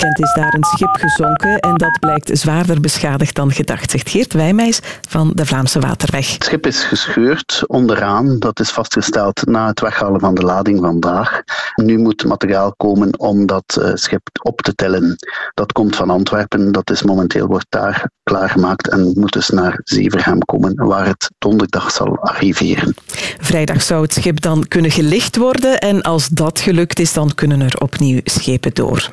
Kent is daar een schip gezonken en dat blijkt zwaarder beschadigd dan gedacht, zegt Geert Wijmeis van de Vlaamse Waterweg. Het schip is gescheurd onderaan. Dat is vastgesteld na het weghalen van de lading vandaag. Nu moet materiaal komen om dat eh, schip op te tellen. Dat komt van Antwerpen. Dat is momenteel wordt daar klaargemaakt en moet dus naar Zeverhem komen, waar het donderdag zal arriveren. Vrijdag zou het schip dan kunnen gelicht worden en als dat gelukt is, dan kunnen er opnieuw schepen door.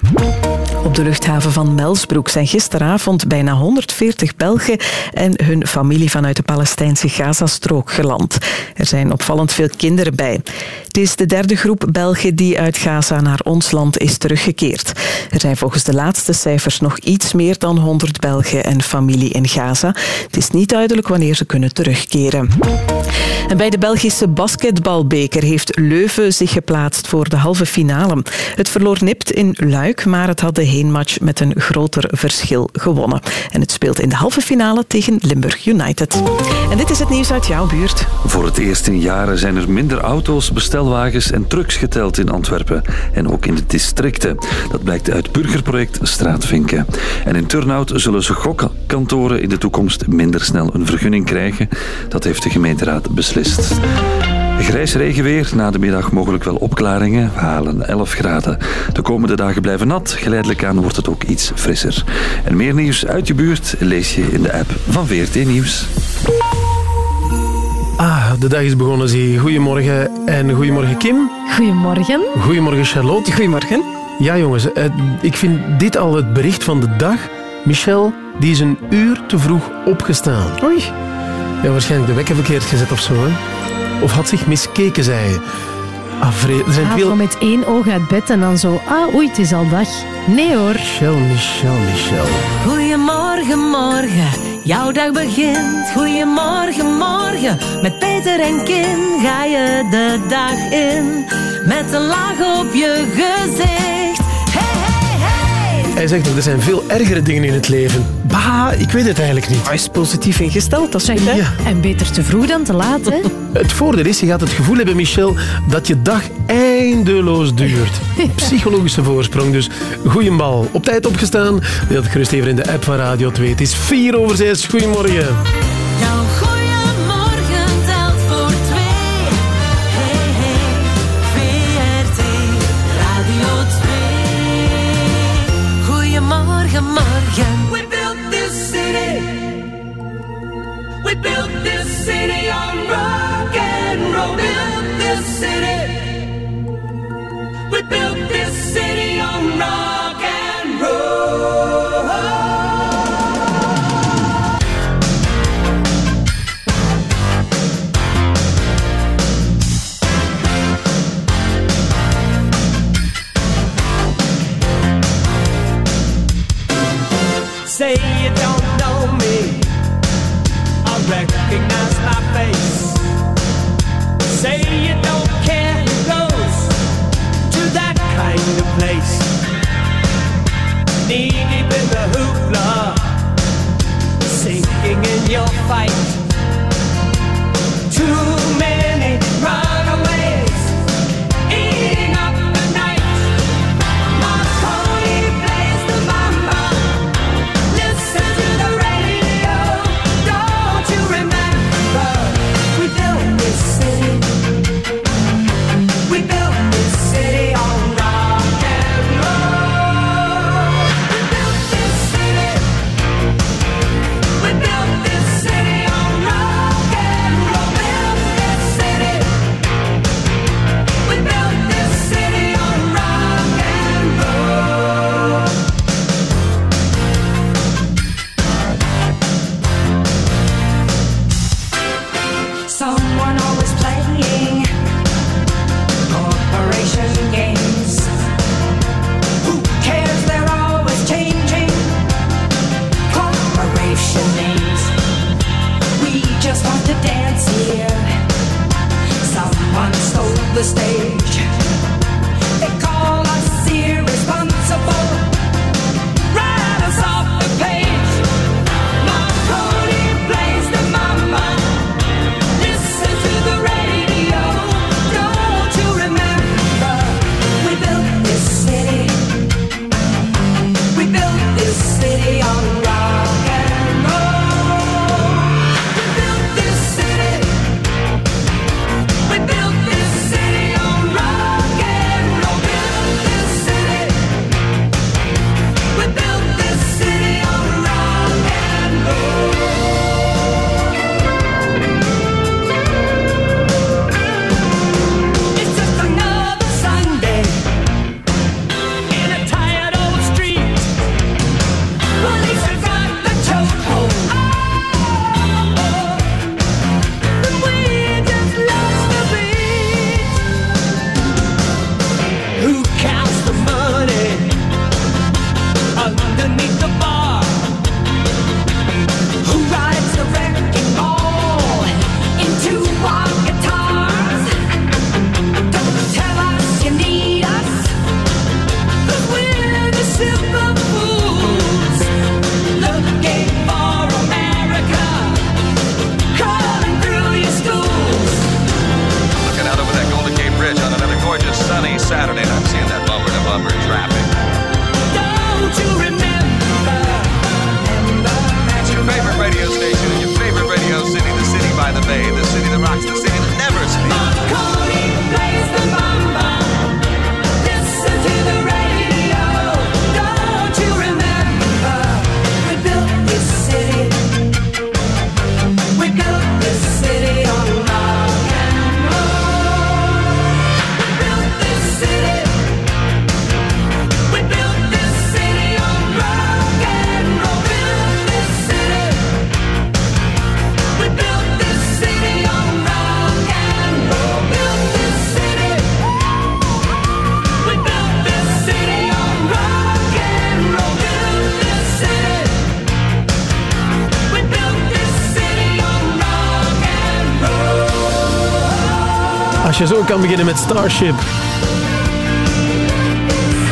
Op de luchthaven van Melsbroek zijn gisteravond bijna 140 Belgen en hun familie vanuit de Palestijnse Gazastrook geland. Er zijn opvallend veel kinderen bij. Het is de derde groep Belgen die uit Gaza naar ons land is teruggekeerd. Er zijn volgens de laatste cijfers nog iets meer dan 100 Belgen en familie in Gaza. Het is niet duidelijk wanneer ze kunnen terugkeren. En bij de Belgische basketbalbeker heeft Leuven zich geplaatst voor de halve finale. Het verloor nipt in Luik, maar het had de heenmatch met een groter verschil gewonnen. En het speelt in de halve finale tegen Limburg United. En dit is het nieuws uit jouw buurt. Voor het eerst in jaren zijn er minder auto's, bestelwagens en trucks geteld in Antwerpen. En ook in de districten. Dat blijkt uit burgerproject Straatvinken. En in Turnhout zullen ze gokkantoren in de toekomst minder snel een vergunning krijgen. Dat heeft de gemeenteraad beslist. Grijs regenweer, na de middag mogelijk wel opklaringen. We halen 11 graden. De komende dagen blijven nat. Geleidelijk aan wordt het ook iets frisser. En meer nieuws uit je buurt lees je in de app van VRT Nieuws. Ah, de dag is begonnen, zie. Goedemorgen en goedemorgen Kim. Goedemorgen. Goedemorgen Charlotte. Goedemorgen. Ja jongens, ik vind dit al het bericht van de dag. Michel, die is een uur te vroeg opgestaan. Oei. Ja, waarschijnlijk de wekker verkeerd gezet of zo. Hè? Of had zich miskeken, zei hij. Ah, er zijn Ah, veel... met één oog uit bed en dan zo, ah oei, het is al dag. Nee hoor. Michel, Michel, Michel. Goedemorgen, morgen, jouw dag begint. Goedemorgen, morgen, met Peter en Kim ga je de dag in. Met een laag op je gezicht. Hij zegt nog, er zijn veel ergere dingen in het leven. Bah, ik weet het eigenlijk niet. Hij is positief ingesteld, dat is goed, hè? Ja. En beter te vroeg dan te laat, hè? Het voordeel is, je gaat het gevoel hebben, Michel, dat je dag eindeloos duurt. Psychologische voorsprong, dus goeie bal. Op tijd opgestaan, deel het gerust even in de app van Radio 2. Het is 4 over 6. Goedemorgen. Jouw built your fight. Too the state. Als je zo kan beginnen met Starship.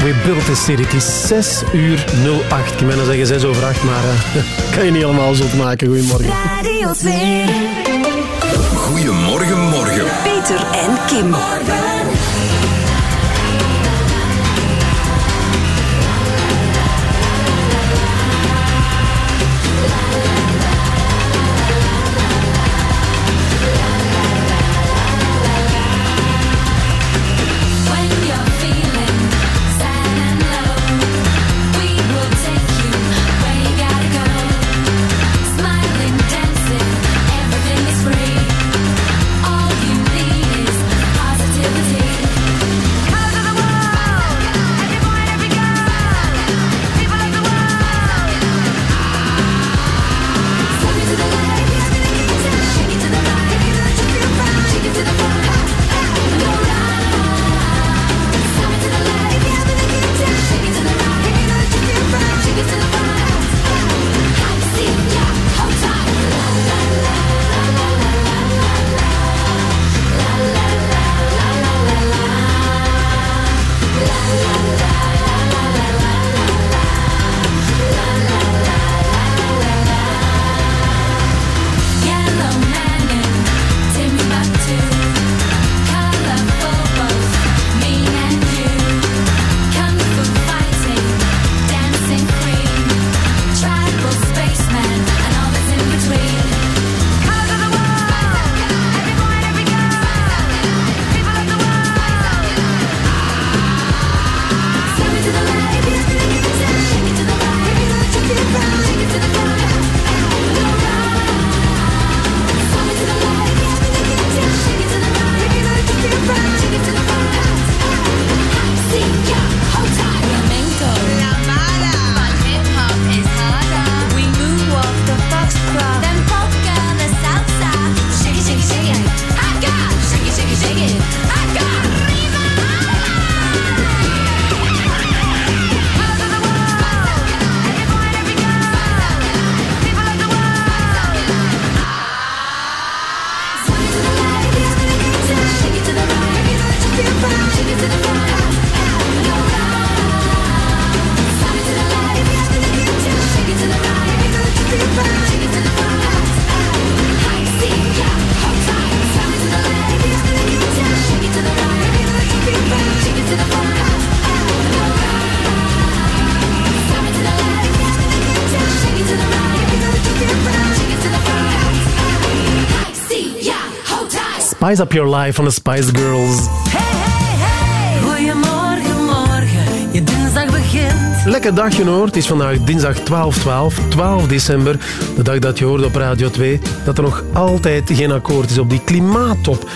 We built this city. Het is 6 uur 08. Ik kan bijna zeggen 6 over 8, maar eh, kan je niet allemaal zot maken. Goedemorgen. Radio 2. Goedemorgen, morgen. Peter en Kim. Spice Up Your Life van de Spice Girls. Goedemorgen, morgen. Je dinsdag begint. Lekker dagje hoor. Het is vandaag dinsdag 12-12, 12 december. De dag dat je hoorde op Radio 2 dat er nog altijd geen akkoord is op die klimaattop.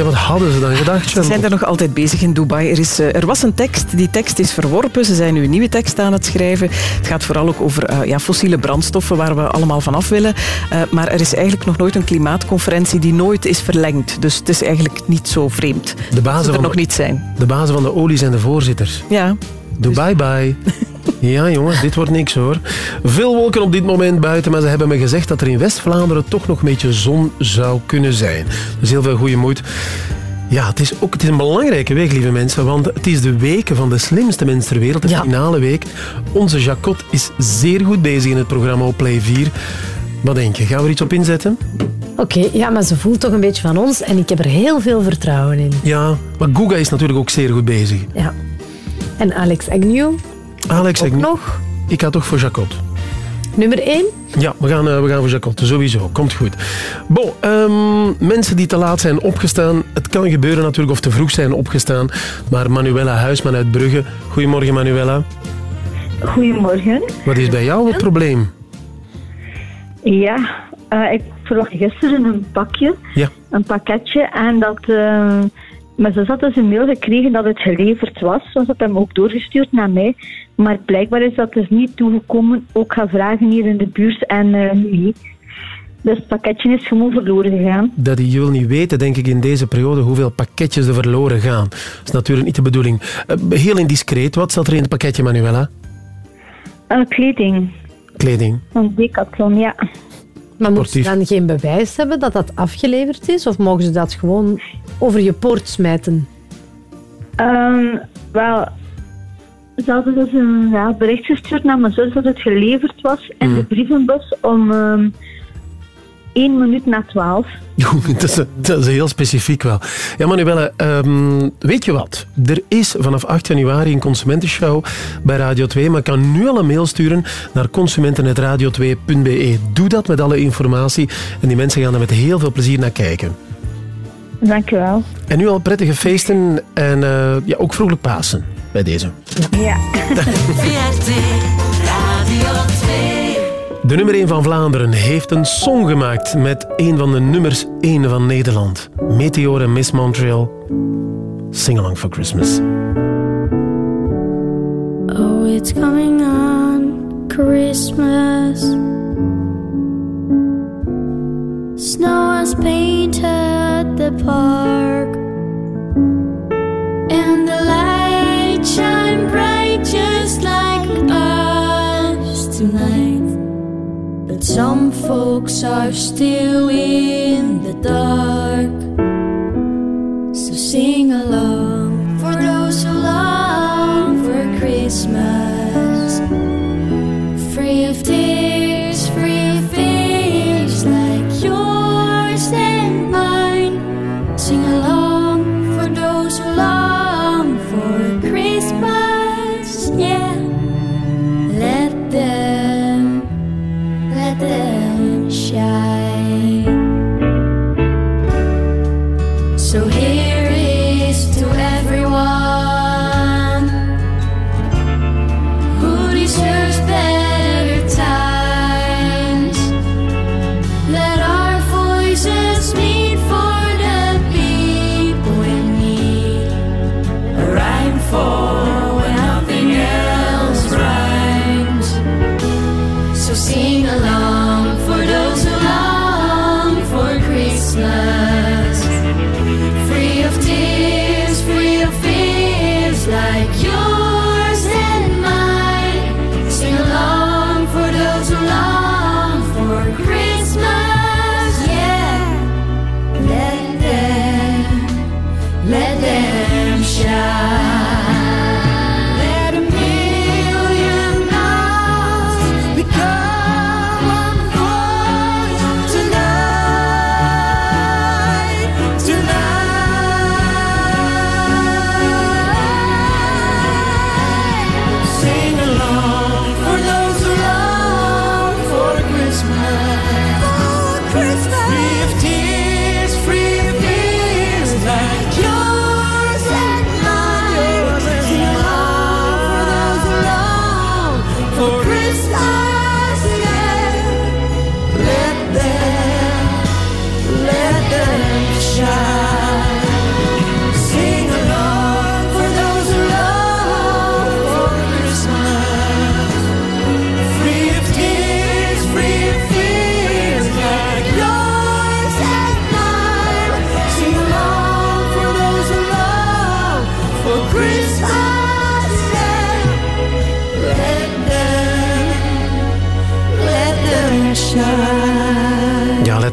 Ja, wat hadden ze dan gedacht? Ze zijn er nog altijd bezig in Dubai. Er, is, eh, er was een tekst, die tekst is verworpen. Ze zijn nu een nieuwe tekst aan het schrijven. Het gaat vooral ook over eh, ja, fossiele brandstoffen waar we allemaal van af willen. Eh, maar er is eigenlijk nog nooit een klimaatconferentie die nooit is verlengd. Dus het is eigenlijk niet zo vreemd De dat bazen, ze er van nog de, niet zijn. de bazen van de olie zijn de voorzitters. Ja, Doe bye bye. Ja, jongens, dit wordt niks hoor. Veel wolken op dit moment buiten, maar ze hebben me gezegd dat er in West-Vlaanderen toch nog een beetje zon zou kunnen zijn. Dus heel veel goede moed. Ja, het is ook het is een belangrijke week, lieve mensen, want het is de week van de slimste mens ter wereld, de Ja. finale week. Onze Jacot is zeer goed bezig in het programma op Play 4. Wat denk je, gaan we er iets op inzetten? Oké, ja, maar ze voelt toch een beetje van ons en ik heb er heel veel vertrouwen in. Ja, maar Guga is natuurlijk ook zeer goed bezig. Ja. En Alex Agnew, Alex, ook ik, nog. ik ga toch voor Jacot. Nummer 1. Ja, we gaan, eh, we gaan voor Jacot, sowieso. Komt goed. Bon, ehm, mensen die te laat zijn opgestaan. Het kan gebeuren natuurlijk of te vroeg zijn opgestaan. Maar Manuela Huisman uit Brugge. Goedemorgen, Manuela. Goedemorgen. Wat is bij jou het probleem? Ja, eh, ik verwacht gisteren een pakje, Ja. een pakketje. En dat, eh, maar ze had dus een mail gekregen dat het geleverd was. Ze had hem ook doorgestuurd naar mij. Maar blijkbaar is dat dus niet toegekomen. Ook gaan vragen hier in de buurt en eh, nee. Dus het pakketje is gewoon verloren gegaan. Dat je wil niet weten, denk ik, in deze periode hoeveel pakketjes er verloren gaan. Dat is natuurlijk niet de bedoeling. Eh, heel indiscreet, wat zat er in het pakketje, Manuela? Eh, kleding Kleding. van Decathlon, ja. Maar moeten ze dan geen bewijs hebben dat dat afgeleverd is? Of mogen ze dat gewoon over je poort smijten? Ehm, wel, ze hadden dus een ja, bericht gestuurd naar mijn zus dat het geleverd was in de brievenbus om ehm 1 minuut na 12. dat, is, dat is heel specifiek wel. Ja, Manuelle, ehm, weet je wat? Er is vanaf 8 januari een consumentenshow bij Radio 2, maar kan nu al een mail sturen naar consumenten.radio2.be. Doe dat met alle informatie en die mensen gaan er met heel veel plezier naar kijken. Dankjewel. En nu al prettige feesten en eh, ja, ook vrolijk Pasen bij deze. Ja. VRT Radio 2. De nummer 1 van Vlaanderen heeft een song gemaakt met een van de nummers 1 van Nederland. Meteor en Miss Montreal. Sing Along for Christmas. Oh, it's coming on Christmas. Snow has painted the park, and the shine bright just like us tonight. But some folks are still in the dark. So sing along for those who long for Christmas.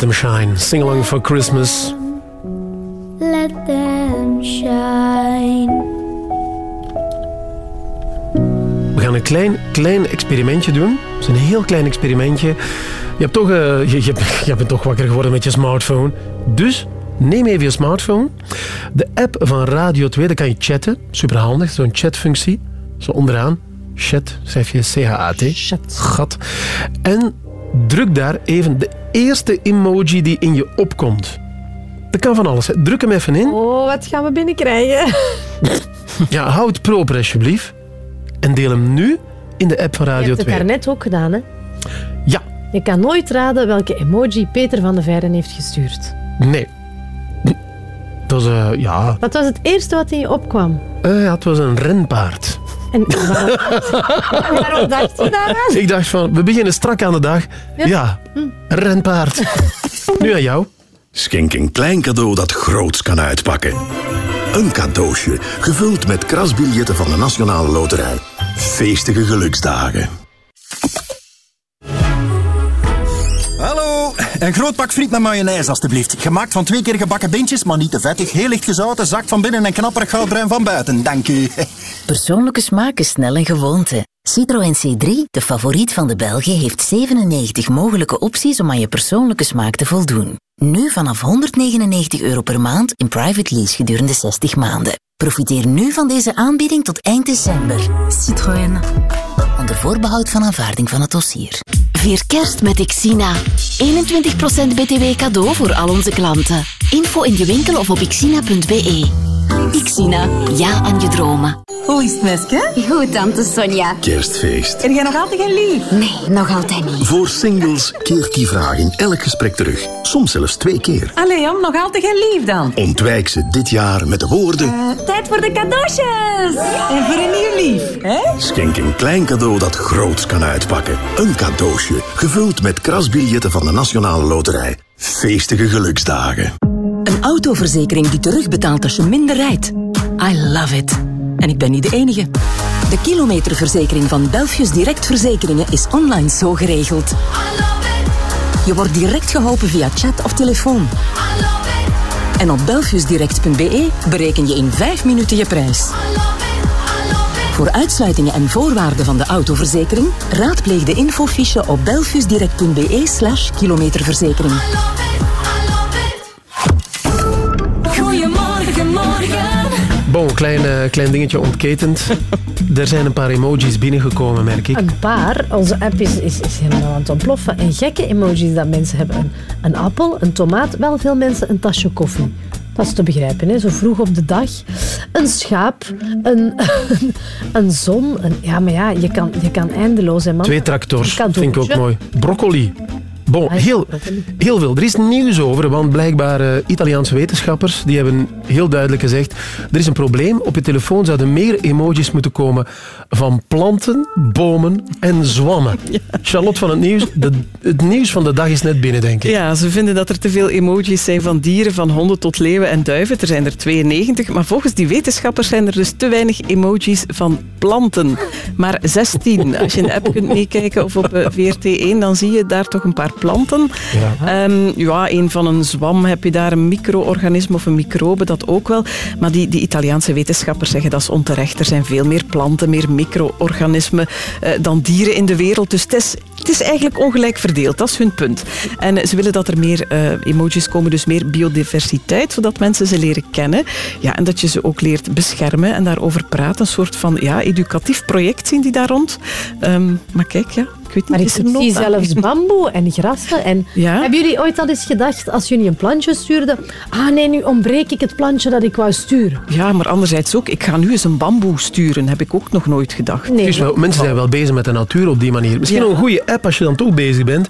Them shine. Sing along for Christmas. Let them shine. We gaan een klein, klein experimentje doen. Het is een heel klein experimentje. Je, hebt toch, eh, je, je, je bent toch wakker geworden met je smartphone. Dus neem even je smartphone. De app van Radio 2, daar kan je chatten. Superhandig, zo'n chatfunctie. Zo onderaan. Chat, schrijf je C-H-A-T. Gat. En druk daar even de eerste emoji die in je opkomt. Dat kan van alles. hè. Druk hem even in. Oh, wat gaan we binnenkrijgen? Ja, hou het proper alsjeblieft. En deel hem nu in de app van Je Radio hebt het 2. daarnet ook gedaan, hè? Ja, Je kan nooit raden welke emoji Peter van de Veijren heeft gestuurd. nee. Dat was, eh, ja, Dat was het eerste wat in je opkwam. eh, ja, het was een renpaard. En waarom, waarom dacht je daaraan? Ik dacht van, we beginnen strak aan de dag. Ja, een renpaard. nu aan jou. Schenk een klein cadeau dat groots kan uitpakken. Een cadeautje, gevuld met krasbiljetten van de Nationale Loterij. Feestige geluksdagen. Een groot pak friet met mayonaise, alstublieft. Gemaakt van twee keer gebakken bintjes, maar niet te vettig. Heel licht gezouten, zacht van binnen en knapperig goudbruin van buiten. Dank u. Persoonlijke smaak is snel een gewoonte. Citroën C3, de favoriet van de Belgen, heeft 97 mogelijke opties om aan je persoonlijke smaak te voldoen. Nu vanaf 199 euro per maand in private lease gedurende 60 maanden. Profiteer nu van deze aanbieding tot eind december. Citroën. Onder voorbehoud van aanvaarding van het dossier. Vier kerst met Xina. 21% btw cadeau voor al onze klanten. Info in de winkel of op xina.be. Xina, ja aan je dromen. Hoe is het, meisje? Goed, tante Sonja. Kerstfeest. Heb jij nog altijd geen lief? Nee, nog altijd niet. Voor singles keert die vraag in elk gesprek terug. Soms zelfs twee keer. Allee, nog altijd geen lief dan? Ontwijk ze dit jaar met de woorden... Eh, tijd voor de cadeautjes! En voor een nieuw lief, hè? Schenk een klein cadeau dat groots kan uitpakken. Een cadeautje, gevuld met krasbiljetten van de Nationale Loterij. Feestige geluksdagen. Een autoverzekering die terugbetaalt als je minder rijdt. I love it. En ik ben niet de enige. De kilometerverzekering van Belfius Direct Verzekeringen is online zo geregeld. Je wordt direct geholpen via chat of telefoon. En op belfiusdirect.be bereken je in 5 minuten je prijs. Voor uitsluitingen en voorwaarden van de autoverzekering raadpleeg de infofiche op belfiusdirect.be slash kilometerverzekering. Bon, klein, eh, klein dingetje ontketend. er zijn een paar emojis binnengekomen, merk ik. Een paar. Onze app is, is, is helemaal aan het ontploffen. En gekke emojis dat mensen hebben. Een, een appel, een tomaat, wel veel mensen een tasje koffie. Dat is te begrijpen, hè? zo vroeg op de dag. Een schaap, een, een zon. Een, ja, maar ja, je kan, je kan eindeloos, hè, man. Twee tractors, vind ik ook mooi. Broccoli. Bon, heel, heel veel. Er is nieuws over, want blijkbaar eh, Italiaanse wetenschappers die hebben heel duidelijk gezegd er is een probleem. Op je telefoon zouden meer emojis moeten komen van planten, bomen en zwammen. Charlotte van het nieuws, de, het nieuws van de dag is net binnen, denk ik. Ja, ze vinden dat er te veel emojis zijn van dieren, van honden tot leeuwen en duiven. Er zijn er 92, maar volgens die wetenschappers zijn er dus te weinig emojis van planten. Maar 16. Als je in de app kunt meekijken of op eh, VRT1, dan zie je daar toch een paar planten. Ja. Ehm, ja, een van een zwam heb je daar een micro-organisme of een microbe, dat ook wel. Maar die, die Italiaanse wetenschappers zeggen dat is onterecht. Er zijn veel meer planten, meer micro-organismen eh, dan dieren in de wereld. Dus het is, het is eigenlijk ongelijk verdeeld. Dat is hun punt. En eh, ze willen dat er meer eh, emojis komen, dus meer biodiversiteit, zodat mensen ze leren kennen. Ja, en dat je ze ook leert beschermen en daarover praten. Een soort van ja, educatief project zien die daar rond. Ehm, maar kijk, ja, niet, Maar ik is zie zelfs bamboe en grassen. En Hebben jullie ooit al eens gedacht, als jullie een plantje stuurden... Ah nee, nu ontbreek ik het plantje dat ik wou sturen. Ja, maar anderzijds ook, ik ga nu eens een bamboe sturen, heb ik ook nog nooit gedacht. Dus wel, mensen zijn wel bezig met de natuur op die manier. Misschien Ja. een goede app als je dan toch bezig bent.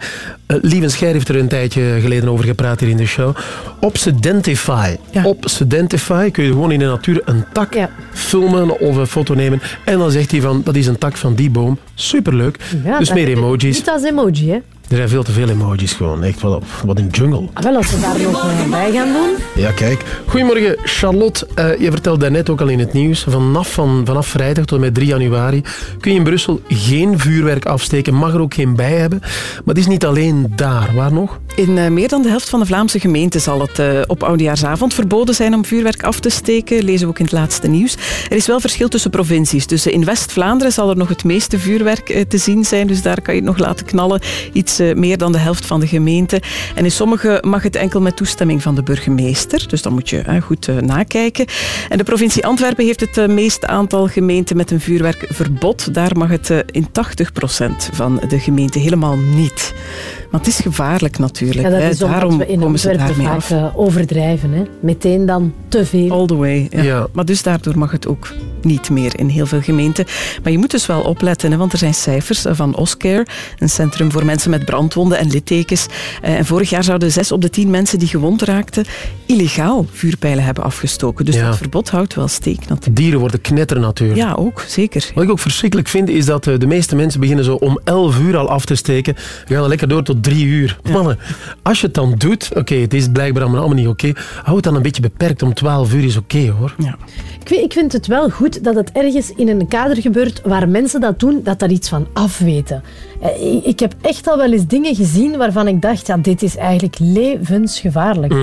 Uh, Lieven Schijr heeft er een tijdje geleden over gepraat hier in de show. Obsidentify. Obsidentify kun je gewoon in de natuur een tak filmen of een foto nemen. En dan zegt hij van, dat is een tak van die boom. Superleuk. Ja, dus meer emojis. Niet als emoji, hè. Er zijn veel te veel emojis gewoon. Echt wat, op, wat een jungle. Ah, wel, als we daar nog eh, bij gaan doen. Ja, kijk. Goedemorgen, Charlotte. Eh, je vertelde daarnet ook al in het nieuws. Vanaf, van, vanaf vrijdag tot en met 3 januari kun je in Brussel geen vuurwerk afsteken. Mag er ook geen bij hebben. Maar het is niet alleen daar. Waar nog? In eh, meer dan de helft van de Vlaamse gemeenten zal het eh, op oudejaarsavond verboden zijn om vuurwerk af te steken. Lezen we ook in het laatste nieuws. Er is wel verschil tussen provincies. Dus in West-Vlaanderen zal er nog het meeste vuurwerk te zien zijn. Dus daar kan je het nog laten knallen. Iets eh, meer dan de helft van de gemeente. En in sommige mag het enkel met toestemming van de burgemeester. Dus dan moet je eh, goed eh, nakijken. En de provincie Antwerpen heeft het meeste aantal gemeenten met een vuurwerkverbod. Daar mag het in 80% van de gemeenten helemaal niet. Maar het is gevaarlijk natuurlijk. Ja, dat hè. is omdat Daarom we in komen ze Antwerpen daarmee vaak af. eh, overdrijven. Hè. Meteen dan te veel. All the way. Ja. Ja. Maar dus daardoor mag het ook niet meer in heel veel gemeenten. Maar je moet dus wel opletten, hè, want er zijn cijfers eh, van Oscare, een centrum voor mensen met brandwonden en littekens. Eh, En vorig jaar zouden zes op de tien mensen die gewond raakten illegaal vuurpijlen hebben afgestoken. Dus Ja. dat verbod houdt wel steek natuurlijk. Dieren worden knetter natuurlijk. Ja, ook, zeker. Wat ik ook verschrikkelijk vind, is dat de meeste mensen beginnen zo om 11 uur al af te steken. We gaan dan lekker door tot tot drie uur. Mannen, als je het dan doet, oké, het is blijkbaar allemaal niet oké, hou het dan een beetje beperkt. Om 12 uur is oké hoor. Ik, vind- ik vind het wel goed dat het ergens in een kader gebeurt waar mensen dat doen, dat daar iets van afweten. Eh, ik- heb echt al wel eens dingen gezien waarvan ik dacht, ja, dit is eigenlijk levensgevaarlijk.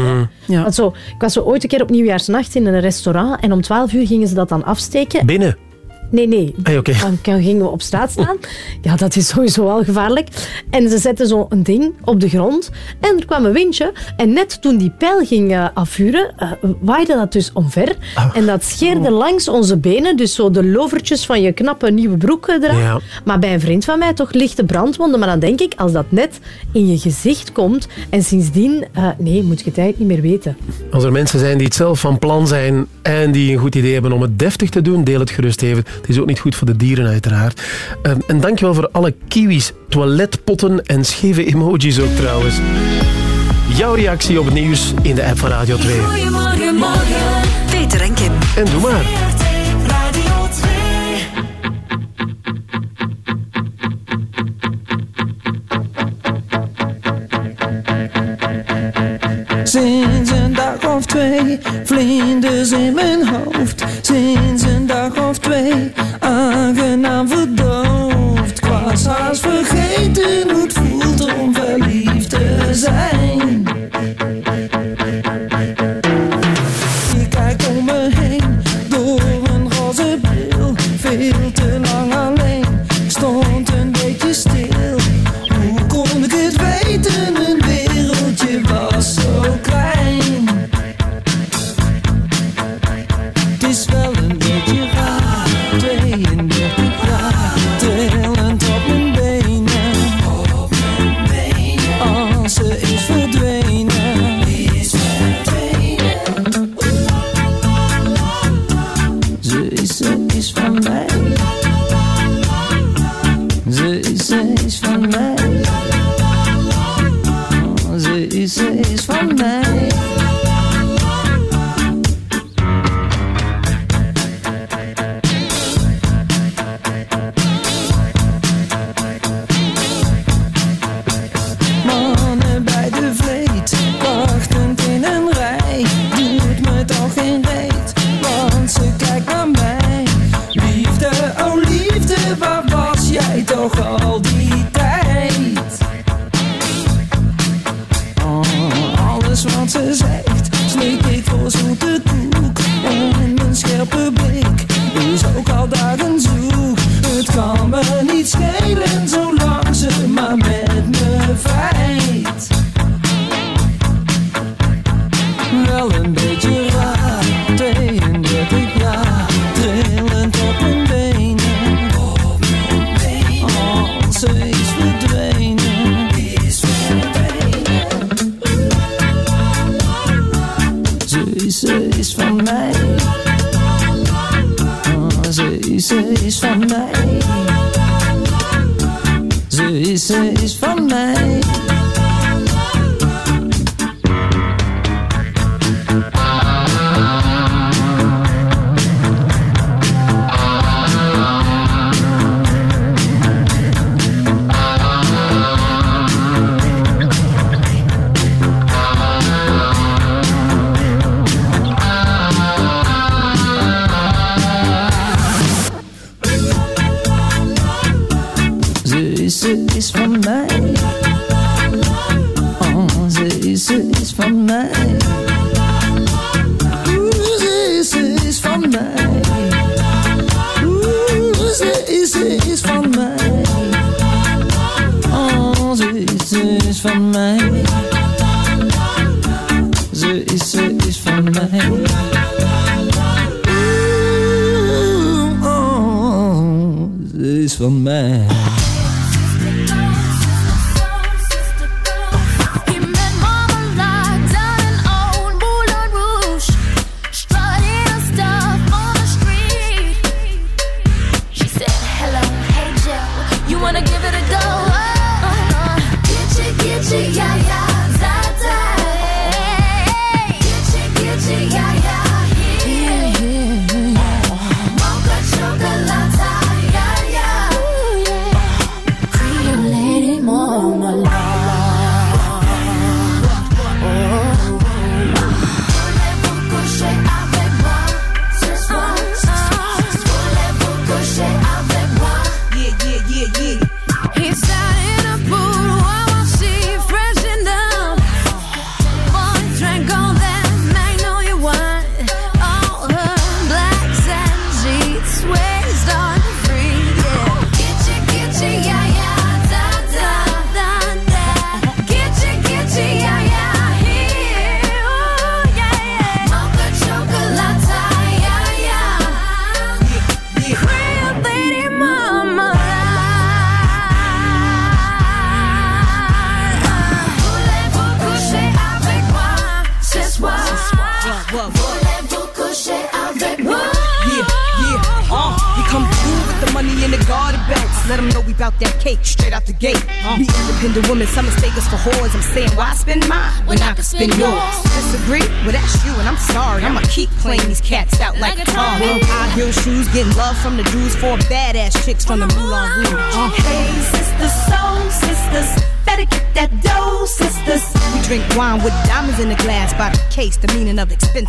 Want zo, ik was zo ooit een keer op nieuwjaarsnacht in een restaurant en om 12 uur gingen ze dat dan afsteken. Binnen. Nee, nee. Ah. Dan kan- gingen we op straat staan. Ja, dat is sowieso wel gevaarlijk. En ze zetten zo een ding op de grond. En er kwam een windje. En net toen die pijl ging eh, afvuren, eh, waaide dat dus omver. En dat scheerde langs onze benen. Dus zo de lovertjes van je knappe nieuwe broek eh, eraf. Ja. Maar bij een vriend van mij toch lichte brandwonden. Maar dan denk ik, als dat net in je gezicht komt. En sindsdien, nee, moet je het eigenlijk niet meer weten. Als er mensen zijn die het zelf van plan zijn en die een goed idee hebben om het deftig te doen, deel het gerust even. Het is ook niet goed voor de dieren uiteraard. Ehm, en dankjewel voor alle kiwis, toiletpotten en scheve emojis ook trouwens. Jouw reactie op het nieuws in de app van Radio 2. Goedemorgen, morgen. Peter en Kim. En doe maar. Radio 2. Sinds een dag of twee, vlinders in mijn hoofd. Sinds een dag of twee,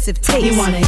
expensive taste. You want an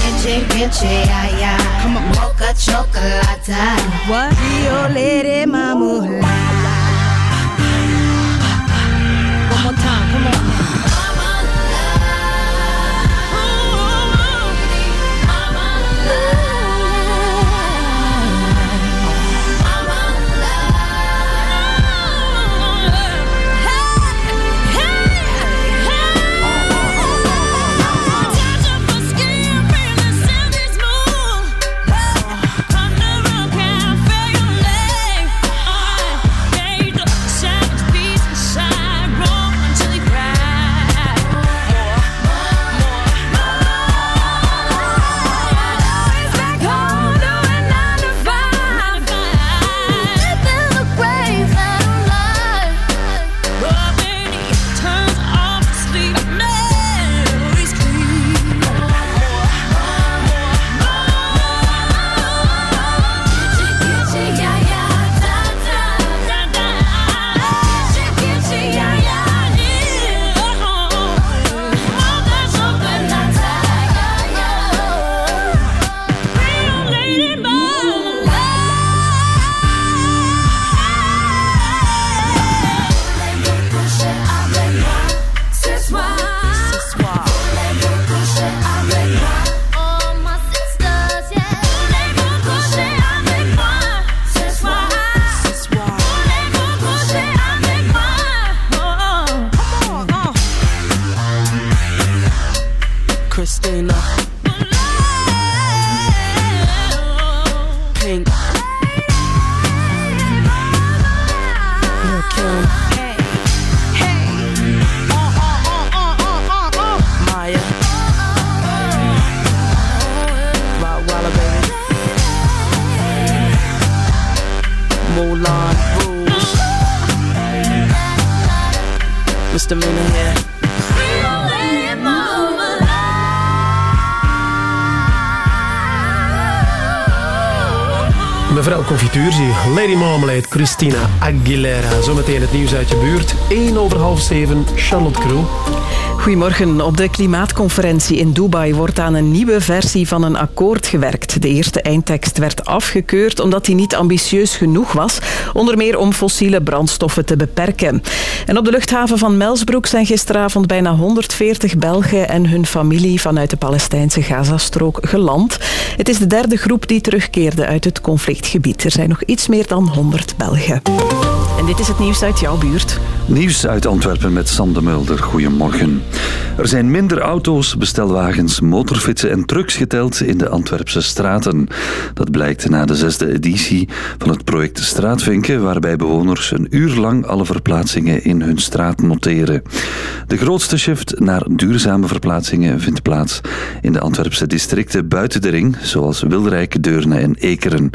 Christina Aguilera. Zometeen het nieuws uit je buurt. 1 over half 7, Charlotte Kroon. Goedemorgen. Op de klimaatconferentie in Dubai wordt aan een nieuwe versie van een akkoord gewerkt. De eerste eindtekst werd afgekeurd omdat die niet ambitieus genoeg was, onder meer om fossiele brandstoffen te beperken. En op de luchthaven van Melsbroek zijn gisteravond bijna 140 Belgen en hun familie vanuit de Palestijnse Gazastrook geland. Het is de derde groep die terugkeerde uit het conflictgebied. Er zijn nog iets meer dan 100 Belgen. En dit is het nieuws uit jouw buurt. Nieuws uit Antwerpen met Sam de Mulder. Goedemorgen. Er zijn minder auto's, bestelwagens, motorfietsen en trucks geteld in de Antwerpse straten. Dat blijkt na de zesde editie van het project Straatvinken, waarbij bewoners een uur lang alle verplaatsingen in hun straat noteren. De grootste shift naar duurzame verplaatsingen vindt plaats in de Antwerpse districten buiten de ring, zoals Wilrijk, Deurne en Ekeren.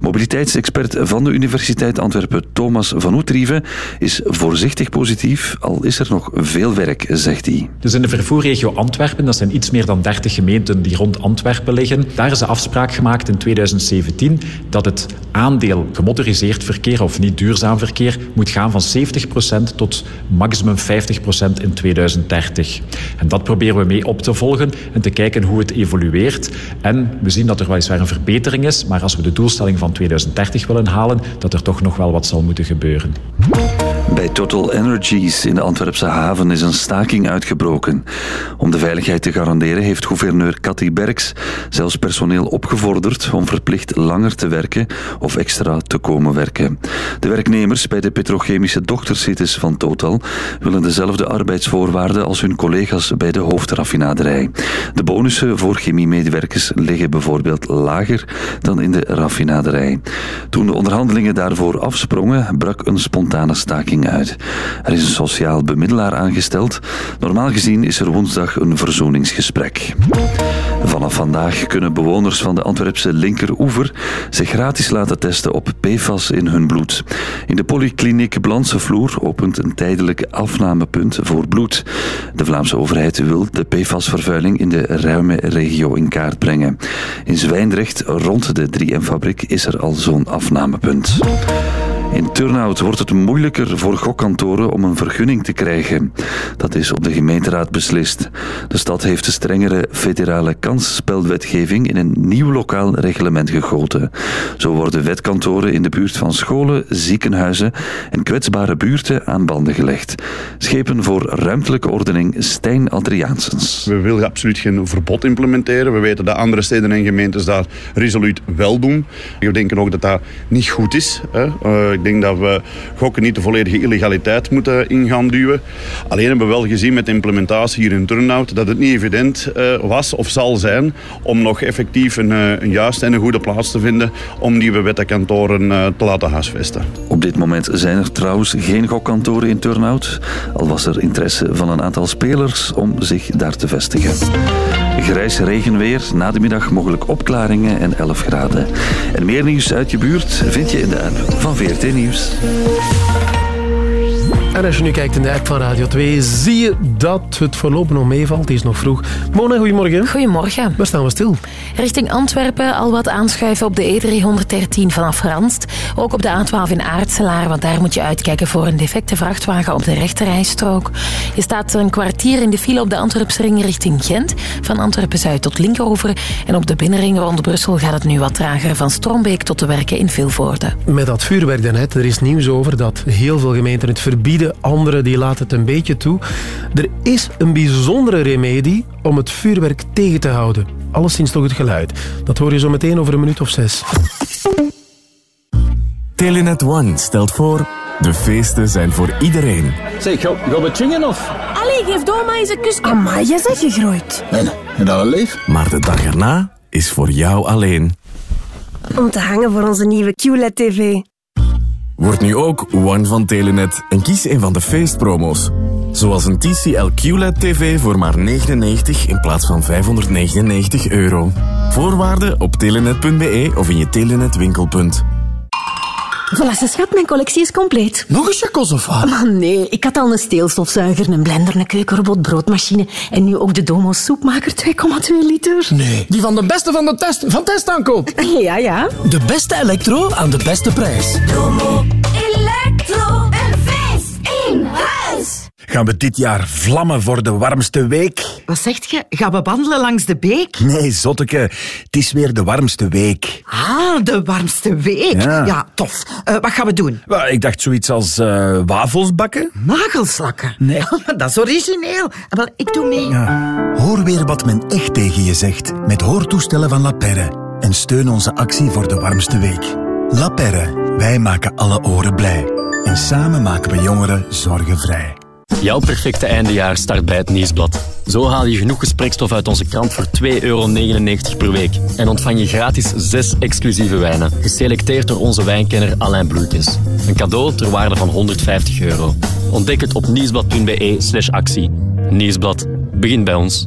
Mobiliteitsexpert van de Universiteit Antwerpen, Thomas van Oetrieven, is voorzichtig positief, al is er nog veel werk, zegt hij. Dus in de vervoerregio Antwerpen, dat zijn iets meer dan 30 gemeenten die rond Antwerpen liggen, daar is de afspraak gemaakt in 2017 dat het aandeel gemotoriseerd verkeer of niet duurzaam verkeer moet gaan van 70% tot maximum 50% in 2030. En dat proberen we mee op te volgen en te kijken hoe het evolueert. En we zien dat er weliswaar een verbetering is, maar als we de doelstelling van 2030 willen halen, dat er toch nog wel wat zal moeten gebeuren. Bij Total Energies in de Antwerpse haven is een staking uitgebroken. Om de veiligheid te garanderen heeft gouverneur Cathy Berks zelfs personeel opgevorderd om verplicht langer te werken of extra te komen werken. De werknemers bij de petrochemische dochtercities van Total willen dezelfde arbeidsvoorwaarden als hun collega's bij de hoofdraffinaderij. De bonussen voor chemiemedewerkers liggen bijvoorbeeld lager dan in de raffinaderij. Toen de onderhandelingen daarvoor afsprongen, brak een spontane staking uit. Er is een sociaal bemiddelaar aangesteld. Normaal gezien is er woensdag een verzoeningsgesprek. Vanaf vandaag kunnen bewoners van de Antwerpse linkeroever zich gratis laten testen op PFAS in hun bloed. In de polykliniek Blansevloer opent een tijdelijk afnamepunt voor bloed. De Vlaamse overheid wil de PFAS-vervuiling in de ruime regio in kaart brengen. In Zwijndrecht, rond de 3M-fabriek, is er al zo'n afnamepunt. In Turnhout wordt het moeilijker voor gokkantoren om een vergunning te krijgen. Dat is op de gemeenteraad beslist. De stad heeft de strengere federale kansspelwetgeving in een nieuw lokaal reglement gegoten. Zo worden wetkantoren in de buurt van scholen, ziekenhuizen en kwetsbare buurten aan banden gelegd. Schepen voor ruimtelijke ordening Stijn Adriaansens. We willen absoluut geen verbod implementeren. We weten dat andere steden en gemeentes dat resoluut wel doen. We denken ook dat dat niet goed is. Hè. Eh, ik denk dat we gokken niet de volledige illegaliteit moeten in gaan duwen. Alleen hebben we wel gezien met de implementatie hier in Turnhout dat het niet evident eh, was of zal zijn om nog effectief een, eh, een juiste en een goede plaats te vinden om die wettenkantoren eh, te laten huisvesten. Op dit moment zijn er trouwens geen gokkantoren in Turnhout, al was er interesse van een aantal spelers om zich daar te vestigen. Grijs regenweer, na de middag mogelijk opklaringen en 11 graden. En meer nieuws uit je buurt vind je in de app van VRT Nieuws. En als je nu kijkt in de app van Radio 2, zie je dat het voorlopig nog meevalt. Het is nog vroeg. Mona, goedemorgen. Goedemorgen. Waar staan we stil? Richting Antwerpen al wat aanschuiven op de E313 vanaf Ranst. Ook op de A12 in Aartselaar, want daar moet je uitkijken voor een defecte vrachtwagen op de rechterrijstrook. Je staat een kwartier in de file op de Antwerpse ring richting Gent. Van Antwerpen-Zuid tot Linkeroever. En op de binnenring rond Brussel gaat het nu wat trager van Strombeek tot de werken in Vilvoorde. Met dat vuurwerk daarnet, er is nieuws over dat heel veel gemeenten het verbieden. Anderen die laten het een beetje toe. Er is een bijzondere remedie om het vuurwerk tegen te houden. Alleszins toch het geluid. Dat hoor je zo meteen over een minuut of zes. Telenet One stelt voor... De feesten zijn voor iedereen. Zeg, gaan we chingen of? Allee, geef Doma eens een kus. Amai, je bent gegroeid. En, en dat leef. Maar de dag erna is voor jou alleen. Om te hangen voor onze nieuwe QLED-tv. Word nu ook One van Telenet en kies een van de feestpromo's. Zoals een TCL QLED TV voor maar 99 in plaats van 599 euro. Voorwaarden op telenet.be of in je Telenet winkelpunt. Voilà, ze schat, mijn collectie is compleet. Nog een chacos of wat? Maar nee, ik had al een steelstofzuiger, een blender, een keukenrobot, broodmachine en nu ook de Domo soepmaker 2,2 liter. Nee, die van de beste van de test, van testaankoop. Ja, ja. De beste elektro aan de beste prijs. Domo Electro, huis. Gaan we dit jaar vlammen voor de warmste week? Wat zegt je? Gaan we wandelen langs de beek? Nee, zotteke. Het is weer de warmste week. Ah, de warmste week. Ja. tof. Eh, wat gaan we doen? Ik dacht zoiets als eh, wafels bakken. Nagelslakken? Nee. dat is origineel. Wel, ik doe mee. Hoor weer wat men echt tegen je zegt met hoortoestellen van La Perre. En steun onze actie voor de warmste week. La wij maken alle oren blij. En samen maken we jongeren zorgenvrij. Jouw perfecte eindejaar start bij het Nieuwsblad. Zo haal je genoeg gesprekstof uit onze krant voor 2,99 euro per week. En ontvang je gratis zes exclusieve wijnen, geselecteerd door onze wijnkenner Alain Bloeikens. Een cadeau ter waarde van 150 euro. Ontdek het op nieuwsblad.be actie. Nieuwsblad, begin bij ons.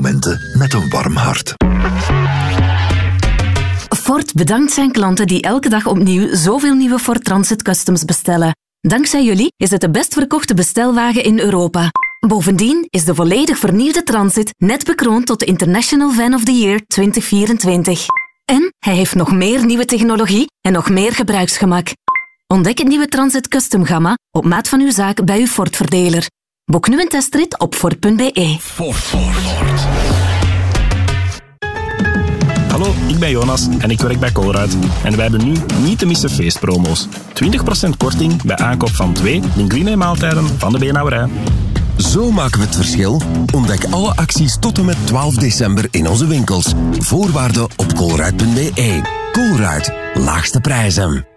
koffiemomenten met een warm hart. Ford bedankt zijn klanten die elke dag opnieuw zoveel nieuwe Ford Transit Customs bestellen. Dankzij jullie is het de best verkochte bestelwagen in Europa. Bovendien is de volledig vernieuwde Transit net bekroond tot de International Van of the Year 2024. En hij heeft nog meer nieuwe technologie en nog meer gebruiksgemak. Ontdek het nieuwe Transit Custom Gamma op maat van uw zaak bij uw Ford-verdeler. Boek nu een testrit op Ford.be. Ford, Ford, Ford. Ik ben Jonas en ik werk bij Colruyt. En wij hebben nu niet te missen feestpromo's. 20% korting bij aankoop van twee linguine maaltijden van de Beenhouwerij. Zo maken we het verschil. Ontdek alle acties tot en met 12 december in onze winkels. Voorwaarden op colruyt.be. Colruyt, laagste prijzen.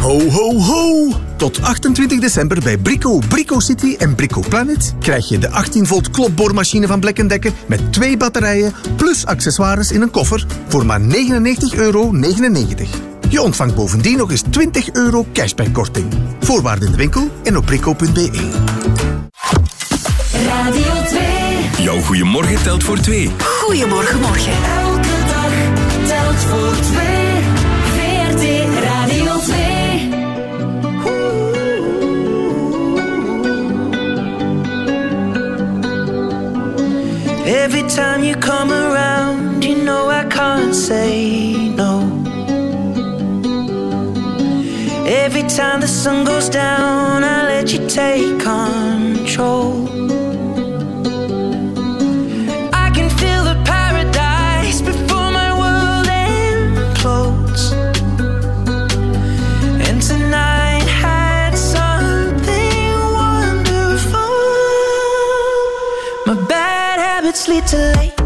Ho, ho, ho! Tot 28 december bij Brico, Brico City en Brico Planet krijg je de 18 volt klopboormachine van Black Decker met twee batterijen plus accessoires in een koffer voor maar 99,99 euro. Je ontvangt bovendien nog eens 20 euro cashbackkorting. Voorwaarden in de winkel en op brico.be. Radio 2. Jouw goeiemorgen telt voor twee. Goedemorgen, morgen. Elke dag telt voor twee. Every time you come around, you know I can't say no. Every time the sun goes down, I let you take control. too late.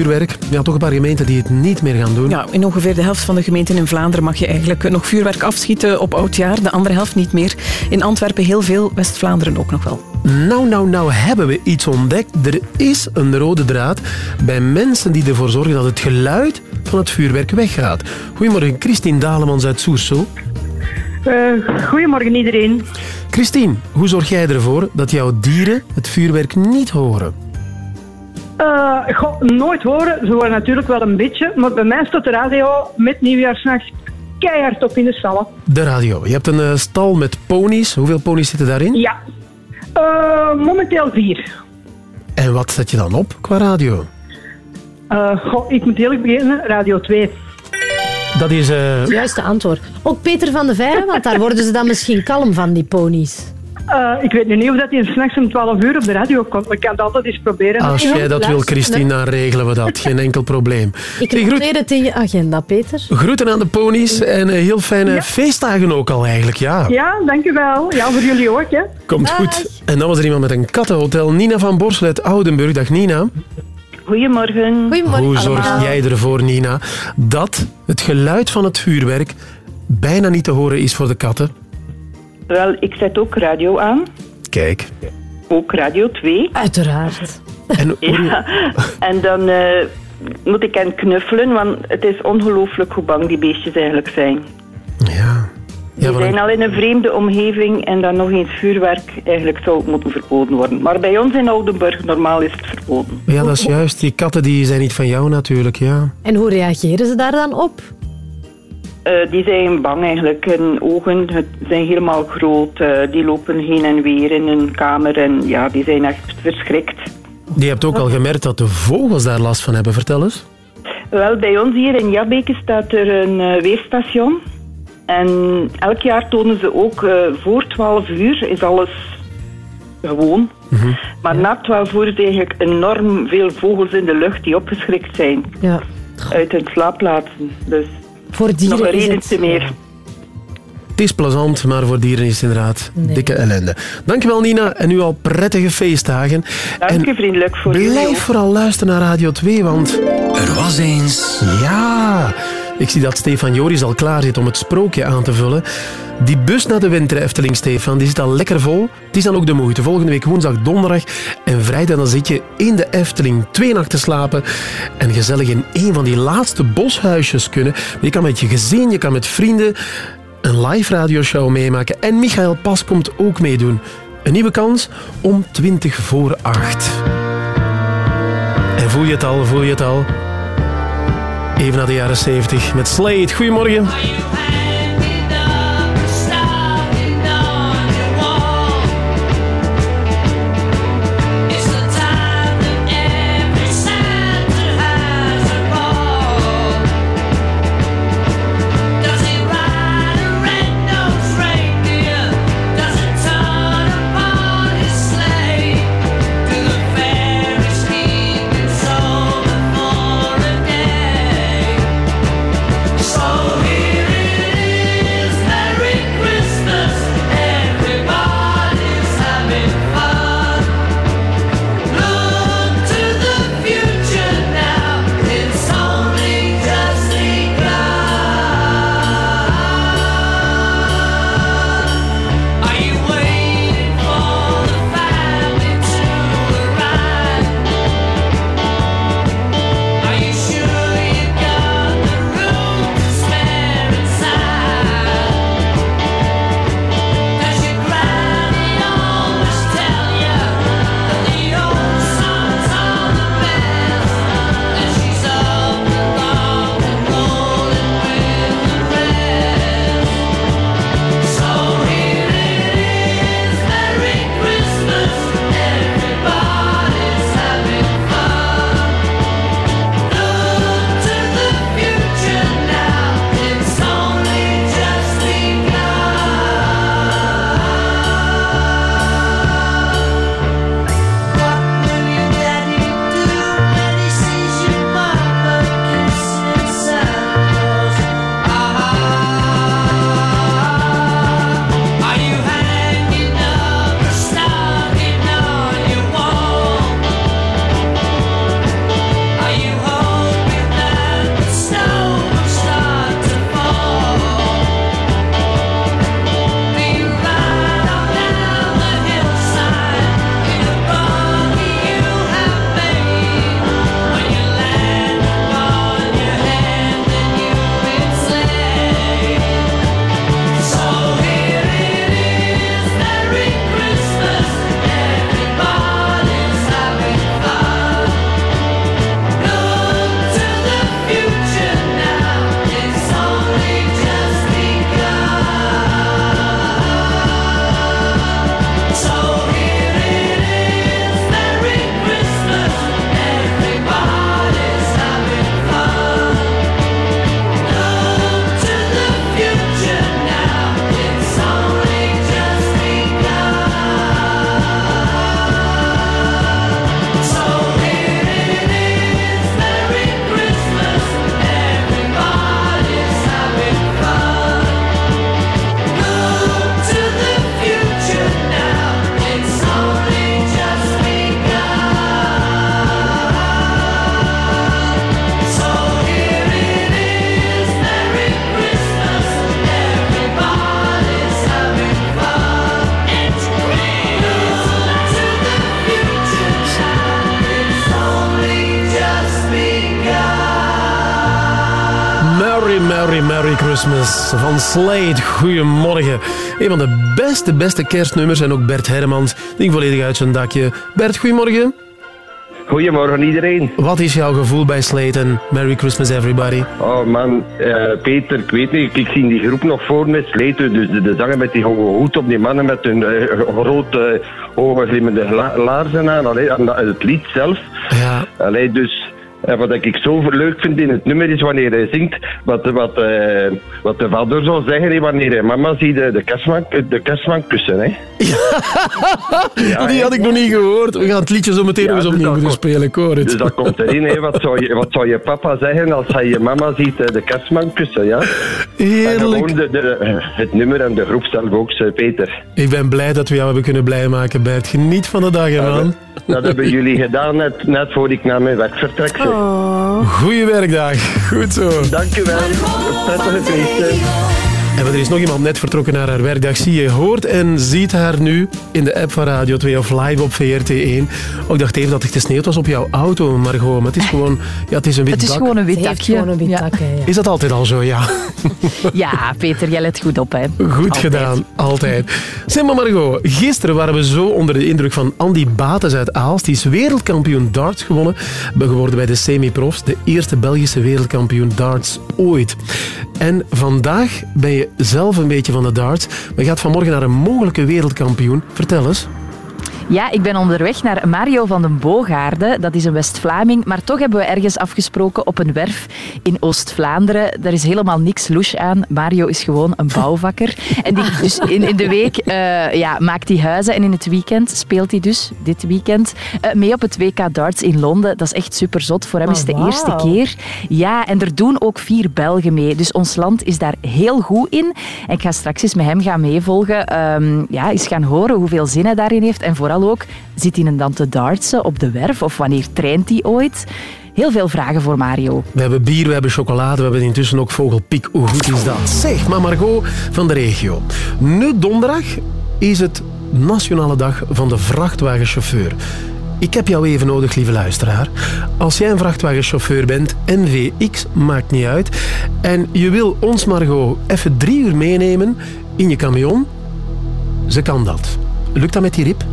Vuurwerk. Ja, toch een paar gemeenten die het niet meer gaan doen. Ja, in ongeveer de helft van de gemeenten in Vlaanderen mag je eigenlijk nog vuurwerk afschieten op oudjaar. De andere helft niet meer. In Antwerpen heel veel, West-Vlaanderen ook nog wel. Nou, nou, nou hebben we iets ontdekt. Er is een rode draad bij mensen die ervoor zorgen dat het geluid van het vuurwerk weggaat. Goedemorgen, Christine Dalemans uit Soersel. Eh, goedemorgen iedereen. Christine, hoe zorg jij ervoor dat jouw dieren het vuurwerk niet horen? Goh, nooit horen. Ze horen natuurlijk wel een beetje. Maar bij mij staat de radio met nieuwjaarsnacht keihard op in de stallen. De radio. Je hebt een eh, stal met ponies. Hoeveel ponies zitten daarin? Ja. Eh, momenteel vier. En wat zet je dan op qua radio? Eh, goh, ik moet eerlijk beginnen. Radio 2. Dat is... eh, Juiste antwoord. Ook Peter van de Veire, want daar worden ze dan misschien kalm van, die ponies. Eh, ik weet nu niet of dat hij s'nachts om 12 uur op de radio komt. Maar ik kan het altijd eens proberen. Als jij dat wil, Christine, dan regelen we dat. Geen enkel probleem. Ik Hey, groet, noteer het in je agenda, Peter. groeten aan de ponies en eh, heel fijne feestdagen ook al eigenlijk, ja. Ja, dankjewel. Ja, voor jullie ook, hè. Komt goed. En dan was er iemand met een kattenhotel. Nina van Borsel uit Oudenburg. Dag Nina. Goedemorgen. Hoe zorg jij ervoor, Nina, dat het geluid van het vuurwerk bijna niet te horen is voor de katten? Wel, ik zet ook radio aan. Kijk. Ook Radio 2. Uiteraard. En, ja. en dan eh, moet ik hen knuffelen, want het is ongelooflijk hoe bang die beestjes eigenlijk zijn. Ja. Die zijn al in een vreemde omgeving en dan nog eens vuurwerk. Eigenlijk zou het moeten verboden worden. Maar bij ons in Oudenburg, normaal is het verboden. Ja, dat is juist. Die katten die zijn niet van jou natuurlijk, ja. En hoe reageren ze daar dan op? Eh, die zijn bang eigenlijk. Hun ogen het zijn helemaal groot. eh, die lopen heen en weer in een kamer. En ja, die zijn echt verschrikt. Je hebt ook al gemerkt dat de vogels daar last van hebben. Vertel eens. Wel, bij ons hier in Jabbeke staat er een eh, weerstation. En elk jaar tonen ze ook eh, voor 12 uur is alles gewoon. Maar na 12 uur is eigenlijk enorm veel vogels in de lucht die opgeschrikt zijn. Ja. Uit hun slaapplaatsen. Dus Voor dieren nog een het- te meer. Het is plezant, maar voor dieren is het inderdaad dikke ellende. Dankjewel Nina en nu al prettige feestdagen. Dank vriendelijk voor jullie. Blijf vooral luisteren naar Radio 2, want... Er was eens... Ja, ik zie dat Stefan Joris al klaar zit om het sprookje aan te vullen. Die bus naar de Winter Efteling, Stefan, die zit al lekker vol. Het is dan ook de moeite. Volgende week woensdag, donderdag en vrijdag dan zit je in de Efteling twee nachten slapen en gezellig in een van die laatste boshuisjes kunnen. Je kan met je gezin, je kan met vrienden een live radioshow meemaken. En Michael Pas komt ook meedoen. Een nieuwe kans om 20 voor 8. En voel je het al, voel je het al? Even naar de jaren 70 met Slade. Goedemorgen. Christmas van Slade. Goedemorgen. Een van de beste, beste kerstnummers. En ook Bert Hermans, die volledig uit zijn dakje. Bert, goedemorgen. Goedemorgen iedereen. Wat is jouw gevoel bij Slade en Merry Christmas Everybody? Oh man, eh, Peter, ik weet niet, ik zie die groep nog voor me sleten. Dus de, de zanger met die hoge hoed op, die mannen met hun eh, grote hoge glimmende la- laarzen aan. Allee, het lied zelf. Ja. Allee, dus eh, wat ik zo leuk vind in het nummer is wanneer hij zingt, wat, wat, eh, wat de vader zou zeggen, hè, wanneer hij mama ziet de, de, kerstman, de kerstman kussen. Hè. die had ik nog niet gehoord. We gaan het liedje zo meteen nog eens opnieuw moeten spelen. Hoor het. Dus dat komt erin, hè. Wat, zou je, wat zou je papa zeggen als hij je mama ziet eh, de kerstman kussen, ja? Heerlijk. En de, de, het nummer en de groep zelf ook, eh, Peter. Ik ben blij dat we jou hebben kunnen blij maken, Bert. Geniet van de dag, hè, man. Dat hebben jullie gedaan net, net voor ik naar mijn werk vertrek. zeg. Goeie werkdag. Goed zo. Dank u wel. Prettige feesten. En er is nog iemand net vertrokken naar haar werkdag. Zie je, hoort en ziet haar nu in de app van Radio 2 of live op VRT1. Oh, ik dacht even dat het gesneeuwd was op jouw auto, Margot. Maar het is gewoon, ja, het is een wit Het is dak. gewoon een wit dakje. gewoon een wit Ja. dak, hè, ja. Is dat altijd al zo, ja? Ja, Peter, jij let goed op, hè. Goed Altijd. gedaan, altijd. Zeg maar Margot, gisteren waren we zo onder de indruk van Andy Bates uit Aalst. Die is wereldkampioen darts gewonnen, geworden bij de semi-profs. De eerste Belgische wereldkampioen darts ooit. En vandaag ben je zelf een beetje van de darts. Maar je gaat vanmorgen naar een mogelijke wereldkampioen. Vertel eens. Ja, ik ben onderweg naar Mario van den Boogaarde. Dat is een West-Vlaming. Maar toch hebben we ergens afgesproken op een werf in Oost-Vlaanderen. Daar is helemaal niks louche aan. Mario is gewoon een bouwvakker. En die, dus in, in de week eh, ja, maakt hij huizen. En in het weekend speelt hij dus, dit weekend, eh, mee op het WK Darts in Londen. Dat is echt super zot. Voor hem Oh, is het de eerste keer. Ja, en er doen ook vier Belgen mee. Dus ons land is daar heel goed in. En ik ga straks eens met hem gaan meevolgen. Ehm, ja, eens gaan horen hoeveel zin hij daarin heeft. En vooral ook, zit hij dan te dartsen op de werf? Of wanneer traint hij ooit? Heel veel vragen voor Mario. We hebben bier, we hebben chocolade, we hebben intussen ook vogelpiek. Hoe goed is dat? Zeg, maar Margot van de regio. Nu donderdag is het Nationale Dag van de Vrachtwagenchauffeur. Ik heb jou even nodig, lieve luisteraar. Als jij een vrachtwagenchauffeur bent, NVX, maakt niet uit, en je wil ons, Margot, even drie uur meenemen in je camion, ze kan dat. Lukt dat met die rib?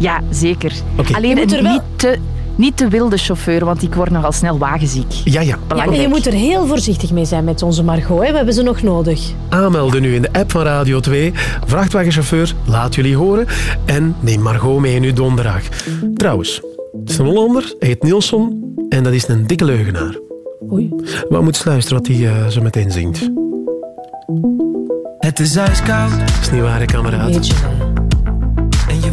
Ja, zeker. Alleen moet er wel- niet, te, niet te wilde chauffeur, want ik word nogal snel wagenziek. Ja, ja. Belangrijk. je moet er heel voorzichtig mee zijn met onze Margot. Hè. We hebben ze nog nodig. Aanmelden nu in de app van Radio 2. Vrachtwagenchauffeur, laat jullie horen. En neem Margot mee nu donderdag. Trouwens, het is een Hollander, hij heet Nielsen en dat is een dikke leugenaar. Oei. Maar moet eens luisteren wat hij eh, zo meteen zingt. Het is ijskoud Dat is niet waar, kameraad. En je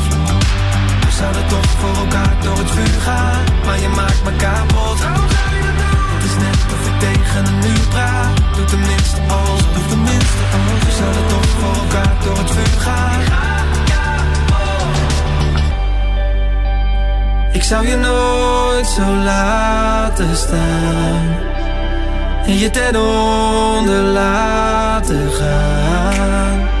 Zouden toch voor elkaar door het vuur gaan, maar je maakt me kapot. Het is net of ik tegen een muur praat, doe tenminste alsof. Doe tenminste alsof. We zouden toch voor elkaar door het vuur gaan. Ik zou je nooit zo laten staan En je ten onder laten gaan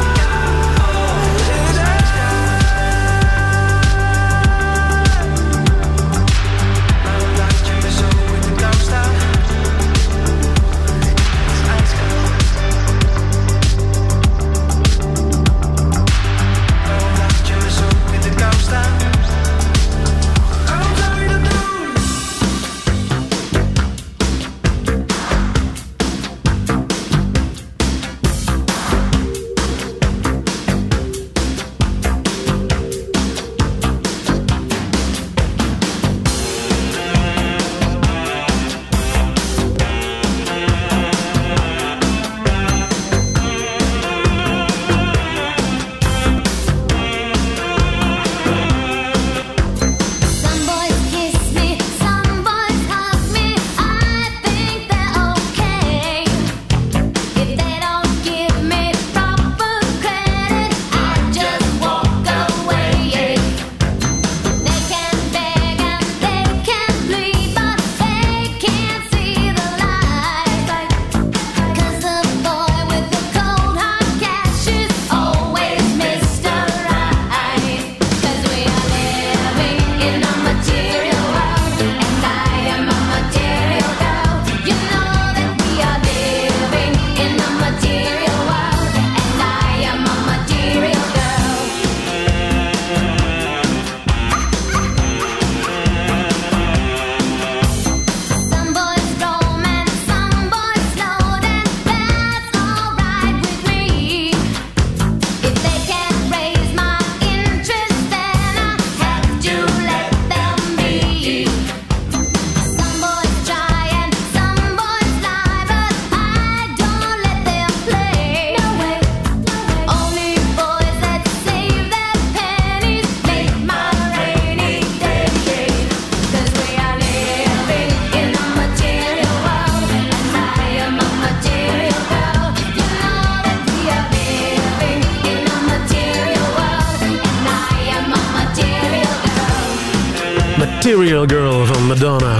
Madonna.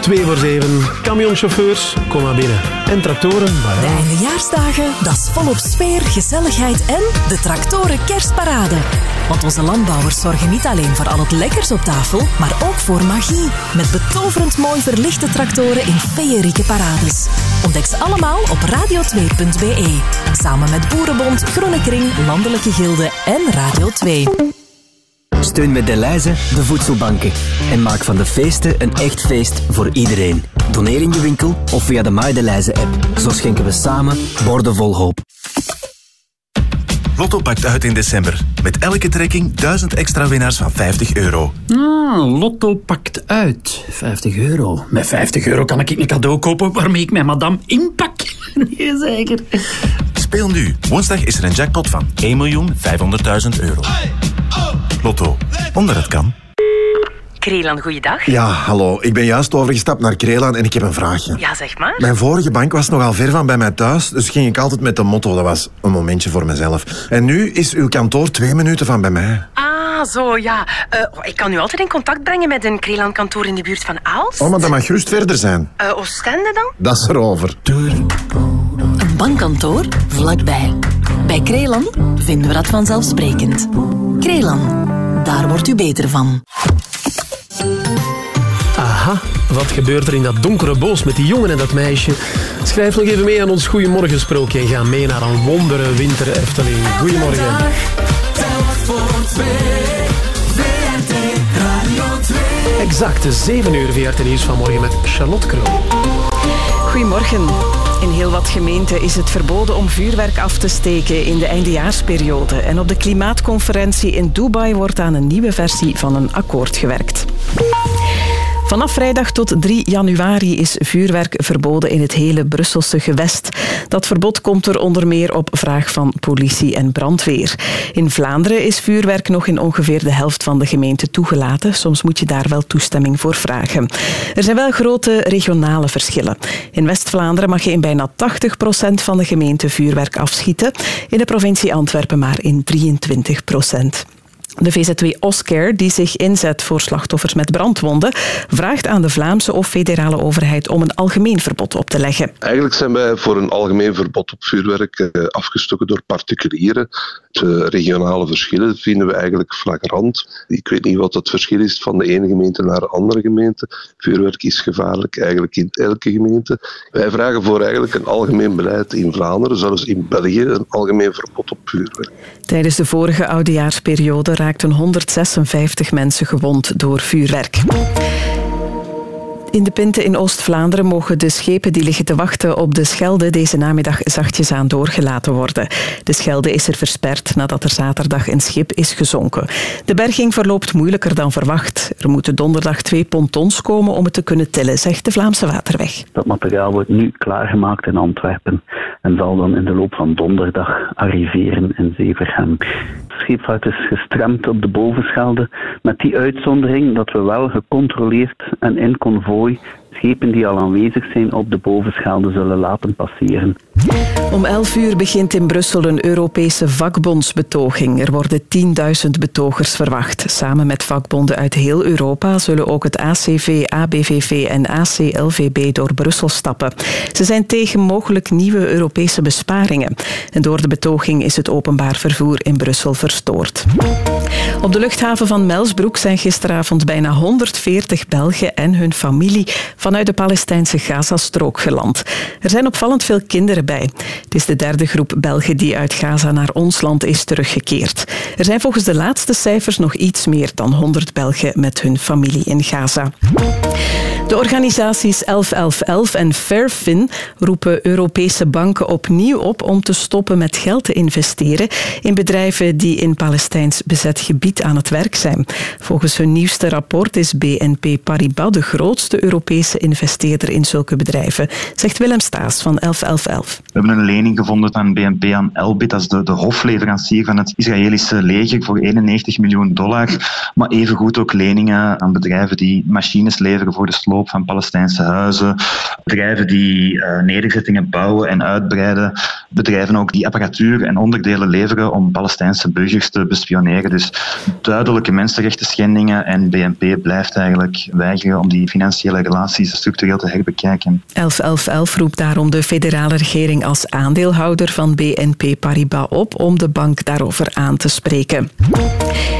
Twee voor zeven. Camionchauffeurs, kom maar binnen. En tractoren, maar De ja. eindejaarsdagen, dat is volop sfeer, gezelligheid en de tractoren kerstparade. Want onze landbouwers zorgen niet alleen voor al het lekkers op tafel, maar ook voor magie. Met betoverend mooi verlichte tractoren in feerieke parades. Ontdek ze allemaal op radio2.be. Samen met Boerenbond, Groene Kring, Landelijke Gilde en Radio 2. Steun met Deleuze de voedselbanken. En maak van de feesten een echt feest voor iedereen. Doneer in je winkel of via de My Deleuze app. Zo schenken we samen boordevol hoop. Lotto pakt uit in december. Met elke trekking 1000 extra winnaars van 50 euro. Ah, Lotto pakt uit. 50 euro. Met 50 euro kan ik een cadeau kopen waarmee ik mijn madame inpak. Nee, zeker. Speel nu. Woensdag is er een jackpot van 1.500.000 euro. Lotto. Onder het kan. Krelan, goeiedag. Ja, hallo. Ik ben juist overgestapt naar Krelan en ik heb een vraagje. Ja, zeg maar. Mijn vorige bank was nogal ver van bij mij thuis, dus ging ik altijd met de motto. Dat was een momentje voor mezelf. En nu is uw kantoor twee minuten van bij mij. Ah, zo, ja. Eh, ik kan u altijd in contact brengen met een Krelan-kantoor in de buurt van Aalst. Oh, maar dat mag gerust verder zijn. Eh, Oostende dan? Dat is erover. Bankkantoor vlakbij. Bij Krelan vinden we dat vanzelfsprekend. Krelan, daar wordt u beter van. Aha, wat gebeurt er in dat donkere bos met die jongen en dat meisje? Schrijf nog even mee aan ons Goeiemorgen sprookje en ga mee naar een wondere winter Efteling. Goedemorgen. Telt voor 2. VRT Radio 2. Exact 7 uur VRT Nieuws vanmorgen met Charlotte Kroon. Goedemorgen. In heel wat gemeenten is het verboden om vuurwerk af te steken in de eindejaarsperiode. En op de klimaatconferentie in Dubai wordt aan een nieuwe versie van een akkoord gewerkt. Vanaf vrijdag tot 3 januari is vuurwerk verboden in het hele Brusselse gewest. Dat verbod komt er onder meer op vraag van politie en brandweer. In Vlaanderen is vuurwerk nog in ongeveer de helft van de gemeenten toegelaten. Soms moet je daar wel toestemming voor vragen. Er zijn wel grote regionale verschillen. In West-Vlaanderen mag je in bijna 80% van de gemeenten vuurwerk afschieten. In de provincie Antwerpen maar in 23%. De VZW Oscar, die zich inzet voor slachtoffers met brandwonden, vraagt aan de Vlaamse of federale overheid om een algemeen verbod op te leggen. Eigenlijk zijn wij voor een algemeen verbod op vuurwerk eh, afgestoken door particulieren. De regionale verschillen vinden we eigenlijk flagrant. Ik weet niet wat het verschil is van de ene gemeente naar de andere gemeente. Vuurwerk is gevaarlijk eigenlijk in elke gemeente. Wij vragen voor eigenlijk een algemeen beleid in Vlaanderen, zelfs in België, een algemeen verbod op vuurwerk. Tijdens de vorige oudejaarsperiode raakten 156 mensen gewond door vuurwerk. In de Pinte in Oost-Vlaanderen mogen de schepen die liggen te wachten op de Schelde deze namiddag zachtjes aan doorgelaten worden. De Schelde is er versperd nadat er zaterdag een schip is gezonken. De berging verloopt moeilijker dan verwacht. Er moeten donderdag twee pontons komen om het te kunnen tillen, zegt de Vlaamse Waterweg. Dat materiaal wordt nu klaargemaakt in Antwerpen en zal dan in de loop van donderdag arriveren in Zeverhem. De scheepvaart is gestremd op de Bovenschelde met die uitzondering dat we wel gecontroleerd en in konvooi schepen die al aanwezig zijn op de Bovenschelde zullen laten passeren. Om 11 uur begint in Brussel een Europese vakbondsbetoging. Er worden 10.000 betogers verwacht. Samen met vakbonden uit heel Europa zullen ook het ACV, ABVV en ACLVB door Brussel stappen. Ze zijn tegen mogelijk nieuwe Europese besparingen. En door de betoging is het openbaar vervoer in Brussel verstoord. Op de luchthaven van Melsbroek zijn gisteravond bijna 140 Belgen en hun familie vanuit de Palestijnse Gazastrook geland. Er zijn opvallend veel kinderen bij. Het is de derde groep Belgen die uit Gaza naar ons land is teruggekeerd. Er zijn volgens de laatste cijfers nog iets meer dan 100 Belgen met hun familie in Gaza. De organisaties 1111 en Fairfin roepen Europese banken opnieuw op om te stoppen met geld te investeren in bedrijven die in Palestijns bezet gebied aan het werk zijn. Volgens hun nieuwste rapport is BNP Paribas de grootste Europese investeerder in zulke bedrijven, zegt Willem Staes van 1111. We hebben een lening gevonden van BNP aan Elbit, dat is de, de hofleverancier van het Israëlische leger, voor 91 miljoen dollar. Maar evengoed ook leningen aan bedrijven die machines leveren voor de sloop van Palestijnse huizen. Bedrijven die eh, nederzettingen bouwen en uitbreiden. Bedrijven ook die apparatuur en onderdelen leveren om Palestijnse burgers te bespioneren. Dus duidelijke mensenrechten schendingen en BNP blijft eigenlijk weigeren om die financiële relaties structureel te herbekijken. 1111 roept daarom de federale regering als aandeelhouder van BNP Paribas op om de bank daarover aan te spreken.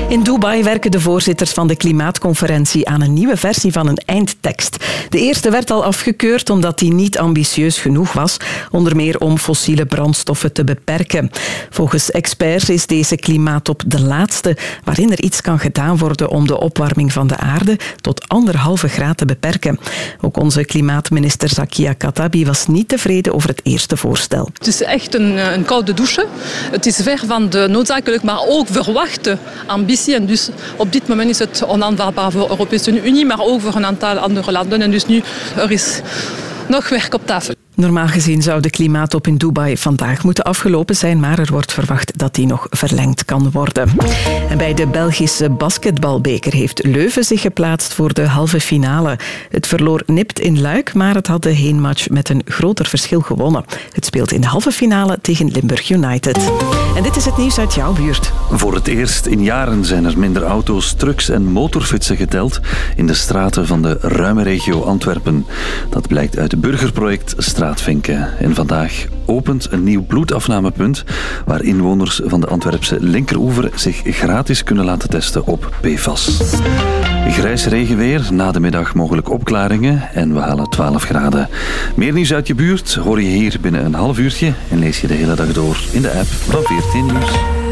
In Dubai werken de voorzitters van de klimaatconferentie aan een nieuwe versie van een eindtekst. De eerste werd al afgekeurd omdat die niet ambitieus genoeg was, onder meer om fossiele brandstoffen te beperken. Volgens experts is deze klimaattop de laatste waarin er iets kan gedaan worden om de opwarming van de aarde tot anderhalve graad te beperken. Ook onze klimaatminister Zakia Katabi was niet tevreden over het eerste voorstel. Het is echt een, eh, een koude douche. Het is ver van de noodzakelijk, maar ook verwachte ambitie. En dus op dit moment is het onaanvaardbaar voor de Europese Unie, maar ook voor een aantal andere landen. En dus nu er is nog werk op tafel. Normaal gezien zou de klimaattop in Dubai vandaag moeten afgelopen zijn, maar er wordt verwacht dat die nog verlengd kan worden. En bij de Belgische basketbalbeker heeft Leuven zich geplaatst voor de halve finale. Het verloor nipt in Luik, maar het had de heenmatch met een groter verschil gewonnen. Het speelt in de halve finale tegen Limburg United. En dit is het nieuws uit jouw buurt. Voor het eerst in jaren zijn er minder auto's, trucks en motorfietsen geteld in de straten van de ruime regio Antwerpen. Dat blijkt uit het burgerproject En vandaag opent een nieuw bloedafnamepunt waar inwoners van de Antwerpse linkeroever zich gratis kunnen laten testen op PFAS. Grijs regenweer, na de middag mogelijk opklaringen en we halen 12 graden. Meer nieuws uit je buurt hoor je hier binnen een half uurtje en lees je de hele dag door in de app van 14 Nieuws.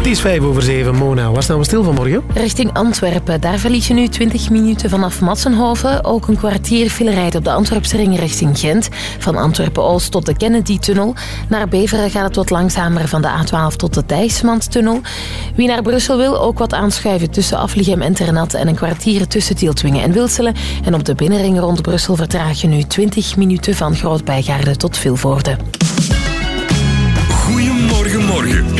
Het is vijf over zeven, Mona. Waar staan we stil vanmorgen? Richting Antwerpen. Daar verlies je nu 20 minuten vanaf Massenhoven. Ook een kwartier file rijdt op de Antwerpse ring richting Gent. Van Antwerpen-Oost tot de Kennedy-tunnel. Naar Beveren gaat het wat langzamer van de A12 tot de Dijsmandtunnel. Wie naar Brussel wil, ook wat aanschuiven tussen Afligem en Ternat en een kwartier tussen Tieltwingen en Wilselen. En op de binnenring rond Brussel vertraag je nu 20 minuten van Groot-Bijgaarde tot Vilvoorde. Goedemorgen, morgen.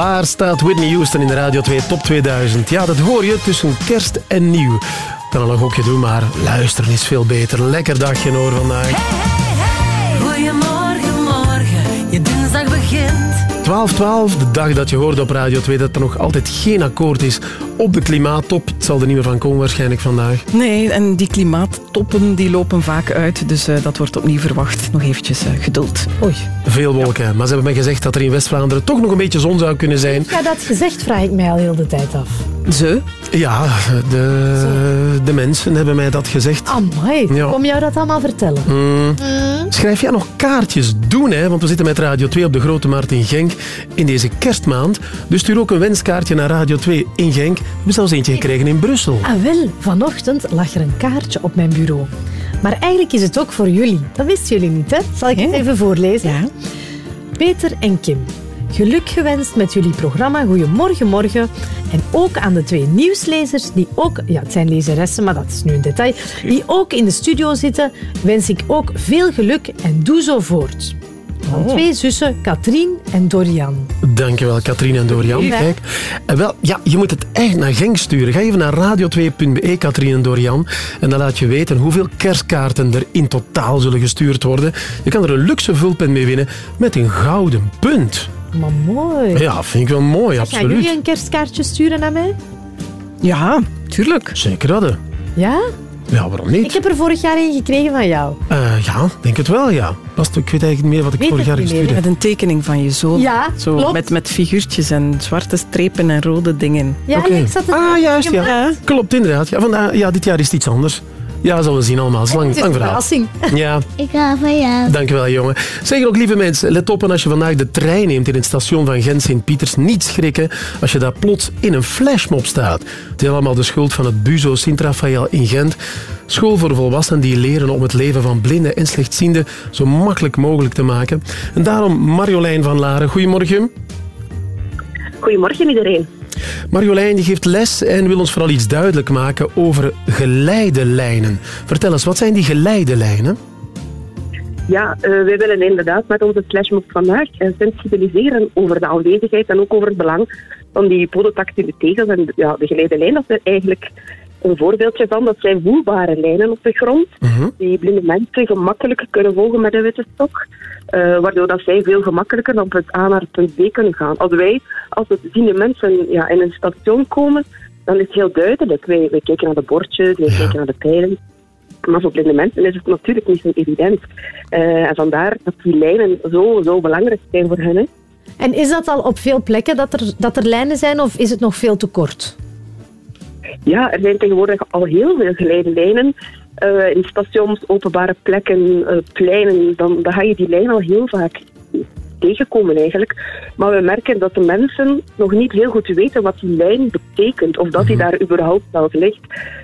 Waar staat Whitney Houston in de Radio 2 Top 2000? Ja, dat hoor je tussen kerst en nieuw. Kan al een gokje doen, maar luisteren is veel beter. Lekker dagje hoor vandaag. Goedemorgen, morgen, je dinsdag begint. 12-12, de dag dat je hoorde op Radio 2 dat er nog altijd geen akkoord is op de klimaattop. Het zal er niet meer van komen waarschijnlijk vandaag. Nee, en die klimaattoppen die lopen vaak uit, dus eh, dat wordt opnieuw verwacht. Nog eventjes eh, geduld. Oei. Veel wolken, maar ze hebben mij gezegd dat er in West-Vlaanderen toch nog een beetje zon zou kunnen zijn. Ja, dat gezegd vraag ik mij al heel de tijd af. Ze? Ja, de, de mensen hebben mij dat gezegd. Amai, Ja. kom jou dat allemaal vertellen? Mm. Schrijf jij nog kaartjes? Doen, hè? Want we zitten met Radio 2 op de Grote Markt in Genk in deze kerstmaand. Dus stuur ook een wenskaartje naar Radio 2 in Genk. We hebben zelfs eentje gekregen in Brussel. Ah wel, vanochtend lag er een kaartje op mijn bureau. Maar eigenlijk is het ook voor jullie. Dat wisten jullie niet, hè? Zal ik het even voorlezen? Peter en Kim. Geluk gewenst met jullie programma Goedemorgen Morgen. En ook aan de twee nieuwslezers, die ook, ja, het zijn lezeressen, maar dat is nu een detail, die ook in de studio zitten, wens ik ook veel geluk en doe zo voort. Van Oh. twee zussen, Katrien en Dorian. Dankjewel, Katrien en Dorian. Ja. Kijk. En wel, ja, je moet het echt naar Genk sturen. Ga even naar radio2.be, Katrien en Dorian. En dan laat je weten hoeveel kerstkaarten er in totaal zullen gestuurd worden. Je kan er een luxe vulpen mee winnen met een gouden punt. Maar mooi. Ja, vind ik wel mooi, Gaan absoluut. jullie een kerstkaartje sturen naar mij? Ja, tuurlijk. Zeker hadden. Ja? Ja, waarom niet? Ik heb er vorig jaar een gekregen van jou. Eh, ja, denk het wel, ja. Was het- ik weet eigenlijk niet meer wat ik Weet vorig jaar gestuurd heb. Met een tekening van je zoon. Ja, Zo, klopt. Met, met figuurtjes en zwarte strepen en rode dingen. Ja, ik zat het Ah, juist, ja. Klopt, inderdaad. Ja, vandaag, ja, dit jaar is het iets anders. Ja, zullen we zien allemaal. Het is lang, Het is lang een verhaal. verrassing. Ja, Ik ga van jou. dankjewel jongen. Zeg ook, lieve mensen, let op en als je vandaag de trein neemt in het station van Gent-Sint-Pieters, niet schrikken als je daar plots in een flashmob staat. Het is allemaal de schuld van het Buzo Sint-Raphaël in Gent. School voor volwassenen die leren om het leven van blinden en slechtzienden zo makkelijk mogelijk te maken. En daarom Marjolein van Laren, goedemorgen. Goedemorgen iedereen. Marjolein die geeft les en wil ons vooral iets duidelijk maken over geleidelijnen. Vertel eens, wat zijn die geleidelijnen? Ja, eh, wij willen inderdaad met onze flashmob vandaag sensibiliseren over de aanwezigheid en ook over het belang van die podotactiele tegels. En ja, de geleidelijn, dat er eigenlijk een voorbeeldje van. Dat zijn voelbare lijnen op de grond, die blinde mensen gemakkelijk kunnen volgen met een witte stok. eh, waardoor dat zij veel gemakkelijker op het A naar het punt B kunnen gaan. Als wij, als de ziende mensen ja, in een station komen, dan is het heel duidelijk. Wij, wij kijken naar de bordjes, wij kijken naar de pijlen. Maar voor blinde mensen is het natuurlijk niet zo evident. Eh, en vandaar dat die lijnen zo, zo belangrijk zijn voor hen. hè. En is dat al op veel plekken dat er, dat er lijnen zijn of is het nog veel te kort? Ja, er zijn tegenwoordig al heel veel geleidelijnen. eh in stations, openbare plekken, eh, pleinen. Dan, dan ga je die lijn al heel vaak tegenkomen eigenlijk. Maar we merken dat de mensen nog niet heel goed weten wat die lijn betekent. Of dat die daar überhaupt zelf ligt.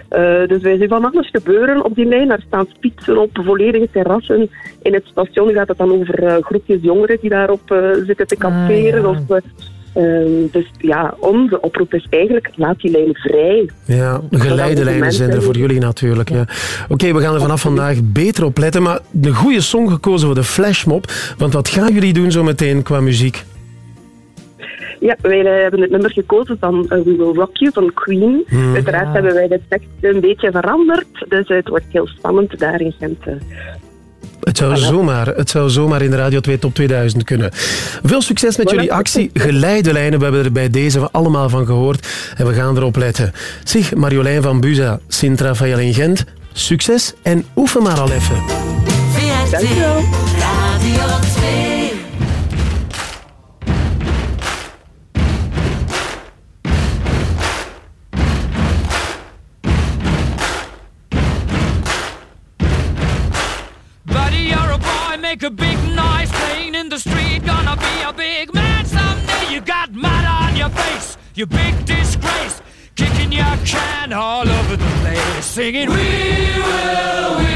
Eh, dus wij zien van alles gebeuren op die lijn. Daar staan spitsen op, volledige terrassen. In het station gaat het dan over groepjes jongeren die daarop zitten te kamperen. ja. of, eh, ehm, dus ja, onze oproep is eigenlijk, laat die lijn vrij. Ja, geleidelijnen zijn er voor jullie natuurlijk. Ja. Oké, we gaan er vanaf vandaag beter op letten. Maar een goede song gekozen voor de flashmob. Want wat gaan jullie doen zo meteen qua muziek? Ja, wij eh, hebben het nummer gekozen van eh, We Will Rock You van Queen. Hmm. Uiteraard hebben wij de tekst een beetje veranderd. Dus het wordt heel spannend daar in Gent. Het zou, zomaar, het zou zomaar in de Radio 2 Top 2000 kunnen. Veel succes met jullie actie Geleidelijnen. We hebben er bij deze allemaal van gehoord. En we gaan erop letten. Zeg, Marjolein van Buza, Sint-Raphaël in Gent. Succes en oefen maar al even. VRT Radio 2. Make a big noise playing in the street. Gonna be a big man someday. You got mud on your face, you big disgrace. Kicking your can all over the place, singing, We will, we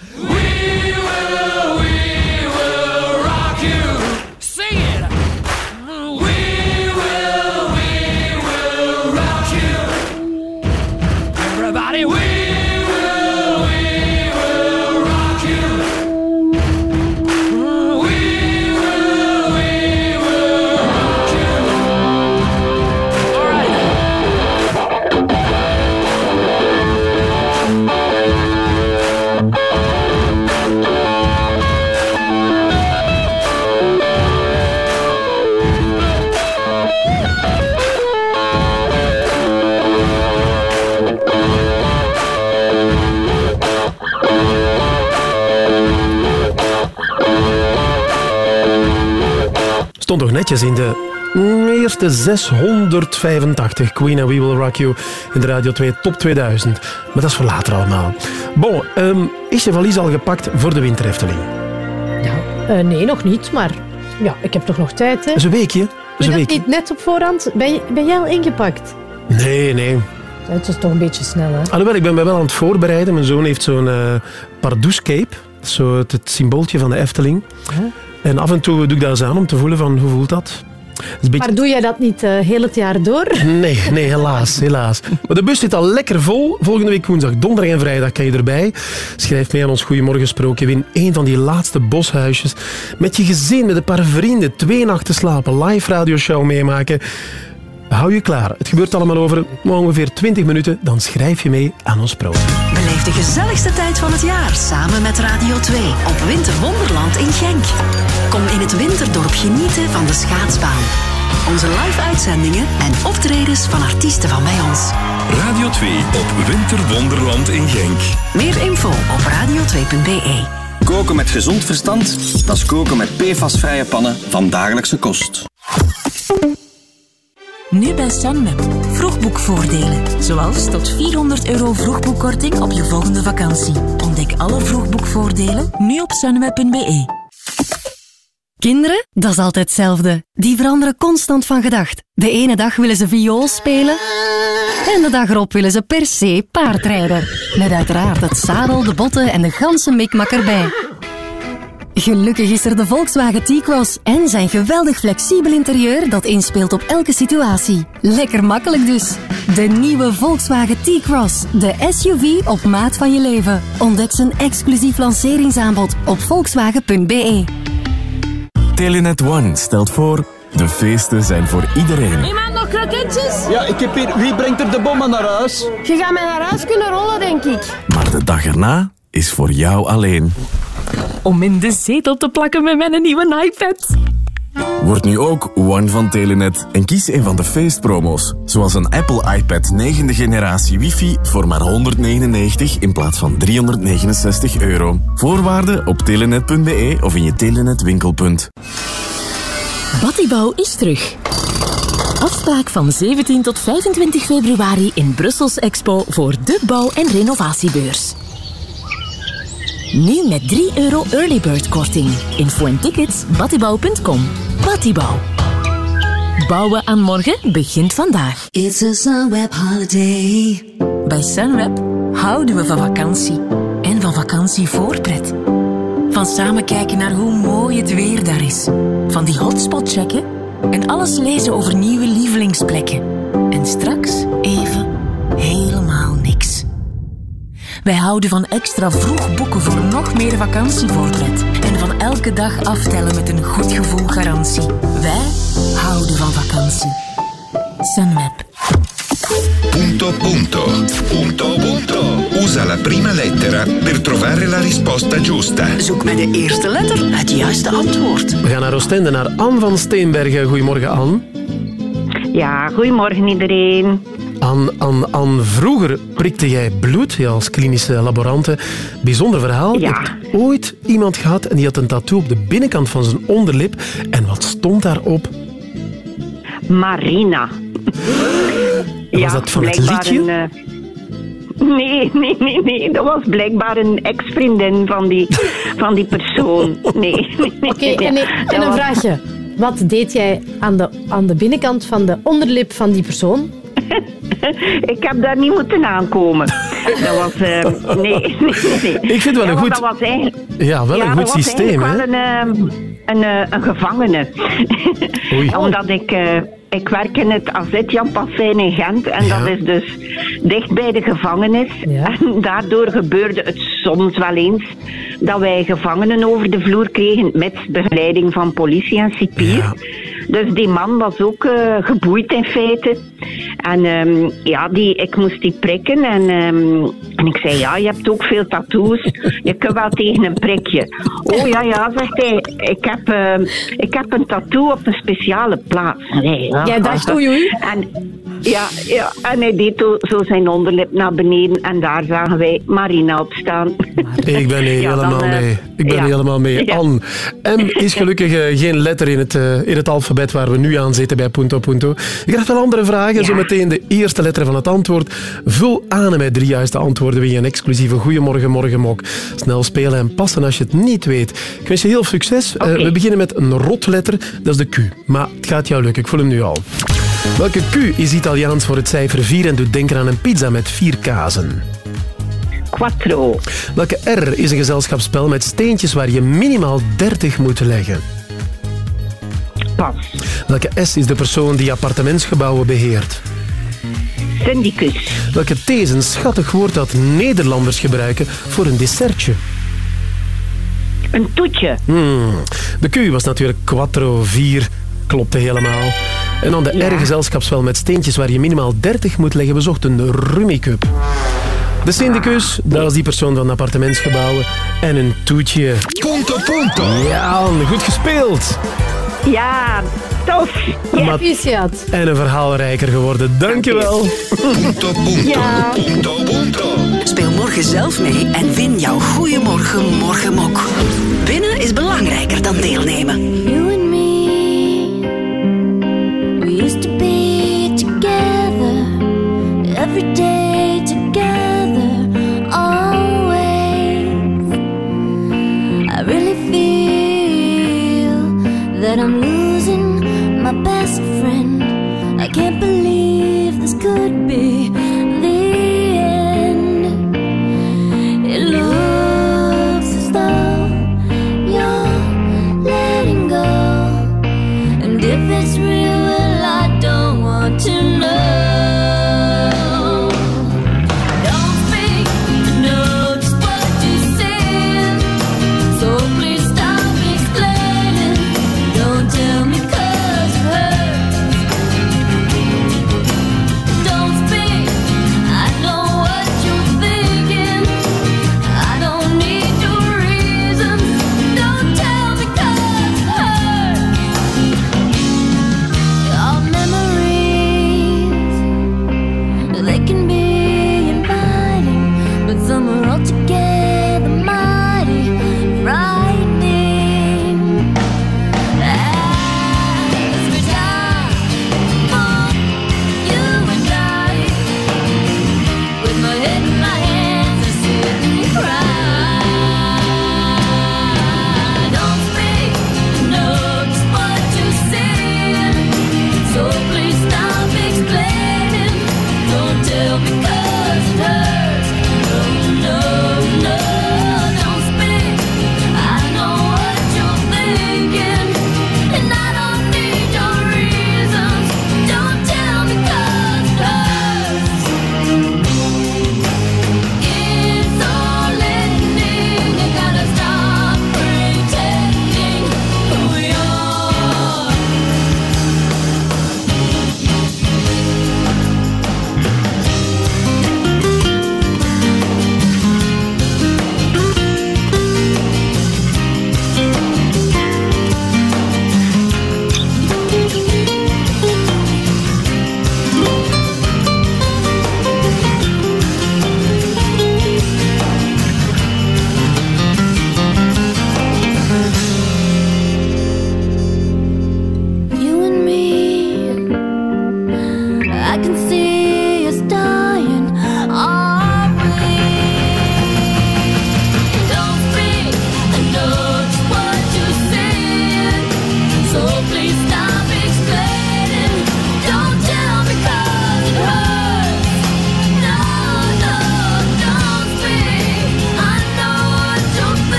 We will, we will rock you. In de eerste 685 Queen and We Will Rock You in de Radio 2 Top 2000. Maar dat is voor later allemaal. Bon, ehm, is je valies al gepakt voor de winterhefteling? Eh, nee, nog niet, maar ja, ik heb toch nog tijd. Hè? Dat is een weekje. Is een weekje. niet net op voorhand? Ben, je- ben jij al ingepakt? Nee, nee. Het is toch een beetje snel, hè? Alhoewel, ik ben me wel aan het voorbereiden. Mijn zoon heeft zo'n eh pardoescape. Zo het, het symbooltje van de Efteling. En af en toe doe ik dat eens aan om te voelen van hoe voelt dat. Een beetje... Maar doe jij dat niet eh, heel het jaar door? Nee, nee, helaas, helaas. Maar de bus zit al lekker vol. Volgende week woensdag, donderdag en vrijdag kan je erbij. Schrijf mee aan ons Goeiemorgen Sprookje. Win één van die laatste boshuisjes. Met je gezin, met een paar vrienden. Twee nachten slapen, live radioshow meemaken. Hou je klaar. Het gebeurt allemaal over ongeveer 20 minuten. Dan schrijf je mee aan ons sprookje. Beleef de gezelligste tijd van het jaar samen met Radio 2 op Winterwonderland in Genk. Kom in het winterdorp genieten van de schaatsbaan. Onze live-uitzendingen en optredens van artiesten van bij ons. Radio 2 op Winterwonderland in Genk. Meer info op radio2.be. Koken met gezond verstand, dat is koken met PFAS-vrije pannen van dagelijkse kost. Nu bij Sunweb. Vroegboekvoordelen. Zoals tot 400 euro vroegboekkorting op je volgende vakantie. Ontdek alle vroegboekvoordelen nu op sunweb.be. Kinderen, dat is altijd hetzelfde. Die veranderen constant van gedacht. De ene dag willen ze viool spelen en de dag erop willen ze per se paardrijden. Met uiteraard het zadel, de botten en de ganse mikmak erbij. Gelukkig is er de Volkswagen T-Cross en zijn geweldig flexibel interieur dat inspeelt op elke situatie. Lekker makkelijk dus. De nieuwe Volkswagen T-Cross, de SUV op maat van je leven. Ontdek zijn exclusief lanceringsaanbod op volkswagen.be. Telenet One stelt voor... De feesten zijn voor iedereen. Iemand nog kroketjes? Ja, ik heb hier... Wie brengt er de bommen naar huis? Je gaat mij naar huis kunnen rollen, denk ik. Maar de dag erna is voor jou alleen. Om in de zetel te plakken met mijn nieuwe iPad. Word nu ook One van Telenet en kies een van de feestpromo's. Zoals een Apple iPad 9e generatie wifi voor maar 199 in plaats van 369 euro. Voorwaarden op telenet.be of in je Telenet winkelpunt. Battibouw is terug. Afspraak van 17 tot 25 februari in Brussels Expo voor de bouw- en renovatiebeurs. Nu met 3 euro early bird korting. Info en tickets battibouw.com. Battibouw. Bouwen aan morgen begint vandaag. It's a Sunweb holiday. Bij Sunweb houden we van vakantie. En van vakantie voorpret. Van samen kijken naar hoe mooi het weer daar is. Van die hotspot checken. En alles lezen over nieuwe lievelingsplekken. En straks even niks. Wij houden van extra vroeg boeken voor nog meer vakantievoorpret. En van elke dag aftellen met een goed gevoel garantie. Wij houden van vakantie. Sunweb. Punto punto. Punto punto. Usa la prima lettera per trovare la risposta giusta. Zoek met de eerste letter het juiste antwoord. We gaan naar Oostende, naar Anne van Steenbergen. Goedemorgen, Anne. Ja, goedemorgen iedereen. Aan, aan, aan vroeger prikte jij bloed ja, als klinische laborante. Bijzonder verhaal. Je hebt ooit iemand gehad en die had een tattoo op de binnenkant van zijn onderlip. En wat stond daarop? Marina. Was dat van het liedje? Een, eh, Nee, nee, nee, nee. Dat was blijkbaar een ex-vriendin van die, van die persoon. Nee. Oké, en, en een vraagje. Wat deed jij aan de, aan de binnenkant van de onderlip van die persoon? Ik heb daar niet moeten aankomen. Dat was... eh, nee, nee, nee. Ik vind het wel Ja, een goed- Dat was eigenlijk, Ja, wel ja, een goed was systeem, hè? een, eh, een, eh, een gevangene. Omdat ik... eh, ik werk in het AZ Jan Passijn in Gent en dat is dus dicht bij de gevangenis. En daardoor gebeurde het soms wel eens dat wij gevangenen over de vloer kregen met begeleiding van politie en cipier. Dus die man was ook eh, geboeid in feite. En ehm, ja, die, ik moest die prikken. En, ehm, en ik zei, ja, je hebt ook veel tattoos. Je kunt wel tegen een prikje. Oh ja, ja, zegt hij. Ik heb, ehm, ik heb een tattoo op een speciale plaats. Nee, ja. Jij dacht, oei, oei. En, ja, ja, en hij deed zo- zijn onderlip naar beneden. En daar zagen wij Marina op staan. Ik ben er Ja, dan, helemaal eh, mee. Ik ben ja. er helemaal mee. Ja. Anne, M is gelukkig eh, geen letter in het, eh, in het alfabet waar we nu aan zitten bij Punto Punto. Je krijgt wel andere vragen. Zometeen de eerste letter van het antwoord. Vul aan en met drie juiste antwoorden win je een exclusieve Goeiemorgen Morgenmok. Snel spelen en passen als je het niet weet. Ik wens je heel veel succes. We beginnen met een rotletter. Dat is de Q. Maar het gaat jou lukken. Ik voel hem nu al. Welke Q is Italiaans voor het cijfer 4 en doet denken aan een pizza met vier kazen? Quattro. Welke R is een gezelschapsspel met steentjes waar je minimaal 30 moet leggen? Pas. Welke S is de persoon die appartementsgebouwen beheert? Syndicus. Welke T is een schattig woord dat Nederlanders gebruiken voor een dessertje? Een toetje. Hmm. De Q was natuurlijk quattro, 4. Klopte helemaal. En dan de R gezelschapsspel met steentjes waar je minimaal 30 moet leggen. We zochten een Rummy-cup. De syndicus, dat is die persoon van appartementsgebouwen. En een toetje. Punto, punto. Ja, goed gespeeld. Ja, tof. Maar- En een verhaal rijker geworden. Dankjewel. Punto, punto. Ja. Punto, punto. Speel morgen zelf mee en win jouw Goeiemorgen Morgenmok. Winnen is belangrijker dan deelnemen. That I'm losing my best friend. I can't believe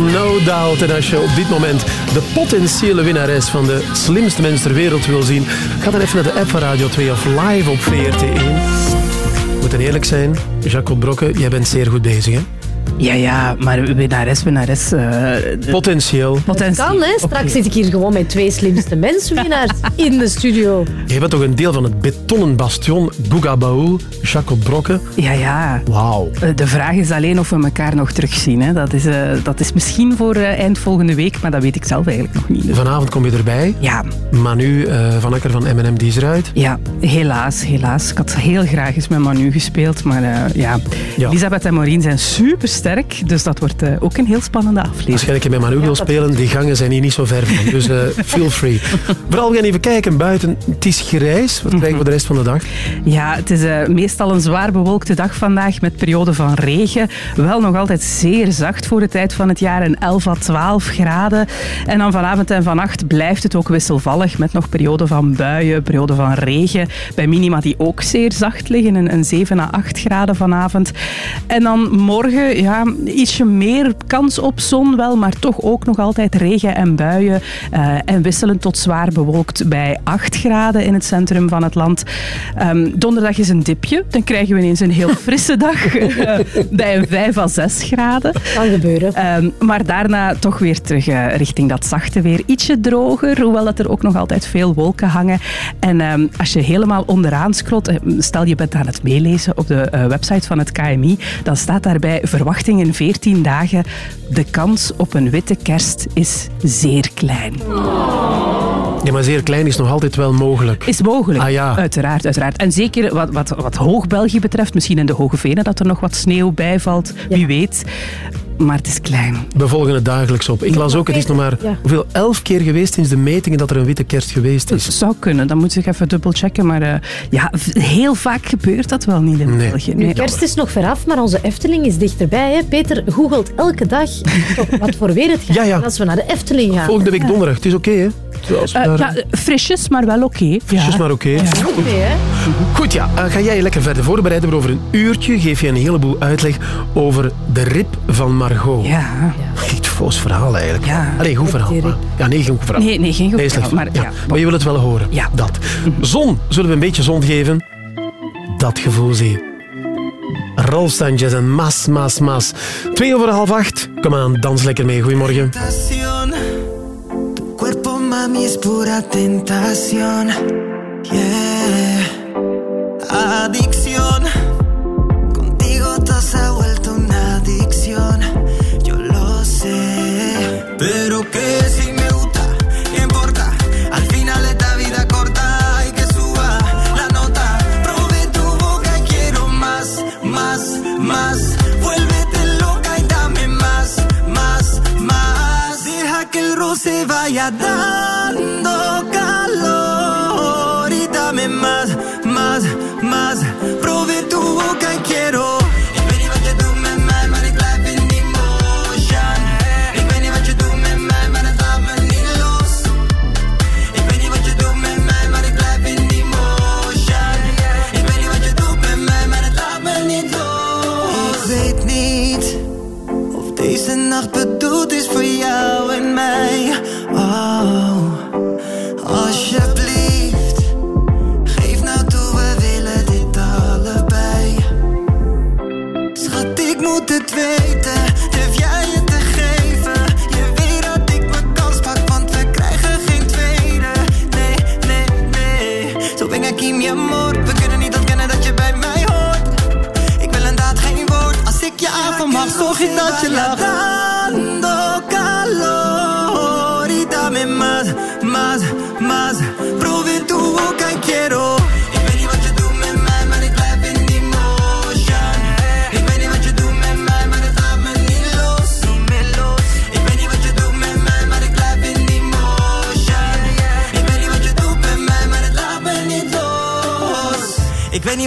van No Doubt. En als je op dit moment de potentiële winnares van de slimste mens ter wereld wil zien, ga dan even naar de app van Radio 2 of live op VRT1. Moet eerlijk zijn, Jacques Brokke, jij bent zeer goed bezig, hè? Ja, ja, maar winnares, winnares. eh, Potentieel. Potentieel. Kan, hè? Straks zit ik hier gewoon met twee slimste mensenwinnaars in de studio. Jij bent toch een deel van het betonnen bastion Bougabaou, Jacques Brokke? Ja, ja. Wauw. Eh, De vraag is alleen of we elkaar nog terugzien. Hè. Dat, is, eh, dat is misschien voor eind volgende week, maar dat weet ik zelf eigenlijk nog niet. Dus- Vanavond kom je erbij. Ja. Manu eh, van Akker van M&M, die is eruit. Ja, helaas, helaas. Ik had heel graag eens met Manu gespeeld, maar eh, ja. Ja. Elisabeth en Maureen zijn supersterk, dus dat wordt eh, ook een heel spannende aflevering. Als je een keer met Manu wil spelen, die gangen zijn hier niet zo ver van. Dus eh, feel free. Vooral we gaan even kijken buiten. Het is grijs. Wat krijgen we voor de rest van de dag? Ja, het is eh, meestal een zwaar bewolkte dag vandaag met periode van regen. Wel nog altijd zeer zacht voor de tijd van het jaar, een 11 à 12 graden. En dan vanavond en vannacht blijft het ook wisselvallig met nog periode van buien, periode van regen. Bij minima die ook zeer zacht liggen, een, een 7 à 8 graden vanavond. En dan morgen, ja, ietsje meer kans op zon wel, maar toch ook nog altijd regen en buien. eh, en wisselend tot zwaar bewolkt bij 8 graden in het centrum van het land. Ehm, donderdag is een dipje. Dan krijgen we ineens een heel frisse dag eh, bij een 5 à 6 graden. Kan gebeuren. Ehm, maar daarna toch weer terug eh, richting dat zachte weer. Ietsje droger, hoewel dat er ook nog altijd veel wolken hangen. En ehm, als je helemaal onderaan scrolt, stel je bent aan het meelezen op de website van het KMI, dan staat daarbij verwachting in 14 dagen. De kans op een witte kerst is zeer klein. Ja, maar zeer klein is nog altijd wel mogelijk. Is mogelijk, Ah ja. uiteraard, uiteraard. En zeker wat, wat, wat Hoog-België betreft, misschien in de Hoge Venen, dat er nog wat sneeuw bijvalt, wie weet. Maar het is klein. We volgen het dagelijks op. Ik las ook, het is nog maar Ja. hoeveel, elf keer geweest sinds de metingen dat er een witte kerst geweest is. Zou kunnen, dan moet ik even dubbel checken. Maar eh, ja, heel vaak gebeurt dat wel niet in België. Nee. kerst is nog veraf, maar onze Efteling is dichterbij. Hè? Peter googelt elke dag wat voor weer het gaat Ja, ja. als we naar de Efteling gaan. Volgende week donderdag, het is oké, hè? We Eh, daar- ja, frisjes, maar wel oké. Frisjes, Ja. maar oké. Goed, ja. eh, ga jij lekker verder voorbereiden. Maar over een uurtje geef je een heleboel uitleg over de rib van Margot. Ja. Foos verhaal eigenlijk. Ja. Allee, goed verhaal. Maar- Ja, nee, geen goed verhaal. Nee, nee, geen goed Nee, verhaal, maar ja. ja, Maar je wil het wel horen. Ja. Dat. Zon. Zullen we een beetje zon geven? Dat gevoel zie je. Rolf Sanchez en Mas, Mas, Mas. Twee over half acht. Kom aan, dans lekker mee. Goedemorgen. mami es pura tentación. Yeah. Adic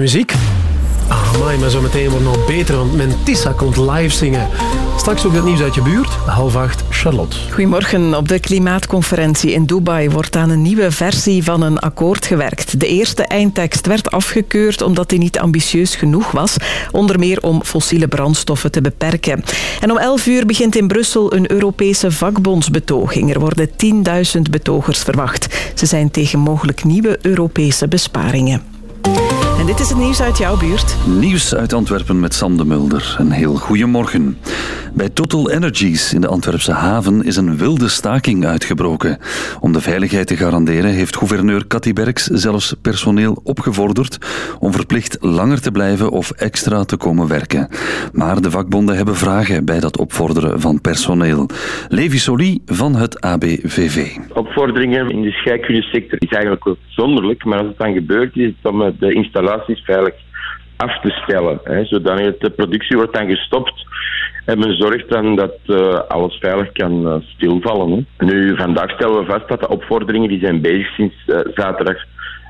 Muziek. Ah, amai, maar zo meteen wordt het nog beter, want Mentissa komt live zingen. Straks ook het nieuws uit je buurt. Half acht, Charlotte. Goedemorgen. Op de klimaatconferentie in Dubai wordt aan een nieuwe versie van een akkoord gewerkt. De eerste eindtekst werd afgekeurd omdat die niet ambitieus genoeg was, onder meer om fossiele brandstoffen te beperken. En om 11 uur begint in Brussel een Europese vakbondsbetoging. Er worden 10.000 betogers verwacht. Ze zijn tegen mogelijk nieuwe Europese besparingen. En dit is het nieuws uit jouw buurt. Nieuws uit Antwerpen met Sam de Mulder. Een heel goeiemorgen. Bij Total Energies in de Antwerpse haven is een wilde staking uitgebroken. Om de veiligheid te garanderen heeft gouverneur Cathy Berks zelfs personeel opgevorderd om verplicht langer te blijven of extra te komen werken. Maar de vakbonden hebben vragen bij dat opvorderen van personeel. Levi Soli van het ABVV. opvorderingen in de scheikundesector is eigenlijk wel zonderlijk, maar als het dan gebeurt, is het om eh, de veilig af te stellen. Hè, zodat de productie wordt dan gestopt en men zorgt dan dat eh, alles veilig kan eh, stilvallen. Hè. Nu, vandaag stellen we vast dat de opvorderingen die zijn bezig sinds eh, zaterdag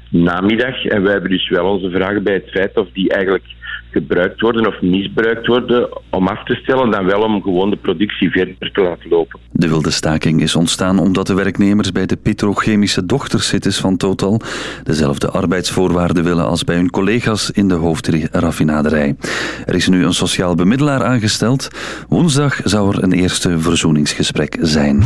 namiddag en wij hebben dus wel onze vragen bij het feit of die eigenlijk gebruikt worden of misbruikt worden om af te stellen, dan wel om gewoon de productie verder te laten lopen. De wilde staking is ontstaan omdat de werknemers bij de petrochemische dochtercities van Total dezelfde arbeidsvoorwaarden willen als bij hun collega's in de hoofdraffinaderij. Er is nu een sociaal bemiddelaar aangesteld. Woensdag zou er een eerste verzoeningsgesprek zijn.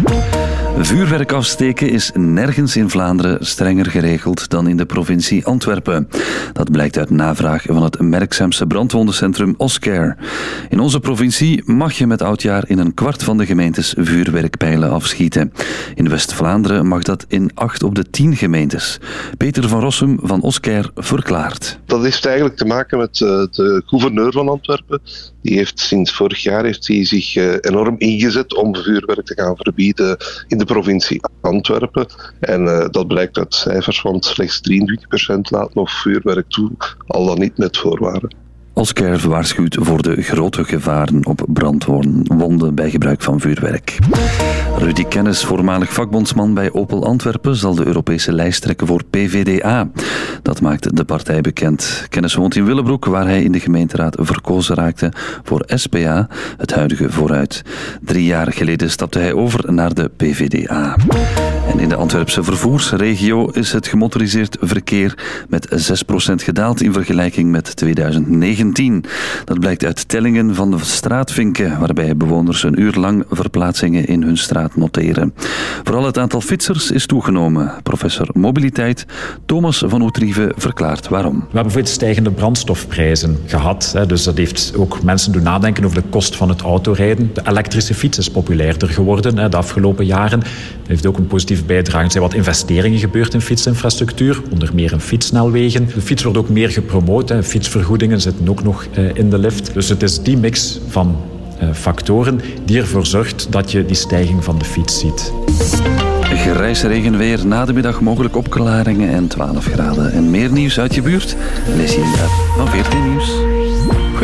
Vuurwerk afsteken is nergens in Vlaanderen strenger geregeld dan in de provincie Antwerpen. Dat blijkt uit navraag van het Merksemse brandwondencentrum Oscare. In onze provincie mag je met oudjaar in een kwart van de gemeentes vuurwerkpijlen afschieten. In West-Vlaanderen mag dat in acht op de tien gemeentes. Peter van Rossum van Oscare verklaart. Dat heeft eigenlijk te maken met eh, de gouverneur van Antwerpen. Die heeft sinds vorig jaar heeft hij zich eh, enorm ingezet om vuurwerk te gaan verbieden in de provincie Antwerpen. En eh, dat blijkt uit cijfers, want slechts 23% laat nog vuurwerk toe, al dan niet met voorwaarden. Oscar waarschuwt voor de grote gevaren op brandwonden bij gebruik van vuurwerk. Rudy Kennis, voormalig vakbondsman bij Opel Antwerpen, zal de Europese lijst trekken voor PVDA. Dat maakt de partij bekend. Kennis woont in Willebroek, waar hij in de gemeenteraad verkozen raakte voor SPA, het huidige Vooruit. Drie jaar geleden stapte hij over naar de PVDA. En in de Antwerpse vervoersregio is het gemotoriseerd verkeer met 6% gedaald in vergelijking met 2019. Dat blijkt uit tellingen van de straatvinken, waarbij bewoners een uur lang verplaatsingen in hun straat noteren. Vooral het aantal fietsers is toegenomen. Professor Mobiliteit Thomas van Oetrieve verklaart waarom. We hebben bijvoorbeeld stijgende brandstofprijzen gehad. Hè, dus dat heeft ook mensen doen nadenken over de kost van het autorijden. De elektrische fiets is populairder geworden hè, de afgelopen jaren. Dat heeft ook een positieve bijdrage. Er zijn wat investeringen gebeurd in fietsinfrastructuur, onder meer in fietssnelwegen. De fiets wordt ook meer gepromoot. Hè. Fietsvergoedingen zitten ook nog eh, in de lift. Dus het is die mix van eh, factoren die ervoor zorgt dat je die stijging van de fiets ziet. Grijs regenweer, na de middag mogelijk opklaringen en 12 graden. En meer nieuws uit je buurt lees je in de van 14 Nieuws.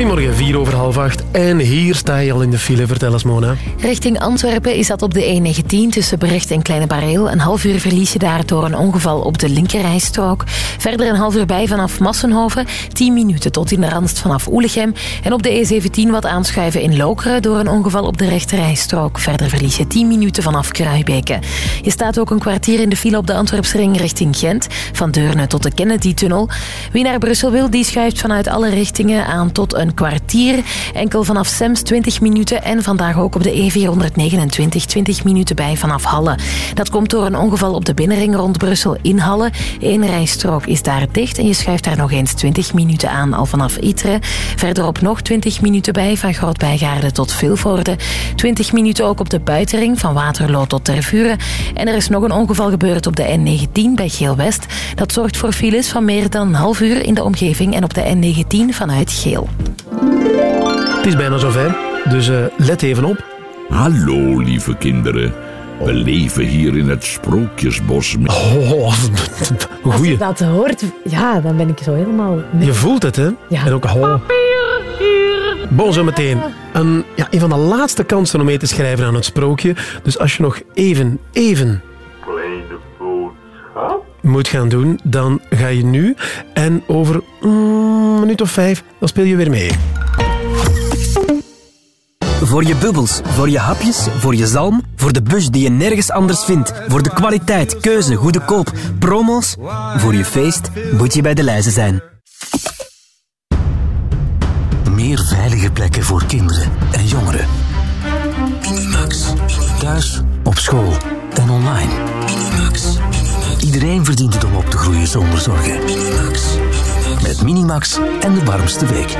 Goedemorgen, vier over half acht. En hier sta je al in de file. Vertel eens, Mona. Richting Antwerpen is dat op de E19 tussen Brecht en Kleine Bareel. Een half uur verlies je daar door een ongeval op de linkerrijstrook. Verder een half uur bij vanaf Massenhoven. 10 minuten tot in de Randst vanaf Oelegem. En op de E17 wat aanschuiven in Lokeren door een ongeval op de rechterrijstrook. Verder verlies je 10 minuten vanaf Kruibeke. Je staat ook een kwartier in de file op de Antwerpsring richting Gent. Van Deurne tot de Kennedy-tunnel. Wie naar Brussel wil, die schuift vanuit alle richtingen aan tot een kwartier. Enkel vanaf Sems 20 minuten en vandaag ook op de E429 20 minuten bij vanaf Halle. Dat komt door een ongeval op de binnenring rond Brussel in Halle. Eén rijstrook is daar dicht en je schuift daar nog eens 20 minuten aan al vanaf Itre. Verderop nog 20 minuten bij van Grootbijgaarde tot Vilvoorde. 20 minuten ook op de buitenring van Waterloo tot Tervuren. En er is nog een ongeval gebeurd op de N19 bij Geel-West. Dat zorgt voor files van meer dan een half uur in de omgeving en op de N19 vanuit Geel. Het is bijna zover, dus eh, let even op. Hallo, lieve kinderen. We leven hier in het Sprookjesbos. Oh, Als je dat hoort, ja, dan ben ik zo helemaal... mee. Je voelt het, hè? Ja. En ook, oh. Bon, zo meteen. Een, ja, een van de laatste kansen om mee te schrijven aan het sprookje. Dus als je nog even, even... Moet gaan doen, dan ga je nu en over mm, een minuut of vijf, dan speel je weer mee. Voor je bubbels, voor je hapjes, voor je zalm, voor de bus die je nergens anders vindt, voor de kwaliteit, keuze, goede koop, promo's, voor je feest moet je bij de lijzen zijn. Meer veilige plekken voor kinderen en jongeren. Minimax. Thuis, op school en online. Iedereen verdient het om op te groeien zonder zorgen. Minimax. Met Minimax en de warmste week.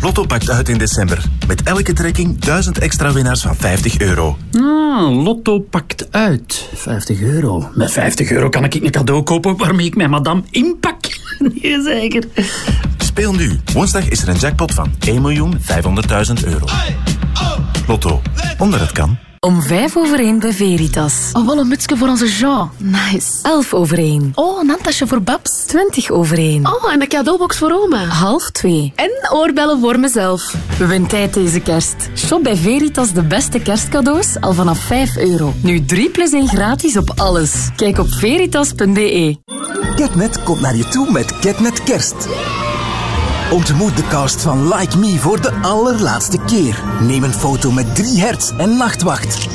Lotto pakt uit in december. Met elke trekking 1000 extra winnaars van 50 euro. Ah, Lotto pakt uit. 50 euro. Met 50 euro kan ik een cadeau kopen waarmee ik mijn madame inpak. Nee, zeker. Speel nu. Woensdag is er een jackpot van 1.500.000 euro. Lotto. Omdat het kan. Om vijf over één bij Veritas. Oh, wel een mutsje voor onze Jean. Nice. Elf over één. Oh, een handtasje voor Babs. Twintig over één. Oh, en een cadeaubox voor oma. Half twee. En oorbellen voor mezelf. Win tijd deze kerst. Shop bij Veritas de beste kerstcadeaus al vanaf 5 euro. Nu 3 plus 1 gratis op alles. Kijk op veritas.be. Catnet komt naar je toe met Catnet Kerst. Ontmoet de cast van Like Me voor de allerlaatste keer. Neem een foto met drie hertz en nachtwacht.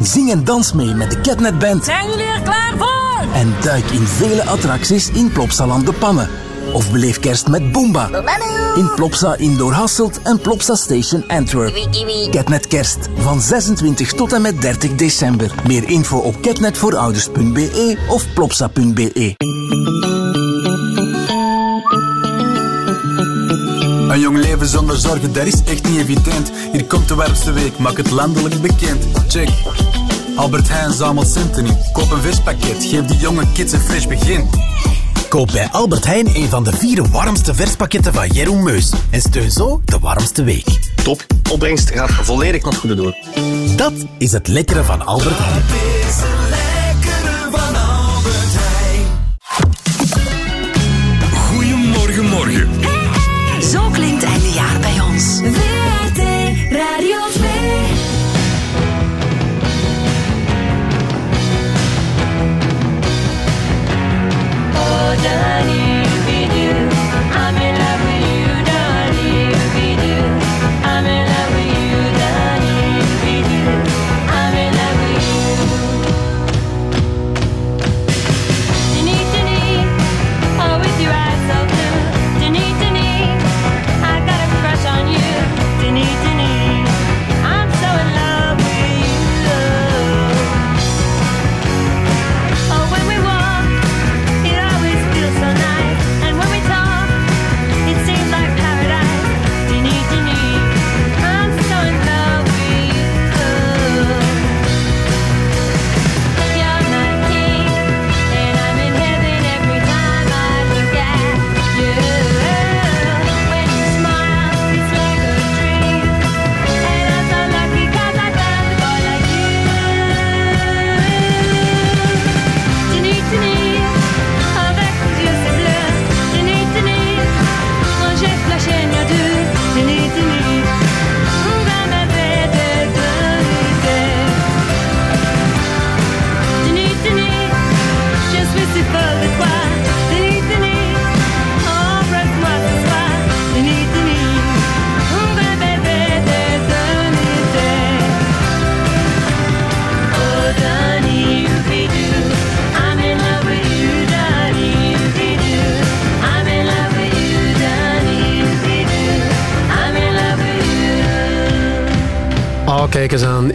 Zing en dans mee met de Catnet Band. Zijn jullie er klaar voor? En duik in vele attracties in Plopsaland de Pannen. Of beleef kerst met Boomba. In Plopsa Indoor Hasselt en Plopsa Station Antwerp. Catnet Kerst van 26 tot en met 30 december. Meer info op catnetvoorouders.be of plopsa.be. Een jong leven zonder zorgen, dat is echt niet evident. Hier komt de warmste week, maak het landelijk bekend. Check. Albert Heijn zamelt centen in. Koop een vers pakket, geef die jonge kids een fresh begin. Koop bij Albert Heijn een van de vier warmste verspakketten van Jeroen Meus. En steun zo de warmste week. Top. Opbrengst gaat volledig naar het goede doel. Dat is het lekkere van Albert Heijn.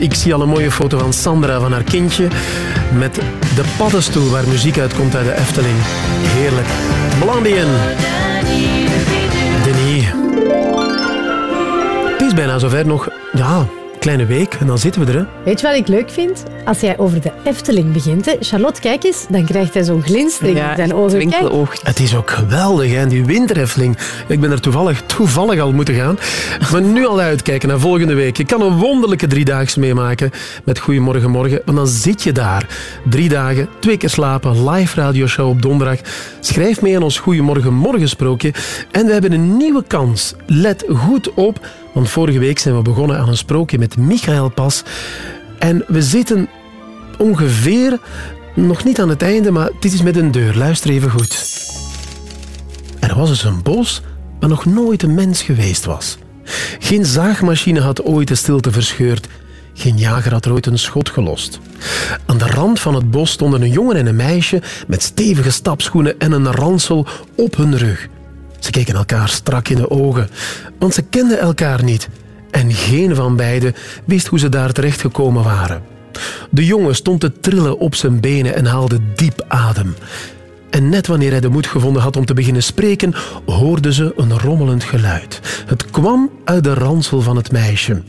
Ik zie al een mooie foto van Sandra van haar kindje met de paddenstoel waar muziek uitkomt uit de Efteling. Heerlijk. Blondien. Denis. Het is bijna zover nog. Ja, kleine week en dan zitten we er. Hè. Weet je wat ik leuk vind? Als jij over de Efteling begint, hè. Charlotte, kijk eens, dan krijgt hij zo'n glinstering in zijn ogen. Het is ook geweldig, hè, die winterheffeling. Ik ben er toevallig, toevallig al moeten gaan. Maar nu al uitkijken naar volgende week. Je kan een wonderlijke driedaagse meemaken met Goedemorgen Morgen. Want dan zit je daar. Drie dagen, twee keer slapen, live radioshow op donderdag. Schrijf mee aan ons Goedemorgen Morgen sprookje. En we hebben een nieuwe kans. Let goed op, want vorige week zijn we begonnen aan een sprookje met Michael Pas. En we zitten ongeveer nog niet aan het einde, maar dit is met een deur. Luister even goed. Er was dus een bos waar nog nooit een mens geweest was. Geen zaagmachine had ooit de stilte verscheurd. Geen jager had er ooit een schot gelost. Aan de rand van het bos stonden een jongen en een meisje met stevige stapschoenen en een ransel op hun rug. Ze keken elkaar strak in de ogen, want ze kenden elkaar niet. En geen van beiden wist hoe ze daar terecht gekomen waren. De jongen stond te trillen op zijn benen en haalde diep adem. En net wanneer hij de moed gevonden had om te beginnen spreken, hoorden ze een rommelend geluid. Het kwam uit de ransel van het meisje.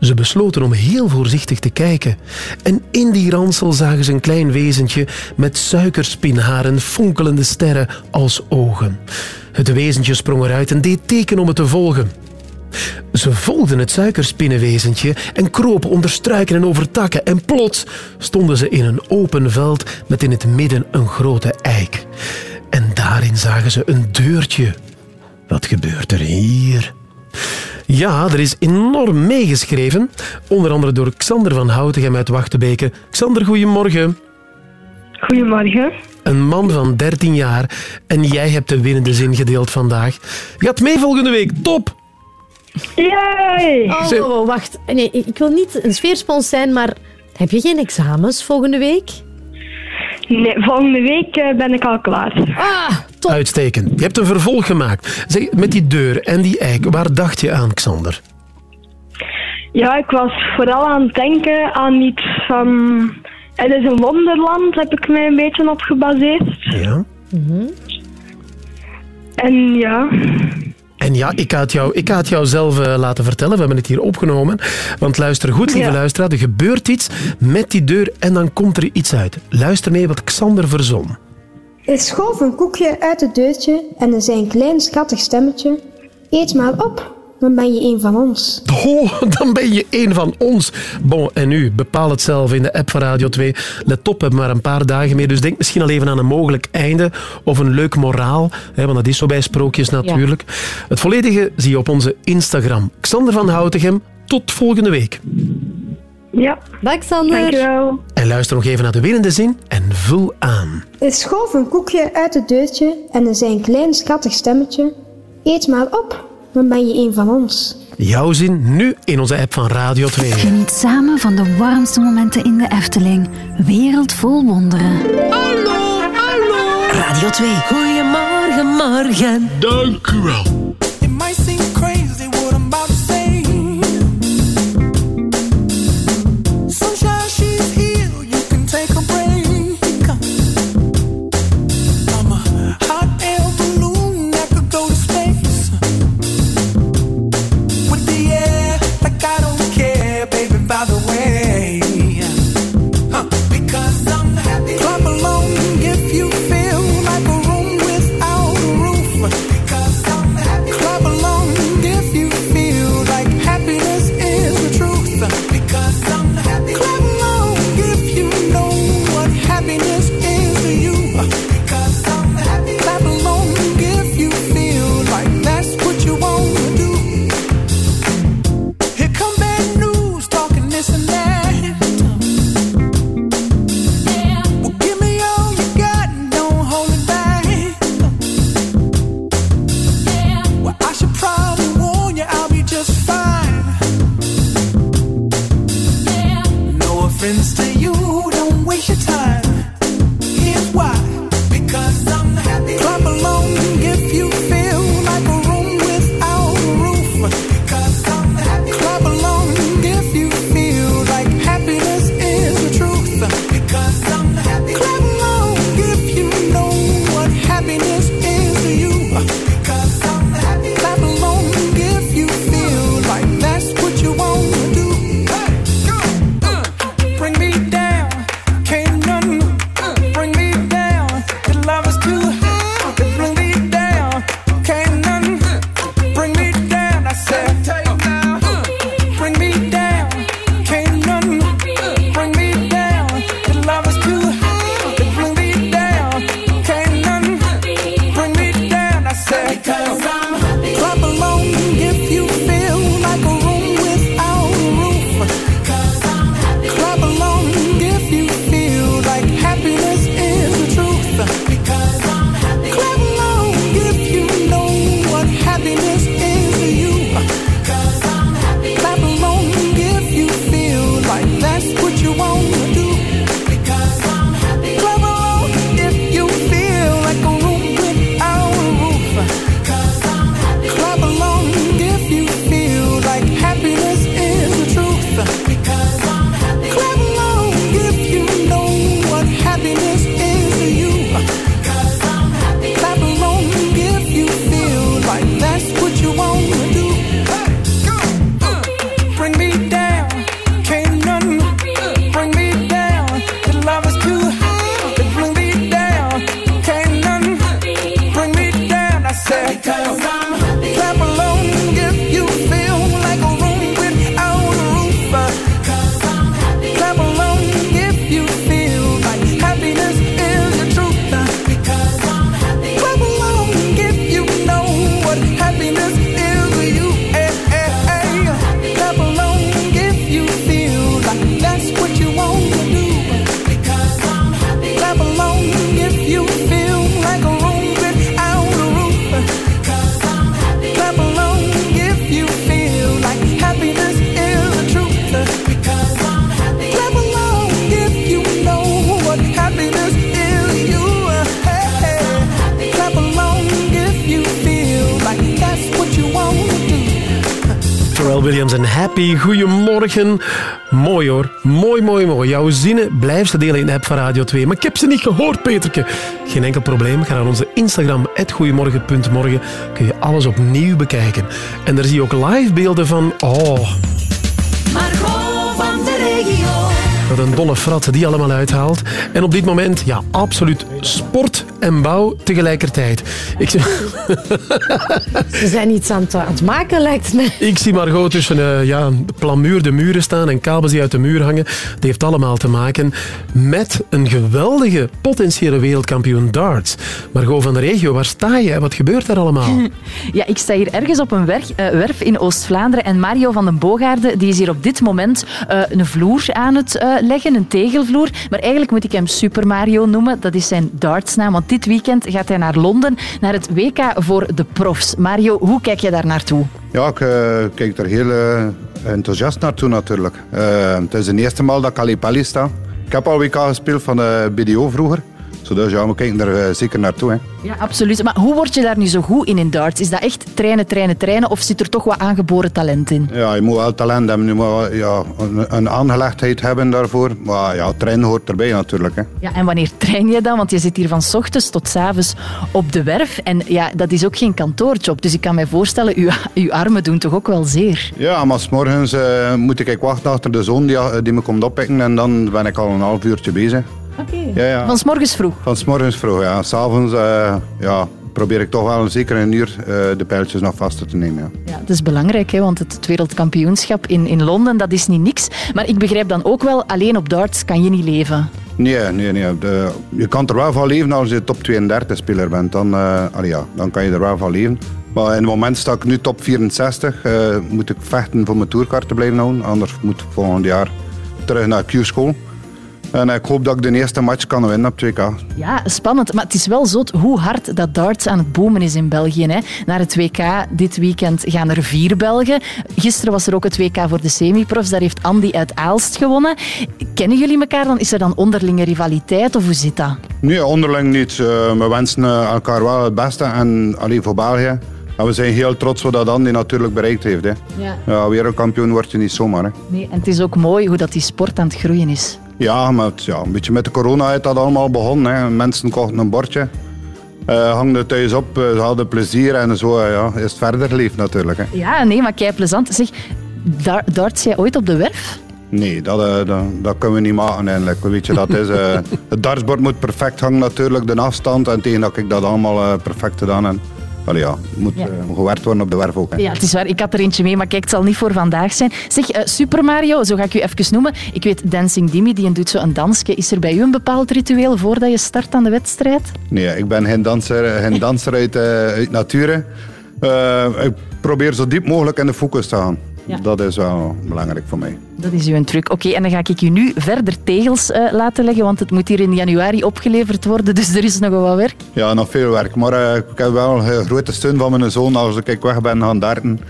Ze besloten om heel voorzichtig te kijken. En in die ransel zagen ze een klein wezentje met suikerspinharen, fonkelende sterren als ogen. Het wezentje sprong eruit en deed teken om het te volgen. Ze volgden het suikerspinnenwezentje en kropen onder struiken en over takken. En plots stonden ze in een open veld met in het midden een grote eik. En daarin zagen ze een deurtje. Wat gebeurt er hier? Ja, er is enorm meegeschreven. Onder andere door Xander van Houtegem uit Wachtebeke. Xander, goedemorgen. Goedemorgen. Een man van 13 jaar en jij hebt de winnende zin gedeeld vandaag. Gaat mee volgende week, top! Yay! Oh, Zeg- oh, wacht. Nee, ik ik wil niet een sfeerspons zijn, maar heb je geen examens volgende week? Nee, volgende week eh, ben ik al klaar. Ah, Uitstekend. Je hebt een vervolg gemaakt. Zeg, met die deur en die eik, waar dacht je aan, Xander? Ja, ik was vooral aan het denken aan iets van... Het is een wonderland, heb ik mij een beetje op gebaseerd. Ja. En ja, En ja, ik ga het jou, ik ga het jou zelf eh, laten vertellen. We hebben het hier opgenomen. Want luister goed, lieve Ja. luisteraar. Er gebeurt iets met die deur en dan komt er iets uit. Luister mee wat Xander verzon. Er schoof een koekje uit het deurtje en er zei een klein schattig stemmetje. Eet maar op, dan ben je een van ons. Oh, dan ben je één van ons. Bon, en nu, bepaal het zelf in de app van Radio 2. Let op, we hebben maar een paar dagen meer. Dus denk misschien al even aan een mogelijk einde of een leuk moraal. Hè, want dat is zo bij sprookjes natuurlijk. Het volledige zie je op onze Instagram. Xander van Houtegem, tot volgende week. ja. Dag Xander. Dankjewel. En luister nog even naar de winnende zin en vul aan. Er schoof een koekje uit het deurtje en er zei een klein schattig stemmetje. Eet maar op, dan ben je een van ons. Jouw zin nu in onze app van Radio 2. Geniet samen van de warmste momenten in de Efteling. Wereld vol wonderen. Radio 2. Goedemorgen, morgen. Dank u wel. It might seem crazy Mooi hoor. Mooi, mooi, mooi. Jouw zinnen blijf ze delen in de app van Radio 2. Maar ik heb ze niet gehoord, Peterke. Geen enkel probleem. Ga naar onze Instagram, goeiemorgen.morgen. Kun je alles opnieuw bekijken. En daar zie je ook live beelden van... Oh, Margot van de regio. wat een dolle frat die allemaal uithaalt. En op dit moment, ja, absoluut sport en bouw tegelijkertijd. Ik zie, Ze zijn iets aan het, aan het maken, lijkt mij. ik zie Margot tussen eh, ja, plamuur de muren staan en kabels die uit de muur hangen. Dat heeft allemaal te maken met een geweldige potentiële wereldkampioen darts. Margot van de regio, waar sta je en wat gebeurt daar allemaal? Ja, ik sta hier ergens op een werk, eh, werf in Oost-Vlaanderen en Mario van den Boogaarde die is hier op dit moment eh, een vloer aan het eh, leggen, een tegelvloer. Maar eigenlijk moet ik hem Super Mario noemen, dat is zijn dartsnaam, want dit weekend gaat hij naar Londen, naar het WK voor de profs. Mario, hoe kijk je daar naartoe? Ja, ik eh, kijk er heel eh, enthousiast naartoe natuurlijk. Eh, het is de eerste maal dat ik al in Paris sta. Ik heb al WK gespeeld van de BDO vroeger. Dus ja, we kijken er eh, zeker naartoe. Hè. Ja, absoluut. Maar hoe word je daar nu zo goed in in darts? Is dat echt trainen, trainen, trainen of zit er toch wat aangeboren talent in? Ja, je moet wel talent hebben, je moet wel, ja, een, een aangelegdheid hebben daarvoor. Maar ja, trainen hoort erbij natuurlijk. Hè. Ja, en wanneer train je dan? Want je zit hier van 's ochtends tot 's avonds op de werf. En ja, dat is ook geen kantoorjob. Dus ik kan mij voorstellen, uw, uw armen doen toch ook wel zeer? Ja, maar 's morgens eh, moet ik wachten achter de zon die, die me komt oppikken en dan ben ik al een half uurtje bezig. Ja, ja. Van 's morgens vroeg? Van 's morgens vroeg, ja. S'avonds uh, ja, probeer ik toch wel zeker een uur uh, de pijltjes nog vaster te nemen. Ja. Ja, dat is belangrijk, hè, want het, het wereldkampioenschap in, in Londen, dat is niet niks. Maar ik begrijp dan ook wel, alleen op darts kan je niet leven. Nee, nee, nee. De, je kan er wel van leven als je top 32 speler bent. Dan, uh, allee, ja, dan kan je er wel van leven. Maar in het moment sta ik nu top 64. Uh, moet ik vechten voor mijn tourkaart te blijven houden. Anders moet ik volgend jaar terug naar Q-school. En ik hoop dat ik de eerste match kan winnen op 2K. Ja, spannend. Maar het is wel zot hoe hard dat darts aan het boomen is in België. Hè. Naar het WK dit weekend gaan er vier Belgen. Gisteren was er ook het WK voor de semi-profs. Daar heeft Andy uit Aalst gewonnen. Kennen jullie elkaar dan? Is er dan onderlinge rivaliteit of hoe zit dat? Nee, onderling niet. Uh, we wensen elkaar wel het beste. En alleen voor België. En we zijn heel trots wat dat Andy natuurlijk bereikt heeft. Hè. Ja. Ja, wereldkampioen word je niet zomaar. Hè. Nee, en het is ook mooi hoe dat die sport aan het groeien is. Ja, maar het, ja, een beetje met de corona is dat allemaal begonnen. Hè. Mensen kochten een bordje, uh, hangden thuis op, uh, ze hadden plezier en zo uh, ja, is het verder geleefd natuurlijk. Hè. Ja, nee, maar kei plezant. Zeg, dar darts jij ooit op de werf? Nee, dat, uh, dat, dat, kunnen we niet maken eigenlijk. Weet je, dat is, uh, het dartsbord moet perfect hangen natuurlijk, de afstand. En tegen dat ik dat allemaal perfect gedaan heb. Allee, ja, moet ja. gewerkt worden op de werf ook. Hè. Ja, het is waar. Ik had er eentje mee, maar kijk, het zal niet voor vandaag zijn. Zeg, Super Mario, zo ga ik u even noemen. Ik weet, Dancing Dimmy, die doet zo een dansje. Is er bij u een bepaald ritueel voordat je start aan de wedstrijd? Nee, ik ben geen danser, geen danser uit, uit nature. ik probeer zo diep mogelijk in de focus te gaan. Ja. Dat is wel belangrijk voor mij. Dat is uw truc. Oké, okay, en dan ga ik u nu verder tegels uh, laten leggen, want het moet hier in januari opgeleverd worden, dus er is nog wel wat werk. Ja, nog veel werk. Maar uh, ik heb wel een grote steun van mijn zoon. Als ik weg ben gaan darten,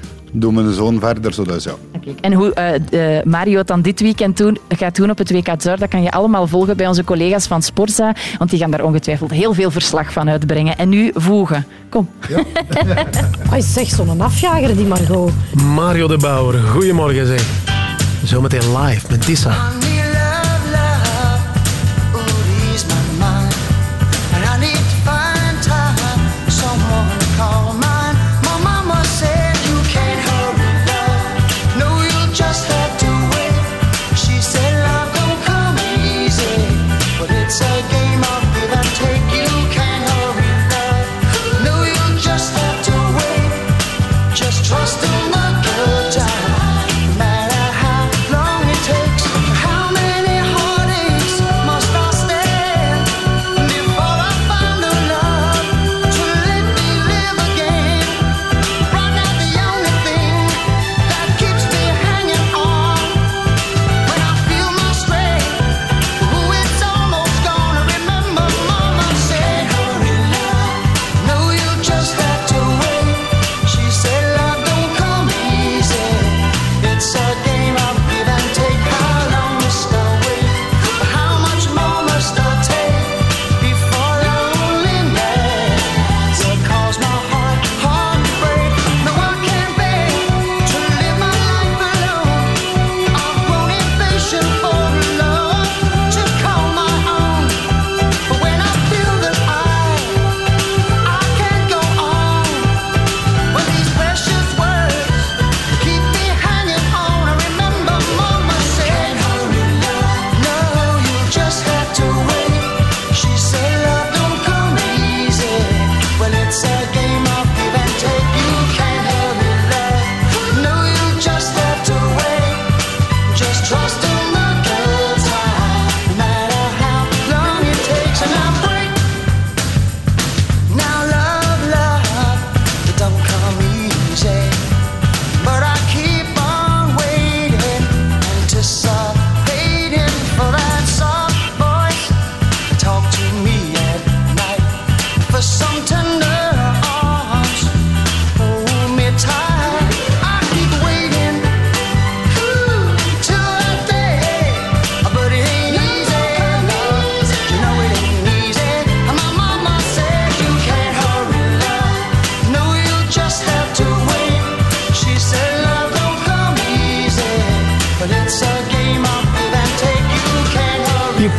doe mijn zoon verder. Zo dus, ja. Okay. En hoe uh, Mario het dan dit weekend doen, gaat doen op het WK Zuid, dat kan je allemaal volgen bij onze collega's van Sporza, want die gaan daar ongetwijfeld heel veel verslag van uitbrengen. En nu voegen. Kom. Ja. Hij echt zo'n afjager, die Margot. Mario de Bouwer, goedemorgen zeg. Zometeen live met Tissa.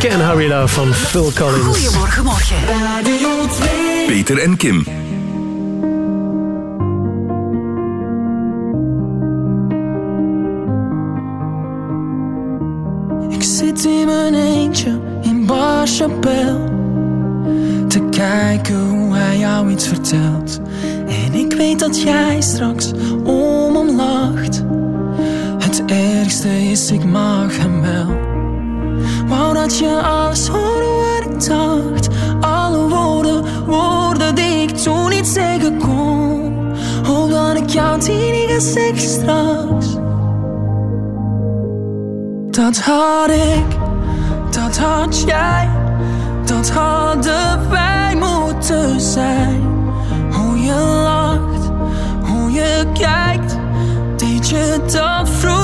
Can Hurry Love van Phil Collins. Goedemorgen, morgen. Radio 2. Peter en Kim. Ik zit in mijn eentje in Barchapel Te kijken hoe hij jou iets vertelt En ik weet dat jij straks om hem lacht Het ergste is, ik mag hem wel dat je alles hoorde wat ik dacht Alle woorden, woorden die ik toen niet zeggen kon. Hoop dat ik jou die niet ga straks. Dat had ik, dat had jij, dat hadden wij moeten zijn. Hoe je lacht, hoe je kijkt, deed je dat vroeger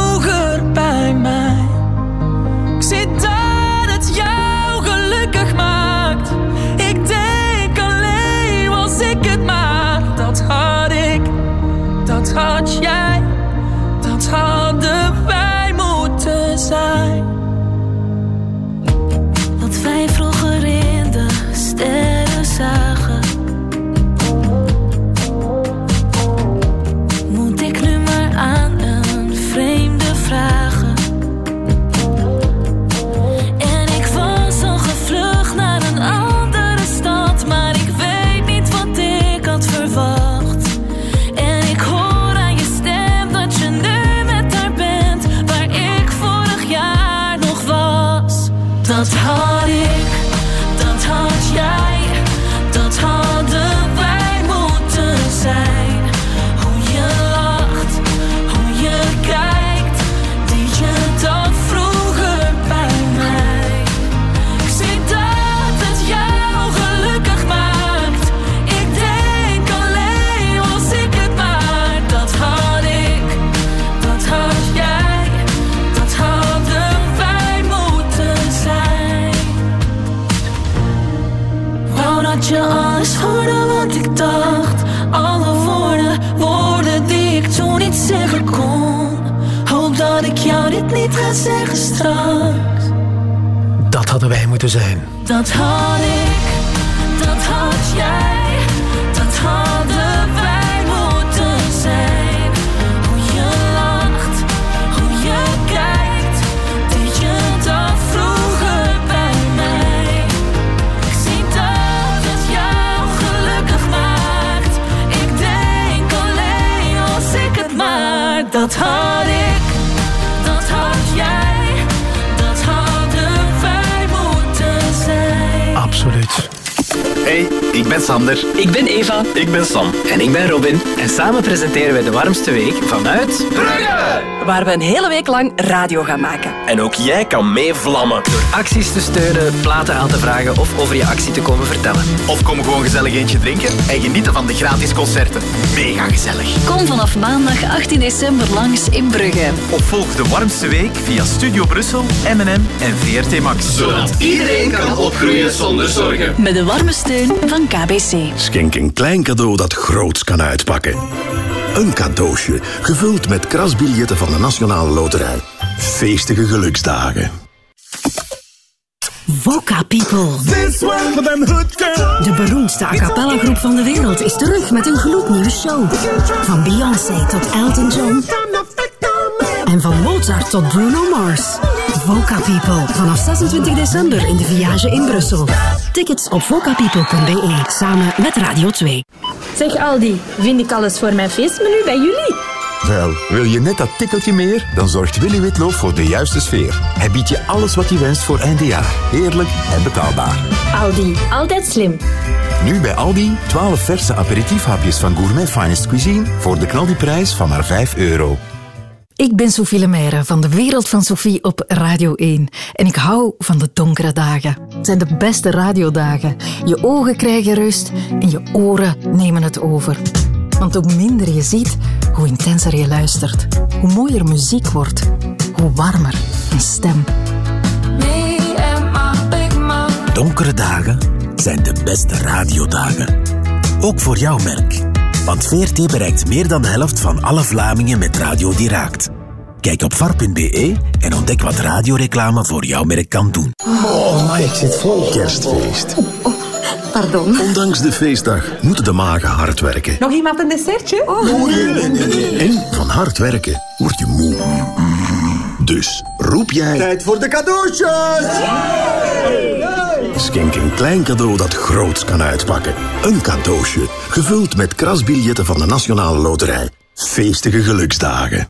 ben Sam. En ik ben Robin. En samen presenteren wij de warmste week vanuit... Brugge! Waar we een hele week lang radio gaan maken. En ook jij kan meevlammen. Door acties te steunen, platen aan te vragen of over je actie te komen vertellen. Of kom gewoon gezellig eentje drinken en genieten van de gratis concerten. Mega gezellig. Kom vanaf maandag 18 december langs in Brugge. Of volg de warmste week via Studio Brussel, M&M en VRT Max. Zodat iedereen kan opgroeien zonder zorgen. Met de warme steun van KBC. Schenk een klein cadeau dat groots kan uitpakken. Een cadeautje, gevuld met krasbiljetten van de Nationale Loterij. Feestige geluksdagen. Voca People. De beroemdste a cappella groep van de wereld is terug met een gloednieuwe show. Van Beyoncé tot Elton John. En van Mozart tot Bruno Mars. Voca People. Vanaf 26 december in de Viage in Brussel. Tickets op vocapeople.be. Samen met Radio 2. Zeg Aldi, vind ik alles voor mijn feestmenu bij jullie? Wel, wil je net dat tikkeltje meer? Dan zorgt Willy Witloof voor de juiste sfeer. Hij biedt je alles wat je wenst voor eindejaar. Heerlijk en betaalbaar. Aldi, altijd slim. Nu bij Aldi 12 verse aperitiefhapjes van Gourmet Finest Cuisine voor de knaldiprijs van maar 5 euro. Ik ben Sophie Lemaire van de Wereld van Sophie op Radio 1. En ik hou van de donkere dagen. Zijn de beste radiodagen. Je ogen krijgen rust en je oren nemen het over. Want hoe minder je ziet, hoe intenser je luistert. Hoe mooier muziek wordt. Hoe warmer een stem. Donkere dagen zijn de beste radiodagen. Ook voor jouw merk. Want VRT bereikt meer dan de helft van alle Vlamingen met radio die raakt. Kijk op var.be en ontdek wat radioreclame voor jouw merk kan doen. Oh, maar ik zit vol. Kerstfeest. Pardon. Ondanks de feestdag moeten de magen hard werken. Nog iemand een dessertje? Oh, nee, nee, nee, nee. En van hard werken word je moe. Dus roep jij... Tijd voor de cadeautjes! Schenk een klein cadeau dat groots kan uitpakken. Een cadeautje, gevuld met krasbiljetten van de Nationale Loterij. Feestige geluksdagen.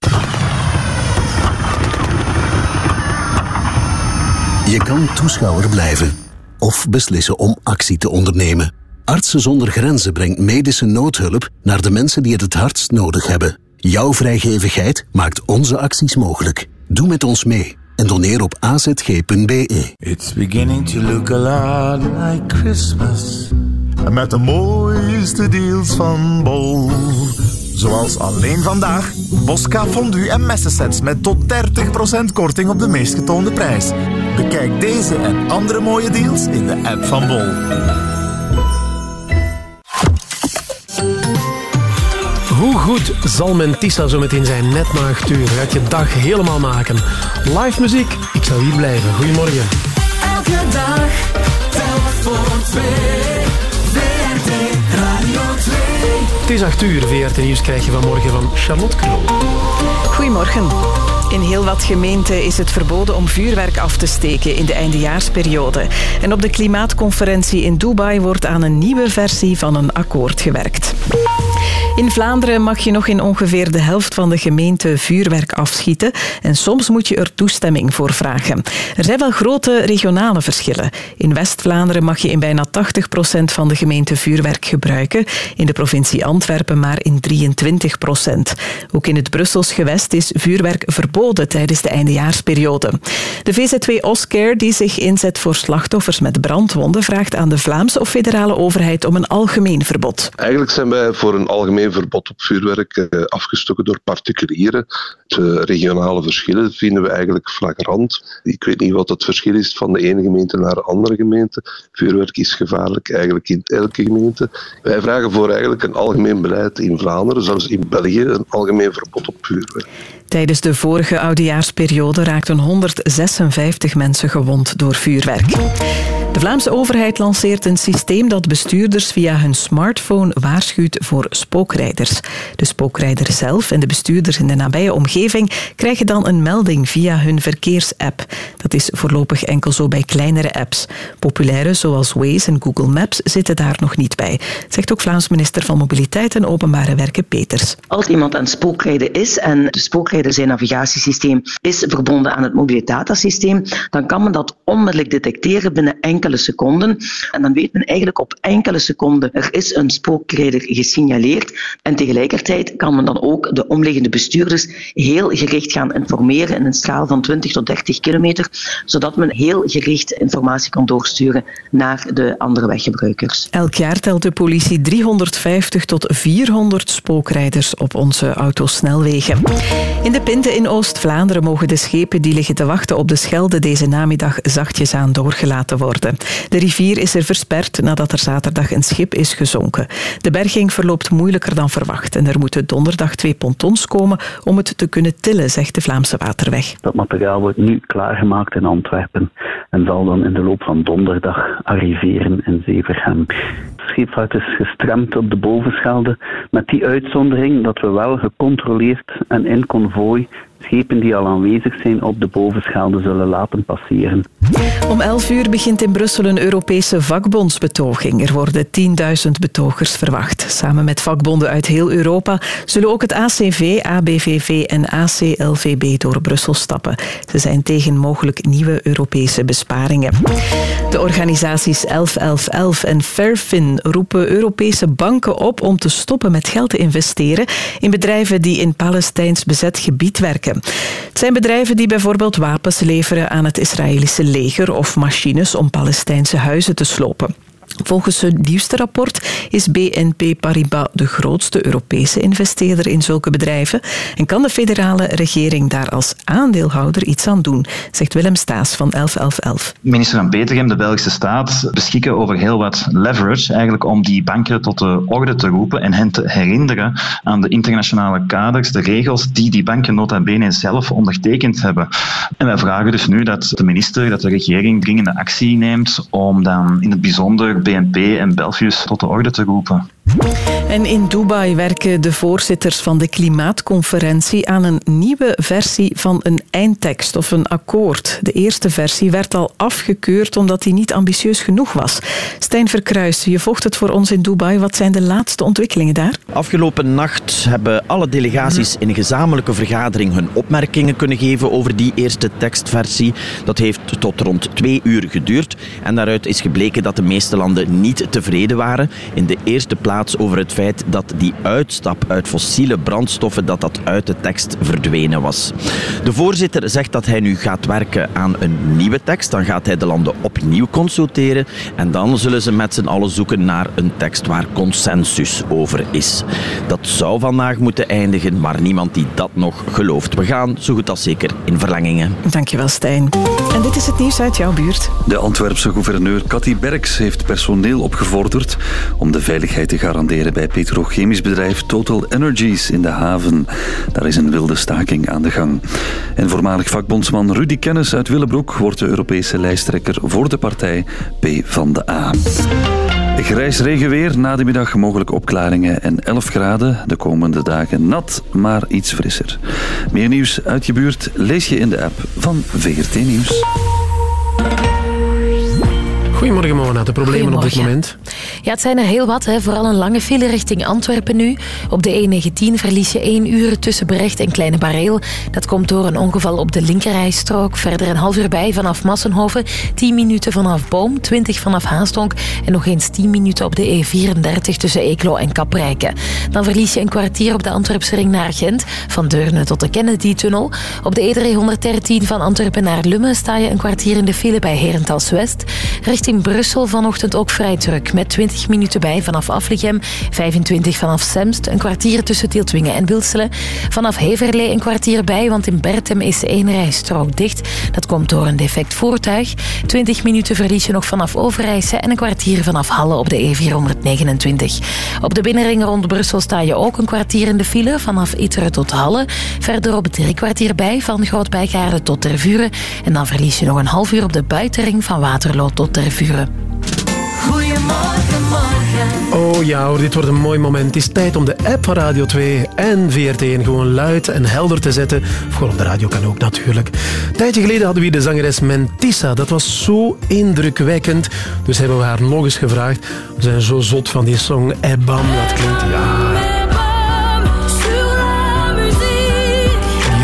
Je kan toeschouwer blijven of beslissen om actie te ondernemen. Artsen zonder Grenzen brengt medische noodhulp naar de mensen die het het hardst nodig hebben. Jouw vrijgevigheid maakt onze acties mogelijk. Doe met ons mee en doneer op azg.be. It's beginning to look a lot like Christmas. Met de mooiste deals van Bol. Zoals alleen vandaag Bosca fondue en messensets met tot 30% korting op de meest getoonde prijs. Bekijk deze en andere mooie deals in de app van Bol. Hoe goed zal men Tissa zo meteen zijn net na acht uur? Gaat je dag helemaal maken. Live muziek, ik zou hier blijven. Goedemorgen. Elke dag, telk voor twee. VRT Radio 2. Het is acht uur. VRT Nieuws krijg je vanmorgen van Charlotte Krol. Goedemorgen. In heel wat gemeenten is het verboden om vuurwerk af te steken in de eindejaarsperiode. En op de klimaatconferentie in Dubai wordt aan een nieuwe versie van een akkoord gewerkt. In Vlaanderen mag je nog in ongeveer de helft van de gemeente vuurwerk afschieten en soms moet je er toestemming voor vragen. Er zijn wel grote regionale verschillen. In West-Vlaanderen mag je in bijna 80% van de gemeente vuurwerk gebruiken, in de provincie Antwerpen maar in 23%. Ook in het Brussels gewest is vuurwerk verboden tijdens de eindejaarsperiode. De VZW Oscare, die zich inzet voor slachtoffers met brandwonden, vraagt aan de Vlaamse of federale overheid om een algemeen verbod. Eigenlijk zijn wij voor een algemeen verbod op vuurwerk eh, afgestoken door particulieren. De regionale verschillen vinden we eigenlijk flagrant. Ik weet niet wat het verschil is van de ene gemeente naar de andere gemeente. Vuurwerk is gevaarlijk eigenlijk in elke gemeente. Wij vragen voor eigenlijk een algemeen beleid in Vlaanderen, zelfs in België, een algemeen verbod op vuurwerk. Tijdens de vorige oudejaarsperiode raakten 156 mensen gewond door vuurwerk. De Vlaamse overheid lanceert een systeem dat bestuurders via hun smartphone waarschuwt voor spookrijders. De spookrijder zelf en de bestuurders in de nabije omgeving krijgen dan een melding via hun verkeersapp. Dat is voorlopig enkel zo bij kleinere apps. Populaire zoals Waze en Google Maps zitten daar nog niet bij, zegt ook Vlaams minister van Mobiliteit en Openbare Werken Peters. Als iemand aan het spookrijden is en de spookrijder zijn navigatiesysteem is verbonden aan het mobilitatasysteem, dan kan men dat onmiddellijk detecteren binnen enkele seconden. En dan weet men eigenlijk op enkele seconden er is een spookrijder gesignaleerd. En tegelijkertijd kan men dan ook de omliggende bestuurders heel gericht gaan informeren in een straal van 20 tot 30 kilometer, zodat men heel gericht informatie kan doorsturen naar de andere weggebruikers. Elk jaar telt de politie 350 tot 400 spookrijders op onze autosnelwegen. In de Pinte in Oost-Vlaanderen mogen de schepen die liggen te wachten op de Schelde deze namiddag zachtjes aan doorgelaten worden. De rivier is er versperd nadat er zaterdag een schip is gezonken. De berging verloopt moeilijker dan verwacht en er moeten donderdag twee pontons komen om het te kunnen tillen, zegt de Vlaamse Waterweg. Dat materiaal wordt nu klaargemaakt in Antwerpen en zal dan in de loop van donderdag arriveren in Zeverhem. De scheepvaart is gestremd op de bovenschelde met die uitzondering dat we wel gecontroleerd en in konvooi schepen die al aanwezig zijn op de bovenschelde zullen laten passeren. Om 11 uur begint in Brussel een Europese vakbondsbetoging. Er worden 10.000 betogers verwacht. Samen met vakbonden uit heel Europa zullen ook het ACV, ABVV en ACLVB door Brussel stappen. Ze zijn tegen mogelijk nieuwe Europese besparingen. De organisaties 1111 en Fairfin roepen Europese banken op om te stoppen met geld te investeren in bedrijven die in Palestijns bezet gebied werken. Het zijn bedrijven die bijvoorbeeld wapens leveren aan het Israëlische leger of machines om Palestijnse huizen te slopen. Volgens hun nieuwste rapport is BNP Paribas de grootste Europese investeerder in zulke bedrijven en kan de federale regering daar als aandeelhouder iets aan doen, zegt Willem Staes van 1111. Minister Van Betegem, de Belgische staat, beschikken over heel wat leverage eigenlijk om die banken tot de orde te roepen en hen te herinneren aan de internationale kaders, de regels die die banken nota bene zelf ondertekend hebben. En wij vragen dus nu dat de minister, dat de regering dringende actie neemt om dan in het bijzonder BNP en Belfius tot de orde te roepen. En in Dubai werken de voorzitters van de klimaatconferentie aan een nieuwe versie van een eindtekst of een akkoord. De eerste versie werd al afgekeurd omdat die niet ambitieus genoeg was. Stijn Verkruis, je volgt het voor ons in Dubai. Wat zijn de laatste ontwikkelingen daar? Afgelopen nacht hebben alle delegaties in een gezamenlijke vergadering hun opmerkingen kunnen geven over die eerste tekstversie. Dat heeft tot rond twee uur geduurd en daaruit is gebleken dat de meeste landen niet tevreden waren. In de eerste plaats over het feit dat die uitstap uit fossiele brandstoffen dat dat uit de tekst verdwenen was. De voorzitter zegt dat hij nu gaat werken aan een nieuwe tekst. Dan gaat hij de landen opnieuw consulteren en dan zullen ze met z'n allen zoeken naar een tekst waar consensus over is. Dat zou vandaag moeten eindigen, maar niemand die dat nog gelooft. We gaan zo goed als zeker in verlengingen. Dankjewel, Stijn. En dit is het nieuws uit jouw buurt. De Antwerpse gouverneur Cathy Berks heeft personeel opgevorderd om de veiligheid te garanderen bij petrochemisch bedrijf Total Energies in de haven. Daar is een wilde staking aan de gang. En voormalig vakbondsman Rudy Kennis uit Willebroek wordt de Europese lijsttrekker voor de partij P van de A. Grijs regenweer, na de middag mogelijk opklaringen en 11 graden. De komende dagen nat, maar iets frisser. Meer nieuws uit je buurt lees je in de app van VRT Nieuws. Goedemorgen Mona, de problemen op dit moment. Ja, het zijn er heel wat. Hè. Vooral een lange file richting Antwerpen nu. Op de E19 verlies je 1 uur tussen Brecht en Kleine Bareel. Dat komt door een ongeval op de linkerrijstrook. Verder een half uur bij vanaf Massenhoven. 10 minuten vanaf Boom, 20 vanaf Haastonk. En nog eens 10 minuten op de E34 tussen Eeklo en Kaprijke. Dan verlies je een kwartier op de Antwerpse ring naar Gent. Van Deurne tot de Kennedy-tunnel. Op de E313 van Antwerpen naar Lummen sta je een kwartier in de file bij Herentals West. Richting Brussel vanochtend ook vrij druk. Met 20 minuten bij vanaf Aflichem, 25 vanaf Semst, een kwartier tussen Tieltwingen en Wilselen. Vanaf Heverlee een kwartier bij, want in Bertem is één rijstrook dicht. Dat komt door een defect voertuig. 20 minuten verlies je nog vanaf Overijse en een kwartier vanaf Halle op de E429. Op de binnenring rond Brussel sta je ook een kwartier in de file, vanaf Iteren tot Halle. Verder op drie kwartier bij, van Grootbijgaarde tot Tervuren. En dan verlies je nog een half uur op de buitenring van Waterloo tot Tervuren. Goedemorgen, morgen. Oh ja hoor, dit wordt een mooi moment. Het is tijd om de app van Radio 2 en VRT1 gewoon luid en helder te zetten. Of gewoon op de radio kan ook natuurlijk. Een tijdje geleden hadden we hier de zangeres Mentissa. Dat was zo indrukwekkend. Dus hebben we haar nog eens gevraagd. We zijn zo zot van die song Ebam. Dat klinkt, ja...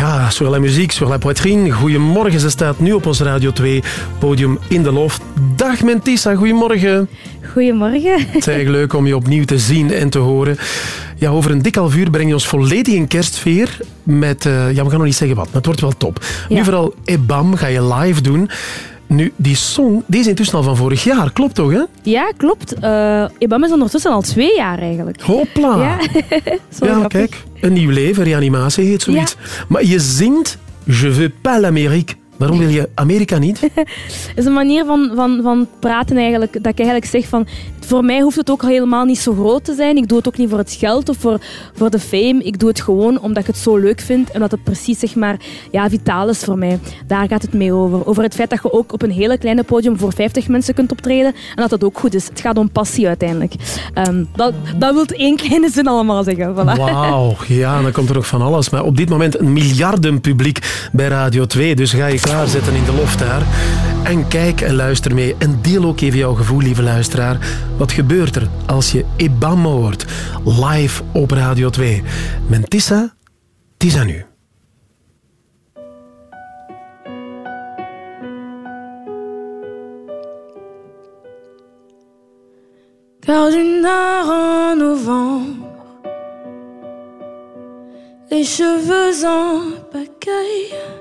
Ja, sur la musique, sur la poitrine. Goedemorgen, ze staat nu op ons Radio 2 podium in de loft. Dag Mentissa, goedemorgen. Goedemorgen. Het is eigenlijk leuk om je opnieuw te zien en te horen. Ja, over een dik half uur breng je ons volledig in kerstsfeer met... eh, ja, we gaan nog niet zeggen wat, maar het wordt wel top. Nu Ja. vooral Ebam ga je live doen. Nu, die song, die is intussen al van vorig jaar, klopt toch, hè? Ja, klopt. Eh Ebam is ondertussen al twee jaar eigenlijk. Hopla. Ja, ja, grappig. kijk, een nieuw leven, reanimatie heet zoiets. Maar je zingt Je veux pas l'Amérique. Waarom wil je Amerika niet? Het is een manier van, van, van praten eigenlijk, dat ik eigenlijk zeg van... Voor mij hoeft het ook helemaal niet zo groot te zijn. Ik doe het ook niet voor het geld of voor, voor de fame. Ik doe het gewoon omdat ik het zo leuk vind en dat het precies zeg maar, ja, vitaal is voor mij. Daar gaat het mee over. Over het feit dat je ook op een hele kleine podium voor 50 mensen kunt optreden en dat dat ook goed is. Het gaat om passie uiteindelijk. Ehm, dat, dat wil één kleine zin allemaal zeggen. Voilà. Wauw, ja, dan komt er nog van alles. Maar op dit moment een miljardenpubliek bij Radio 2. Dus ga je klaarzetten in de loft daar. En kijk en luister mee. En deel ook even jouw gevoel, lieve luisteraar. Wat gebeurt er als je Ibam hoort? Live op Radio 2. Mentissa, het is aan u. Car du en les cheveux en pagaille,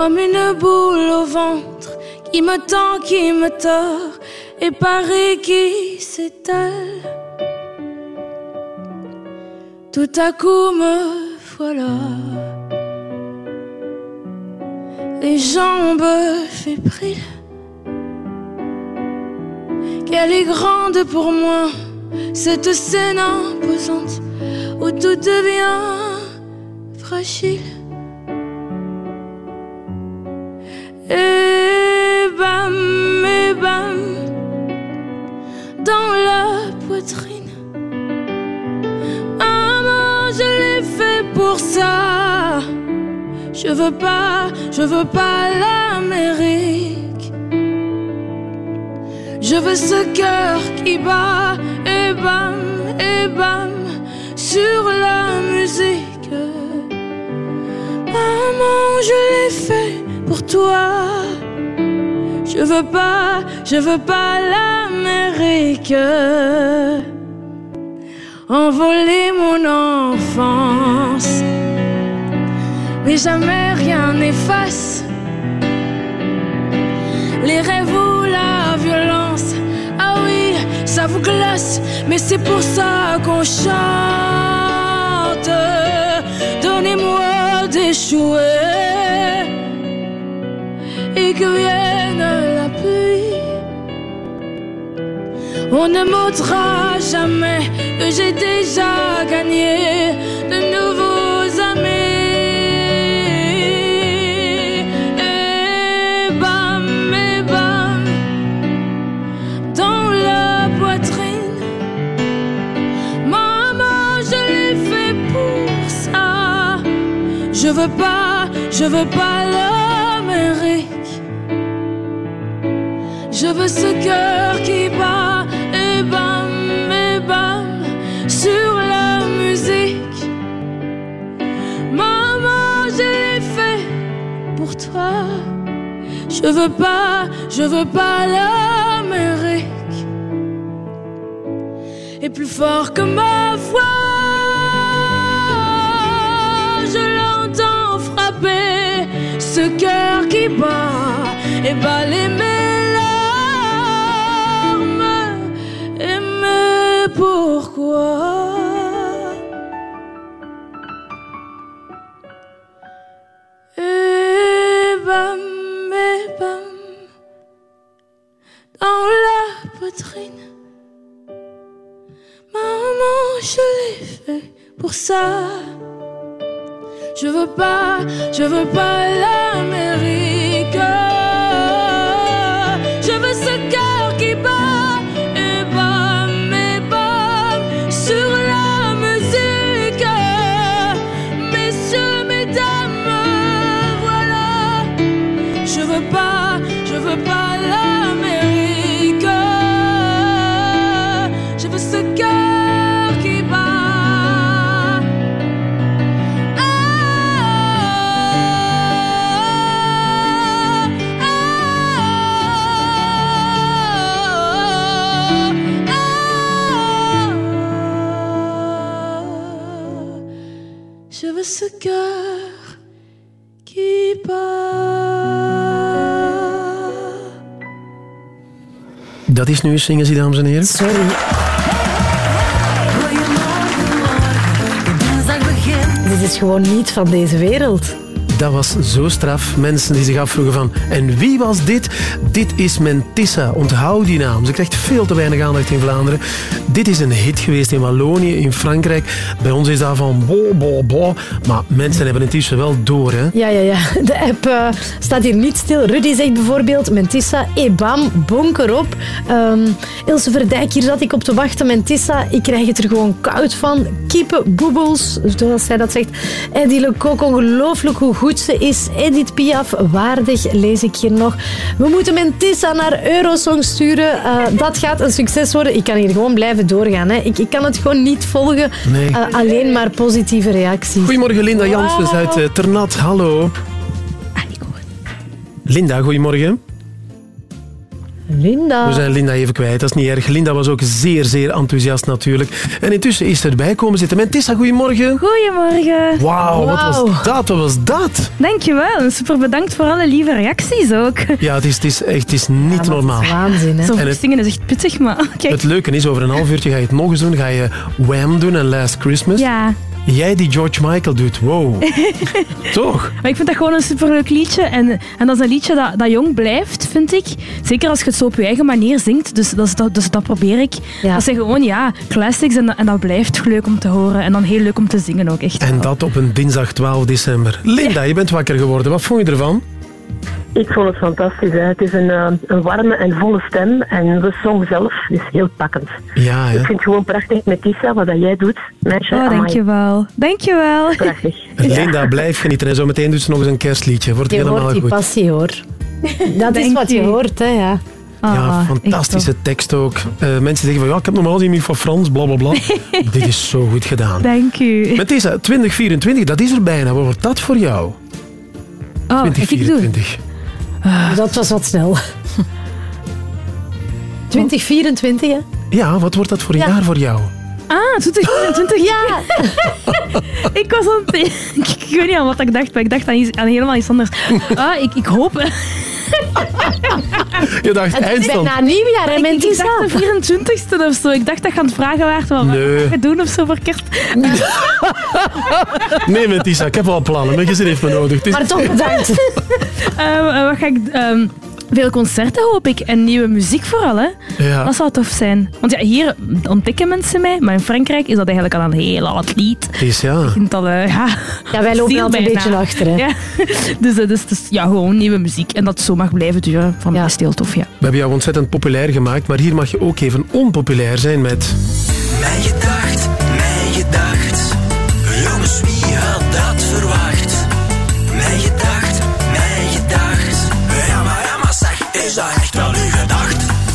comme une boule au ventre qui me tend, qui me tord, et Paris qui s'étale. Tout à coup me voilà, les jambes fébriles. Qu'elle est grande pour moi, cette scène imposante où tout devient fragile. Et bam, et bam, dans la poitrine. Maman, je l'ai fait pour ça. Je veux pas, je veux pas l'Amérique. Je veux ce cœur qui bat, et bam, et bam, sur la musique. Maman, je l'ai fait pour toi. Je veux pas, je veux pas l'Amérique. Envoler mon enfance. Mais jamais rien n'efface les rêves ou la violence. Ah oui, ça vous glace, mais c'est pour ça qu'on chante. Donnez-moi d'échouer que vienne la pluie. On ne montrera jamais que j'ai déjà gagné de nouveaux amis. Et bam, et bam, dans la poitrine. Maman, je l'ai fait pour ça. Je veux pas, je veux pas Je veux ce cœur qui bat et bam, et bam sur la musique. Maman, je l'ai fait pour toi. Je veux pas, je veux pas l'Amérique. Et plus fort que ma voix, je l'entends frapper ce cœur qui bat et balayer mes larmes. Maman, je l'ai fait pour ça. Je veux pas, je veux pas l'Amérique. Dat is nu eens zingen, zie, dames en heren. Sorry. Dit is gewoon niet van deze wereld. Dat was zo straf. Mensen die zich afvroegen van... En wie was dit? Dit is Mentissa. Onthoud die naam. Ze krijgt veel te weinig aandacht in Vlaanderen. Dit is een hit geweest in Wallonië, in Frankrijk. Bij ons is dat van... Bo, bo, bo. Maar mensen hebben het wel door, hè? Ja, ja, ja. De app eh, staat hier niet stil. Rudy zegt bijvoorbeeld Mentissa, ebam, bonker op. Ehm, Ilse Verdijk, hier zat ik op te wachten. Mentissa, ik krijg het er gewoon koud van. Kippen, boebels, zoals zij dat zegt. Eddie Lecoq, ongelooflijk hoe goed ze is. Edith Piaf, waardig, lees ik hier nog. We moeten Mentissa naar Eurosong sturen. Eh, dat gaat een succes worden. Ik kan hier gewoon blijven doorgaan. Hè. Ik, ik kan het gewoon niet volgen. Nee. Eh, alleen maar positieve reacties. Goedemorgen, Linda Janssens uit eh, Ternat. Hallo. Linda, goedemorgen. Linda. We zijn Linda even kwijt, dat is niet erg. Linda was ook zeer, zeer enthousiast natuurlijk. En intussen is ze erbij komen zitten. Mentissa, goedemorgen. Goedemorgen. Wauw, wat was dat? Wat was dat? Dankjewel. Super bedankt voor alle lieve reacties ook. Ja, het is, het is echt het is niet normaal. Waanzin, Zo En het- zingen is echt pittig, maar kijk. Het leuke is, over een half uurtje ga je het nog eens doen. Ga je Wham doen en Last Christmas. Ja. Jij die George Michael doet, wow. Toch? Maar ik vind dat gewoon een superleuk liedje. En, en dat is een liedje dat, dat jong blijft, vind ik. Zeker als je het zo op je eigen manier zingt. Dus dat, is dat, dus dat probeer ik. Dat zijn gewoon ja, classics en, dat- en dat blijft leuk om te horen. En dan heel leuk om te zingen ook, echt. En dat op een dinsdag 12 december. Linda, je bent wakker geworden. Wat vond je ervan? Ik vond het fantastisch. Hè. Het is een, eh, een warme en volle stem. En de song zelf is heel pakkend. Ja, Ik vind het gewoon prachtig met Tissa, wat dat jij doet. Meisje, Oh, dankjewel. Dankjewel. Prachtig. Linda, blijf genieten. En zo meteen doet ze nog eens een kerstliedje. Wordt Je helemaal hoort die goed. passie hoor. Dat is wat je hoort, hè, ja. Ah, Ja, fantastische tekst ook. Eh, mensen zeggen van, ja, ik heb normaal niet meer van Frans, bla bla bla. Dit is zo goed gedaan. Dank u. Met deze 2024, dat is er bijna. Wat wordt dat voor jou? Oh, ik doe. 2024. Dat was wat snel. 2024, hè? Ja, wat wordt dat voor Ja. jaar voor jou? Ah, 2024? Ja. ik was aan het... Ik, ik weet niet aan wat ik dacht, maar ik dacht aan, iets, aan helemaal iets anders. Ah, ik, ik hoop... Je dacht Het eindstand. bijna nieuwjaar, hè, Ik, ik dacht de 24ste of zo. Ik dacht dat je aan het vragen waard wat Nee. wat ga je doen of zo voor kerst. Nee, Mentissa, ik heb al plannen. Mijn gezin heeft me nodig. Het is- Maar toch bedankt. Ehm, eh, wat ga ik... ehm, veel concerten hoop ik en nieuwe muziek vooral. Hè. Ja. Dat zou tof zijn. Want ja, hier ontdekken mensen mij, maar in Frankrijk is dat eigenlijk al een heel oud lied. Het is ja. Dat, eh, ja, Ja, wij lopen altijd een beetje achter, hè. Ja. Dus, eh, dus, dus ja, gewoon nieuwe muziek. En dat het zo mag blijven duren, van mij is het heel tof, ja. We hebben jou ontzettend populair gemaakt, maar hier mag je ook even onpopulair zijn met... Mij gedacht, mij gedacht.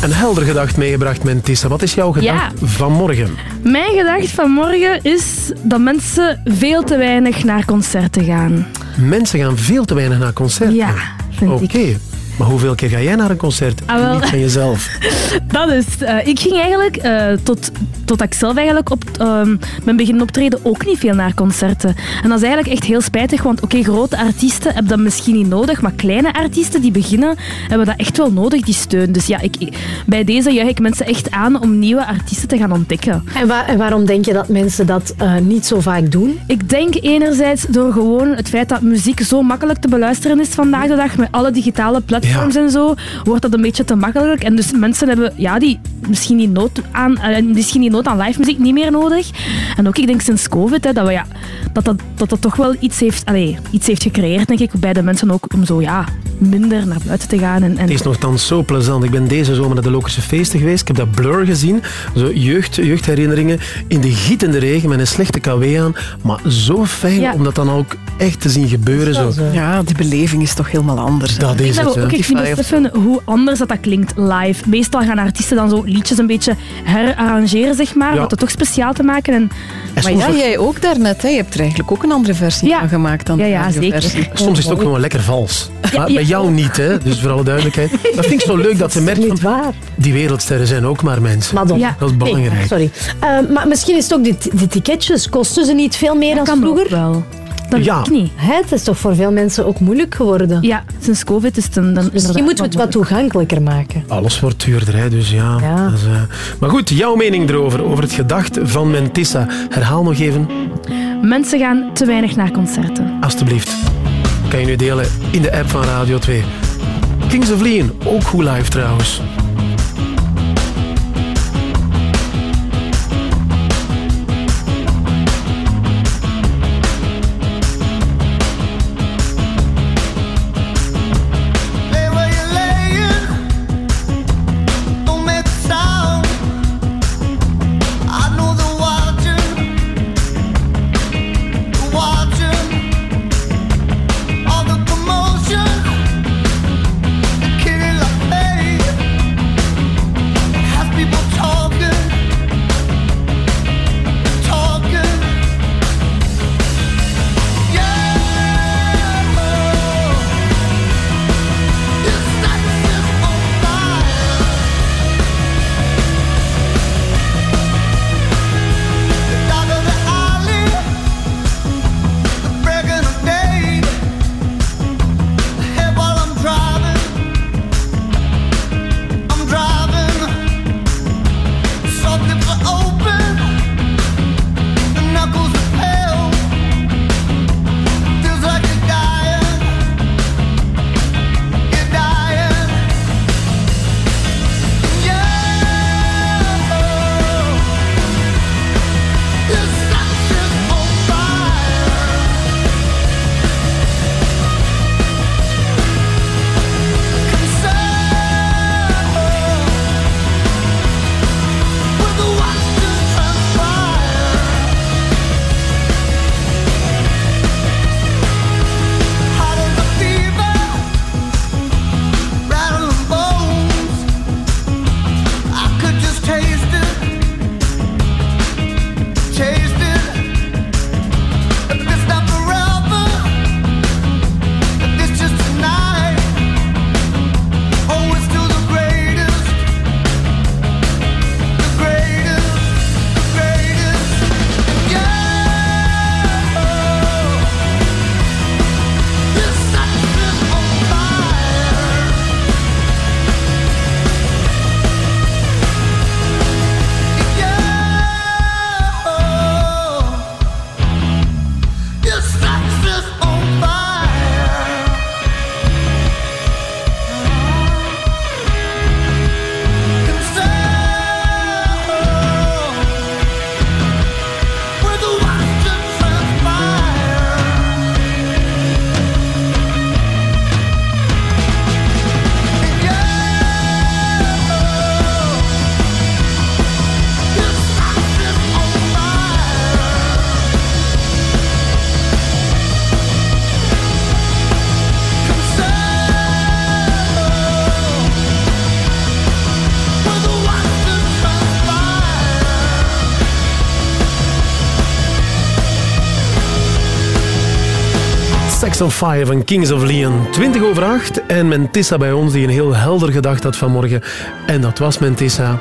Een helder gedacht meegebracht, Mentissa. Wat is jouw gedacht van morgen? Mijn gedachte van morgen is dat mensen veel te weinig naar concerten gaan. Mensen gaan veel te weinig naar concerten. Ja, vind Oké. Maar hoeveel keer ga jij naar een concert? Ah, wel. Niet van jezelf. Dat is, eh, ik ging eigenlijk, eh, tot, totdat ik zelf eigenlijk op, ehm ben beginnen optreden, ook niet veel naar concerten. En dat is eigenlijk echt heel spijtig, want oké, grote artiesten hebben dat misschien niet nodig, maar kleine artiesten die beginnen, hebben dat echt wel nodig, die steun. Dus ja, ik, ik- bij deze juich ik mensen echt aan om nieuwe artiesten te gaan ontdekken. En waarom denk je dat mensen dat eh, niet zo vaak doen? Ik denk enerzijds door gewoon het feit dat muziek zo makkelijk te beluisteren is vandaag de dag, met alle digitale platforms en zo, wordt dat een beetje te makkelijk. En dus mensen hebben ja, die misschien die nood aan, eh, misschien die nood aan live muziek niet meer nodig. En ook ik denk sinds COVID hè, dat, we, ja, dat, dat, dat dat toch wel iets heeft, allee, iets heeft gecreëerd, denk ik, bij de mensen ook om zo ja, minder naar buiten te gaan. En, en Het is nogthans zo plezant. Ik ben deze zomer naar de Lokerse feesten geweest. Ik heb dat Blur gezien. Zo jeugd, jeugdherinneringen. In de gietende regen met een slechte KW aan. Maar zo fijn Ja. om dat dan ook echt te zien gebeuren. Zo. Ja, die beleving is toch helemaal anders. Dat Ik is denk het. ook hè. echt niet beseffen hoe anders dat, dat klinkt live. Meestal gaan artiesten dan zo liedjes een beetje herarrangeren, zeg maar, Ja. om het toch speciaal te maken. En, Maar ja, jij ook daarnet. Hè? Je hebt er eigenlijk ook een andere versie van gemaakt dan Ja, de ja, radioversie. zeker. Soms is het ook gewoon lekker vals. Maar ja. bij jou niet, hè? dus voor alle duidelijkheid. Dat vind ik zo leuk dat je merkt van... Die wereldsterren zijn ook maar mensen. Madonna. Dat is belangrijk. Nee, sorry. Eh, maar misschien is het ook de, de ticketjes. Kosten ze niet veel meer dan vroeger? wel. Dat Ja. weet ik niet. Hè, het is toch voor veel mensen ook moeilijk geworden? Ja, sinds COVID is het een... Dan, Misschien moeten we het wat toegankelijker maken. Alles wordt duurder, hè, dus ja. dat is, eh, Maar goed, jouw mening erover, over het gedacht van Mentissa. Herhaal nog even, Mensen gaan te weinig naar concerten. alstublieft. Kan je nu delen in de app van Radio 2. Kings of Leon, ook goed live trouwens. Sex on Fire van Kings of Leon. 20 over 8 en Mentissa bij ons die een heel helder gedacht had vanmorgen. En dat was Mentissa.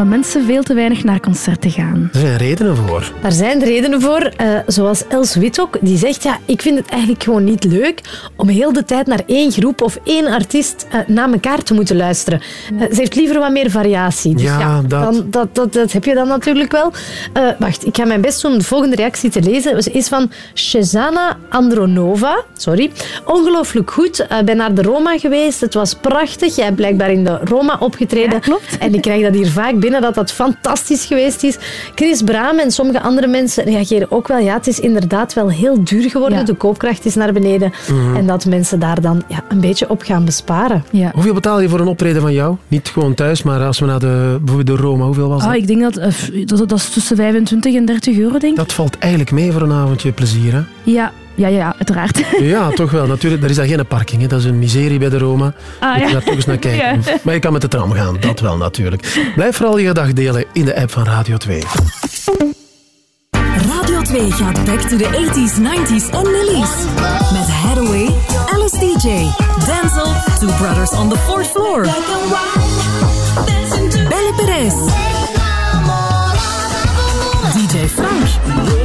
Dat mensen veel te weinig naar concerten gaan. Er zijn redenen voor. Daar zijn redenen voor, eh, zoals Els Wittok, die zegt, ja, ik vind het eigenlijk gewoon niet leuk om heel de tijd naar één groep of één artiest eh, na elkaar te moeten luisteren. Eh, ze heeft liever wat meer variatie. Dus Ja, ja, dat. Dan, dat, dat, dat heb je dan natuurlijk wel. Eh, wacht, ik ga mijn best doen om de volgende reactie te lezen. Ze is van Shezana Andronova. Sorry. Ongelooflijk goed. Ik ben naar de Roma geweest. Het was prachtig. Jij hebt blijkbaar in de Roma opgetreden. klopt. En ik krijg dat hier vaak binnen, dat dat fantastisch geweest is. Chris Braam en sommige andere mensen reageren ook wel. Ja, het is inderdaad wel heel duur geworden. De koopkracht is naar beneden. Mhm. En dat mensen daar dan ja, een beetje op gaan besparen. Ja. Hoeveel betaal je voor een optreden van jou? Niet gewoon thuis, maar als we naar de, bijvoorbeeld de Roma, hoeveel was dat? Ah, ik denk dat, eh, dat dat is tussen 25 en 30 euro, denk ik. Dat valt eigenlijk mee voor een avondje plezier, hè? Ja, ja, ja, uiteraard. Ja, toch wel. Natuurlijk, daar is daar geen parking. Hè. Dat is een miserie bij de Roma. Ah, Moet je ja. daar toch eens naar kijken. Ja. Maar je kan met de tram gaan, dat wel natuurlijk. Blijf vooral je gedag delen in de app van Radio 2. Radio 2 gaat back to the 80s, 90s en Nillies. Met Hathaway, Alice DJ, Denzel, Two Brothers on the Fourth Floor. Belle Perez. DJ Frank.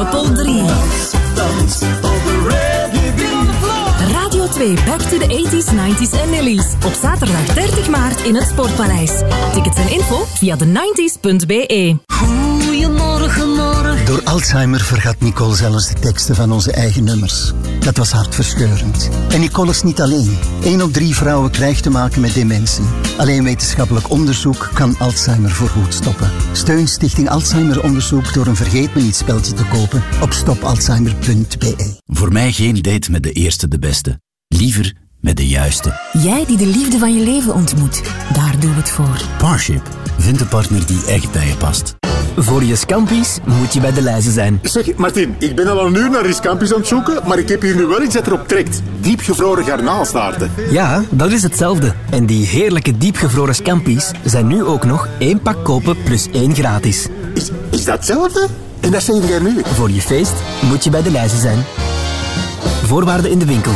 En Leopold 3. Radio 2 Back to the 80s, 90s en Nillies. Op zaterdag 30 maart in het Sportpaleis. Tickets en info via de 90s.be. Goedemorgen, morgen. Door Alzheimer vergat Nicole zelfs de teksten van onze eigen nummers. Dat was hartverscheurend. En Nicole is niet alleen. Eén op drie vrouwen krijgt te maken met dementie. Alleen wetenschappelijk onderzoek kan Alzheimer voorgoed stoppen. Steun Stichting Alzheimer Onderzoek door een vergeet-me-niet-speltje te kopen op stopalzheimer.be. Voor mij geen date met de eerste de beste. Liever met de juiste. Jij die de liefde van je leven ontmoet, daar doen we het voor. Parship. Vind een partner die echt bij je past. Voor je scampies moet je bij de lijzen zijn. Zeg, Martin, ik ben al een uur naar die scampi's aan het zoeken, maar ik heb hier nu wel iets dat erop trekt. Diepgevroren garnaalstaarten. Ja, dat is hetzelfde. En die heerlijke diepgevroren scampies zijn nu ook nog één pak kopen plus één gratis. Is, is dat hetzelfde? En dat zeg jij nu? Voor je feest moet je bij de lijzen zijn. Voorwaarden in de winkel.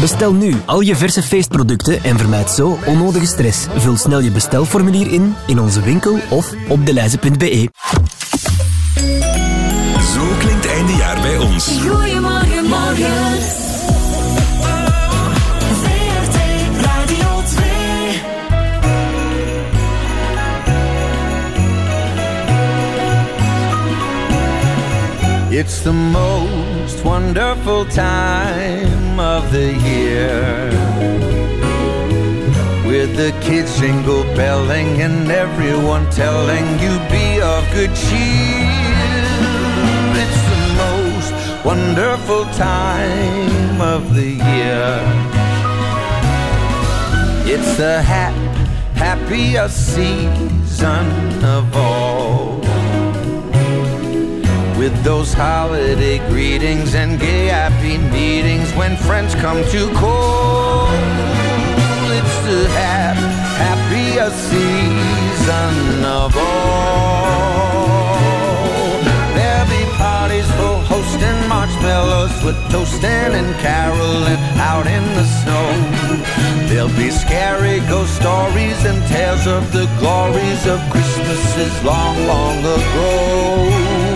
Bestel nu al je verse feestproducten en vermijd zo onnodige stress. Vul snel je bestelformulier in in onze winkel of op deleize.be. Zo klinkt eindejaar bij ons. Goedemorgen, morgen. VRT Radio 2. It's the most wonderful time of the year. With the kids jingle belling and everyone telling you be of good cheer. It's the most wonderful time of the year. It's the hap happiest season of all. With those holiday greetings and gay happy meetings when friends come to call. It's the hap happiest season of all. There'll be parties for hosting marshmallows with toasting and caroling out in the snow. There'll be scary ghost stories and tales of the glories of Christmases long, long ago.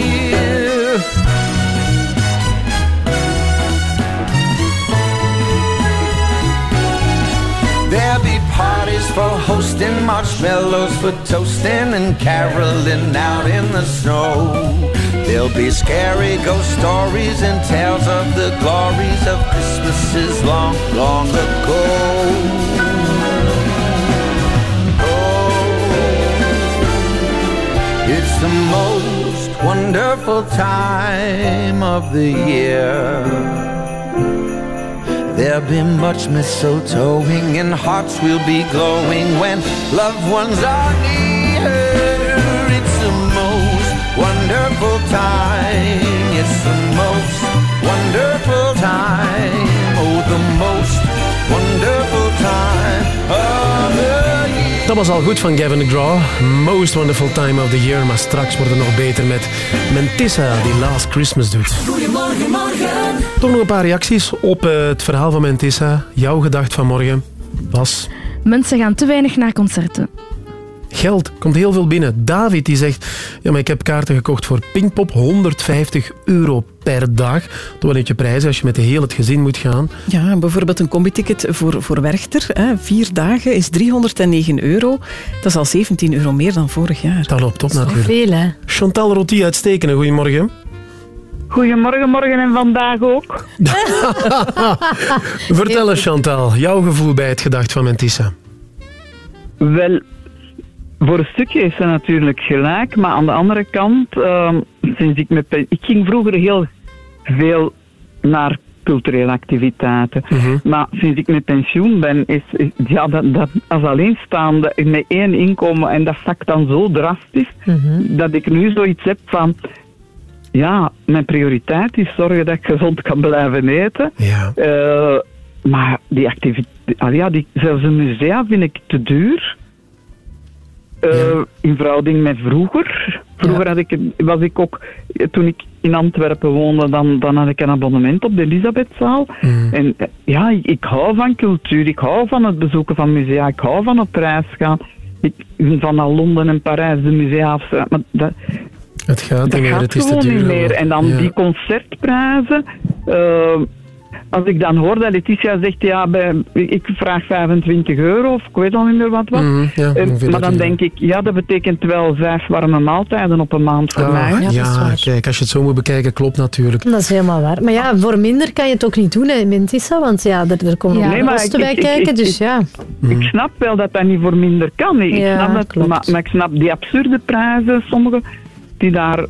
Parties for hosting, marshmallows for toasting, and caroling out in the snow. There'll be scary ghost stories and tales of the glories of Christmases long, long ago. Oh, it's the most wonderful time of the year. There'll be much mistletoeing and hearts will be glowing when loved ones are near. It's the most wonderful time. It's the most wonderful time. Oh, the most wonderful time of the year. Dat was al goed van Gavin DeGraw. Most wonderful time of the year. Maar straks wordt het nog beter met Mentissa, die Last Christmas doet. Goedemorgen, morgen. Toch nog een paar reacties op eh, het verhaal van Mentissa. Jouw gedacht vanmorgen was... Mensen gaan te weinig naar concerten. Geld komt heel veel binnen. David die zegt, ja, maar ik heb kaarten gekocht voor Pinkpop, 150 euro per dag. Toch wel een prijzen als je met heel het gezin moet gaan. Ja, bijvoorbeeld een combi-ticket voor, voor Werchter. Hè, vier dagen is 309 euro. Dat is al 17 euro meer dan vorig jaar. Dat loopt op natuurlijk. Veel, hè? Chantal Rotti uitstekende, goedemorgen. Goedemorgen, morgen en vandaag ook. Vertel eens Chantal, jouw gevoel bij het gedacht van Mentissa. Wel, voor een stukje is ze natuurlijk gelijk, maar aan de andere kant, ehm, sinds ik met ik ging vroeger heel veel naar culturele activiteiten, maar sinds ik met pensioen ben, is, is ja, dat, dat, als alleenstaande met één inkomen en dat zakt dan zo drastisch, dat ik nu zoiets heb van, ja, mijn prioriteit is zorgen dat ik gezond kan blijven eten. Ja. Eh, maar die activiteit, ja, die, zelfs een musea vind ik te duur. Eh, In verhouding met vroeger. Vroeger had ik, was ik ook, toen ik in Antwerpen woonde, dan, dan had ik een abonnement op de Elisabethzaal. En eh, ja, ik, ik hou van cultuur, ik hou van het bezoeken van musea, ik hou van op reis gaan. Ik van naar Londen en Parijs de musea afstaan, maar dat, Het gaat dat niet meer, het is te gewoon duur. niet meer. En dan Ja. die concertprijzen. eh, als ik dan hoor dat Letitia zegt, ja, bij, ik vraag 25 euro, of ik weet al niet meer wat was. Mhm, ja, Eh, ongeveer maar dan denk ik, ja, dat betekent wel vijf warme maaltijden op een maand voor Ah, mij. ja, kijk, als je het zo moet bekijken, klopt natuurlijk. Dat is helemaal waar. Maar ja, voor minder kan je het ook niet doen, hè, Mentissa. Want ja, er, er komen Ja. ook Nee, kosten ik- bij kijken. ik- dus ja. Ik snap wel dat dat niet voor minder kan. Ik Ja, snap dat, klopt. maar, maar ik snap die absurde prijzen, sommige die daar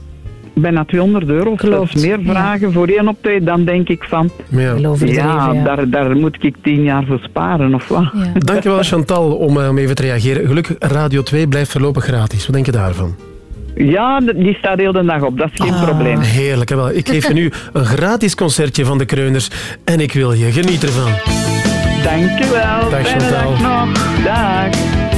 bijna 200 euro of zelfs meer vragen voor één optreden, dan denk ik van, Ja, ja, Daar, daar moet ik tien jaar voor sparen, of wat? Dankjewel Chantal om, eh, om even te reageren. Gelukkig, Radio 2 blijft voorlopig gratis. Wat denk je daarvan? Ja, die staat heel de dag op, dat is geen probleem. Heerlijk, hè, wel. Ik geef je nu een gratis concertje van de Kreuners en ik wil je geniet ervan. Dankjewel. Dag, Chantal. dag nog. Dag.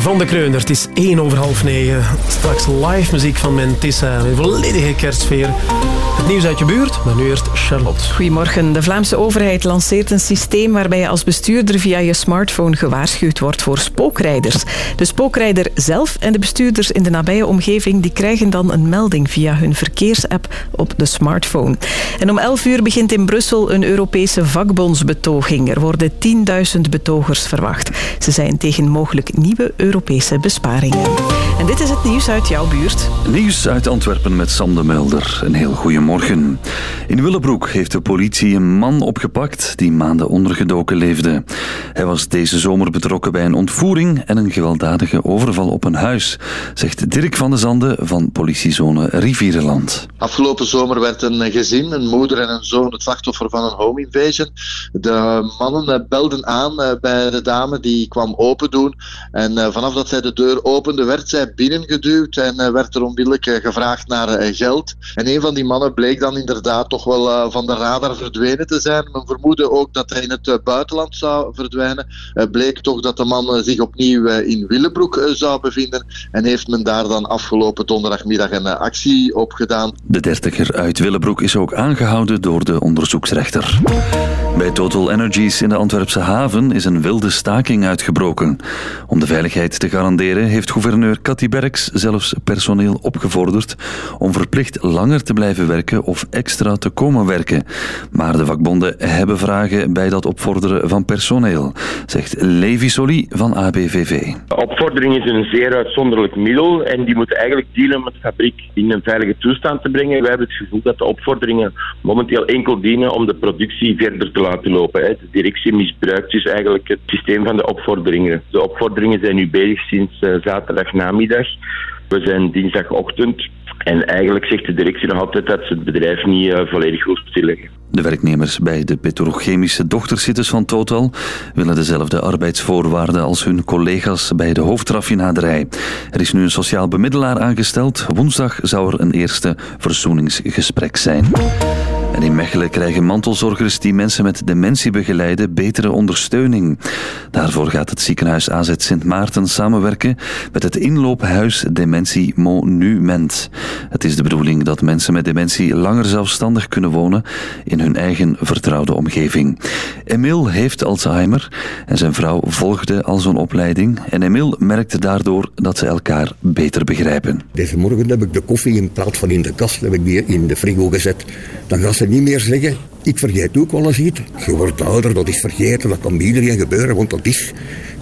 Van de Kreuner. Het is 1 over half 9. Straks live muziek van Mentissa. Een volledige kerstsfeer. Nieuws uit je buurt, maar nu eerst Charlotte. Goedemorgen. De Vlaamse overheid lanceert een systeem waarbij je als bestuurder via je smartphone gewaarschuwd wordt voor spookrijders. De spookrijder zelf en de bestuurders in de nabije omgeving die krijgen dan een melding via hun verkeersapp op de smartphone. En om 11 uur begint in Brussel een Europese vakbondsbetoging. Er worden 10.000 betogers verwacht. Ze zijn tegen mogelijk nieuwe Europese besparingen. En dit is het nieuws uit jouw buurt. Nieuws uit Antwerpen met Sam de Mulder. Een heel goede morgen. In Willebroek heeft de politie een man opgepakt die maanden ondergedoken leefde. Hij was deze zomer betrokken bij een ontvoering en een gewelddadige overval op een huis, zegt Dirk van de Zande van politiezone Rivierenland. Afgelopen zomer werd een gezin, een moeder en een zoon, het slachtoffer van een home invasion. De mannen eh, belden aan eh, bij de dame, die kwam open doen. En eh, vanaf dat zij de deur opende, werd zij binnengeduwd en eh, werd er onmiddellijk eh, gevraagd naar eh, geld. En een van die mannen bleek dan inderdaad toch wel van de radar verdwenen te zijn. Men vermoedde ook dat hij in het buitenland zou verdwijnen. Bleek toch dat de man zich opnieuw in Willebroek zou bevinden. En heeft men daar dan afgelopen donderdagmiddag een actie op gedaan. De dertiger uit Willebroek is ook aangehouden door de onderzoeksrechter. Bij Total Energies in de Antwerpse haven is een wilde staking uitgebroken. Om de veiligheid te garanderen heeft gouverneur Cathy Zelfs personeel opgevorderd om verplicht langer te blijven werken of extra te komen werken. Maar de vakbonden hebben vragen bij dat opvorderen van personeel, zegt Levi Soli van ABVV. Opvordering is een zeer uitzonderlijk middel en die moeten eigenlijk dienen om de fabriek in een veilige toestand te brengen. Wij hebben het gevoel dat de opvorderingen momenteel enkel dienen om de productie verder te laten lopen. De directie misbruikt dus eigenlijk het systeem van de opvorderingen. De opvorderingen zijn nu bezig sinds eh, We zijn dinsdagochtend en eigenlijk zegt de directie nog altijd dat ze het bedrijf niet eh, volledig wil stilleggen. De werknemers bij de petrochemische dochterzitters van Total willen dezelfde arbeidsvoorwaarden als hun collega's bij de hoofdraffinaderij. Er is nu een sociaal bemiddelaar aangesteld. Woensdag zou er een eerste verzoeningsgesprek zijn. En in Mechelen krijgen mantelzorgers die mensen met dementie begeleiden betere ondersteuning. Daarvoor gaat het ziekenhuis AZ Sint Maarten samenwerken met het inloophuis Dementie Monument. Het is de bedoeling dat mensen met dementie langer zelfstandig kunnen wonen in hun eigen vertrouwde omgeving. Emil heeft Alzheimer en zijn vrouw volgde al zo'n opleiding. En Emil merkte daardoor dat ze elkaar beter begrijpen. Deze morgen heb ik de koffie in plaats van in de kast heb ik die in de frigo gezet. Dan gaat ze niet meer zeggen, ik vergeet ook wel eens iets. Je wordt ouder, dat is vergeten, dat kan bij iedereen gebeuren, want dat is...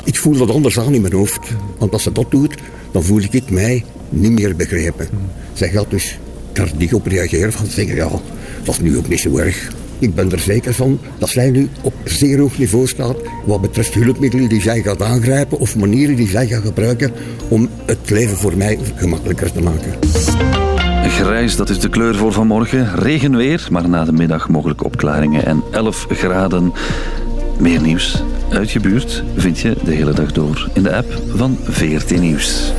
Ik voel dat anders aan in mijn hoofd. Want als ze dat doet, dan voel ik mij niet meer begrepen. Zij gaat dus daar niet op reageren van zeggen, ja, dat is nu ook niet zo erg. Ik ben er zeker van dat zij nu op zeer hoog niveau staat wat betreft hulpmiddelen die zij gaat aangrijpen of manieren die zij gaat gebruiken om het leven voor mij gemakkelijker te maken. Grijs, dat is de kleur voor vanmorgen. Regenweer, maar na de middag mogelijk opklaringen en 11 graden. Meer nieuws uit je buurt vind je de hele dag door in de app van VRT Nieuws.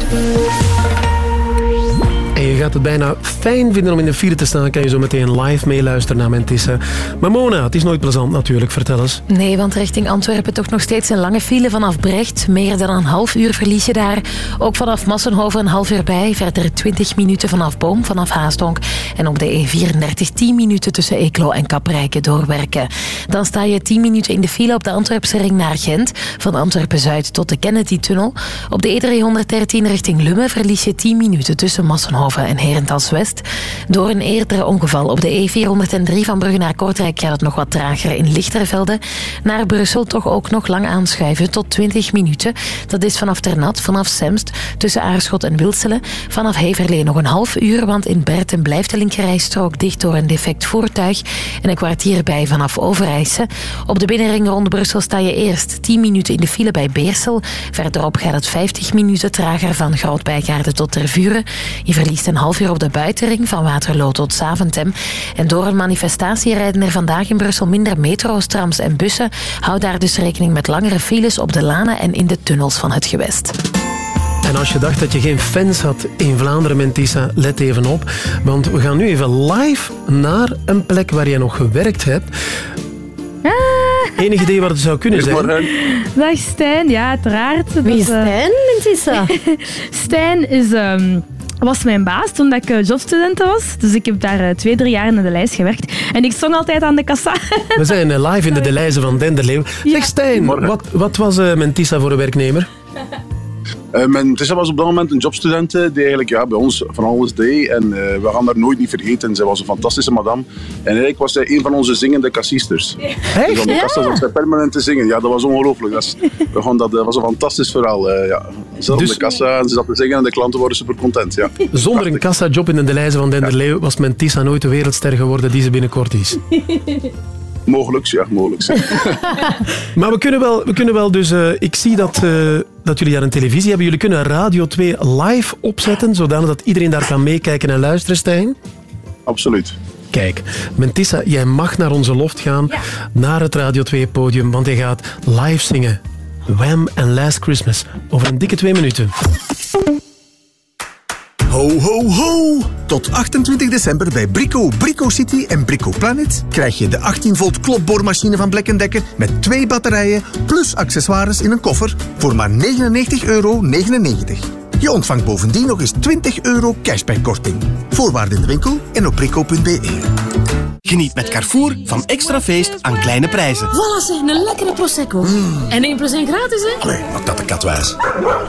Gaat het bijna fijn vinden om in de file te staan. Kan je zo meteen live meeluisteren naar Mentissa. Maar Mona, het is nooit plezant natuurlijk. Vertel eens. Nee, want richting Antwerpen toch nog steeds een lange file vanaf Brecht. Meer dan een half uur verlies je daar. Ook vanaf Massenhoven een half uur bij. Verder 20 minuten vanaf Boom, vanaf Haastonk. En op de E34 10 minuten tussen Eeklo en Kaprijke doorwerken. Dan sta je 10 minuten in de file op de Antwerpse ring naar Gent. Van Antwerpen-Zuid tot de Kennedy-tunnel. Op de E313 richting Lummen verlies je 10 minuten tussen Massenhoven en Herentals-West. Door een eerder ongeval op de E403 van Brugge naar Kortrijk gaat het nog wat trager in Lichtervelde. Naar Brussel toch ook nog lang aanschuiven tot 20 minuten. Dat is vanaf Ternat, vanaf Semst, tussen Aarschot en Wilselen. Vanaf Heverlee nog een half uur, want in Berten blijft de linkerrijstrook dicht door een defect voertuig. En een kwartier bij vanaf Overijse. Op de binnenring rond Brussel sta je eerst 10 minuten in de file bij Beersel. Verderop gaat het 50 minuten trager van Grootbijgaarden tot Tervuren. Je verliest een half uur op de buitenring van Waterloo tot Zaventem. En door een manifestatie rijden er vandaag in Brussel minder metro's, trams en bussen. Houd daar dus rekening met langere files op de lanen en in de tunnels van het gewest. En als je dacht dat je geen fans had in Vlaanderen, Mentissa, let even op. Want we gaan nu even live naar een plek waar je nog gewerkt hebt. Enig idee wat het zou kunnen zijn? Dag Stijn, ja, uiteraard. Wie is Stijn, Mentissa? Stijn is, ehm, was mijn baas toen ik eh, jobstudent was. Dus ik heb daar eh, twee, drie jaar in de lijst gewerkt. En ik stond altijd aan de kassa. We zijn eh, live in de Deleize van Denderleeuw. Zeg Stijn, wat, wat was eh, Mentissa voor een werknemer? Eh, mijn Tessa was op dat moment een jobstudent eh, die eigenlijk ja, bij ons van alles deed. En eh, we gaan haar nooit niet vergeten. Zij was een fantastische madame. En eigenlijk was zij een van onze zingende kassisters. Echt? Dus de kassa zat zij permanent te zingen. Ja, dat was ongelooflijk. Dat, gaan dat, dat was een fantastisch verhaal. eh, ja. Ze zat Dus- op de kassa en ze zat te zingen en de klanten worden super content. Ja. Zonder een kassajob in de Deleize van Denderleeuw was Mentissa nooit de wereldster geworden die ze binnenkort is. Mogelijk, ja, mogelijk. Maar we kunnen wel, we kunnen wel dus... eh, ik zie dat, eh, dat jullie daar een televisie hebben. Jullie kunnen Radio 2 live opzetten, zodanig dat iedereen daar kan meekijken en luisteren, Stijn. Absoluut. Kijk, Mentissa, jij mag naar onze loft gaan, naar het Radio 2-podium, want hij gaat live zingen. Wham en Last Christmas. Over een dikke twee minuten. Ho, ho, ho! Tot 28 december bij Brico, Brico City en Brico Planet krijg je de 18 volt klopboormachine van Black Decker met twee batterijen plus accessoires in een koffer voor maar 99,99 euro. Je ontvangt bovendien nog eens 20 euro cashback-korting. Voorwaarden in de winkel en op brico.be. Geniet met Carrefour van extra feest aan kleine prijzen. Voilà, zeg, een lekkere prosecco. En 1 plus 1 gratis, hè? Allee, wat dat de katwijs.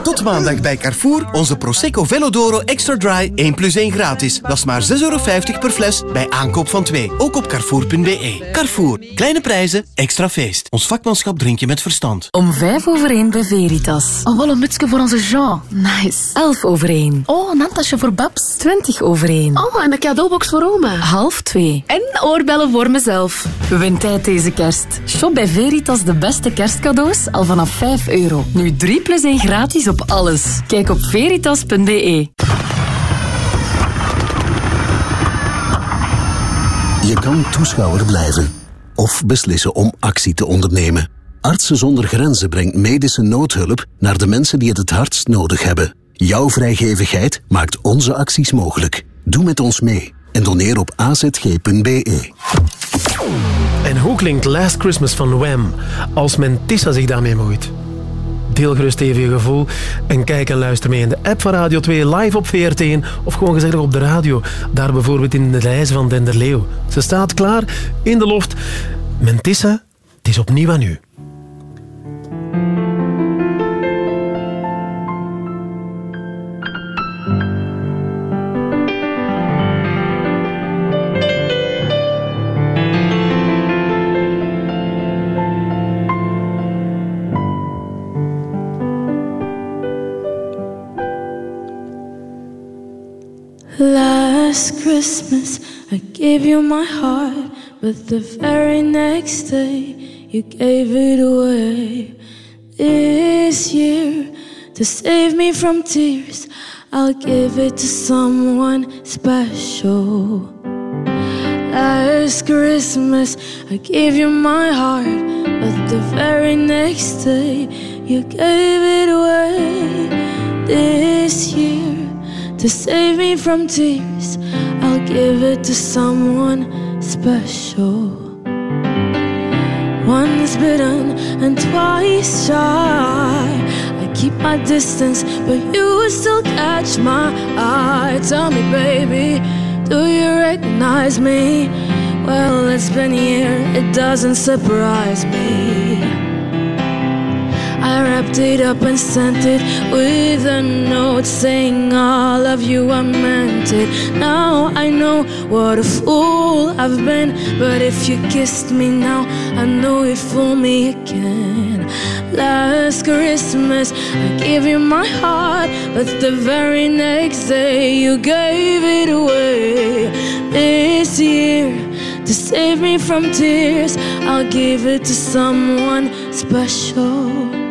Tot maandag bij Carrefour onze Prosecco Velodoro Extra Dry 1 plus 1 gratis. Dat is maar 6,50 euro per fles bij aankoop van 2. Ook op carrefour.be. Carrefour, kleine prijzen, extra feest. Ons vakmanschap drink je met verstand. Om 5 over 1 bij Veritas. Oh, wel een mutsje voor onze Jean. Nice. 11 over 1. Oh, een handtasje voor Babs. 20 over 1. Oh, en een cadeaubox voor oma. Half 2. En oorbellen voor mezelf. Win tijd deze kerst. Shop bij Veritas de beste kerstcadeaus al vanaf 5 euro. Nu 3 plus 1 gratis op alles. Kijk op veritas.be. Je kan toeschouwer blijven of beslissen om actie te ondernemen. Artsen zonder grenzen brengt medische noodhulp naar de mensen die het het hardst nodig hebben. Jouw vrijgevigheid maakt onze acties mogelijk. Doe met ons mee en doneer op azg.be. En hoe klinkt Last Christmas van Wham als Mentissa zich daarmee moeit? Deel gerust even je gevoel en kijk en luister mee in de app van Radio 2 live op VRT1 of gewoon gezellig op de radio. Daar bijvoorbeeld in de lijst van Denderleeuw. Ze staat klaar in de loft. Mentissa, het is opnieuw aan u. Last Christmas, I gave you my heart, but the very next day, you gave it away. This year, to save me from tears, I'll give it to someone special. Last Christmas, I gave you my heart, but the very next day, you gave it away. This year, to save me from tears, I'll give it to someone special. Once bitten and twice shy. I keep my distance, but you still catch my eye. Tell me, baby, do you recognize me? Well, it's been year, it doesn't surprise me. I wrapped it up and sent it with a note saying all of you, I meant it. Now I know what a fool I've been, but if you kissed me now, I know you fool me again. Last Christmas, I gave you my heart, but the very next day you gave it away. This year, to save me from tears, I'll give it to someone special.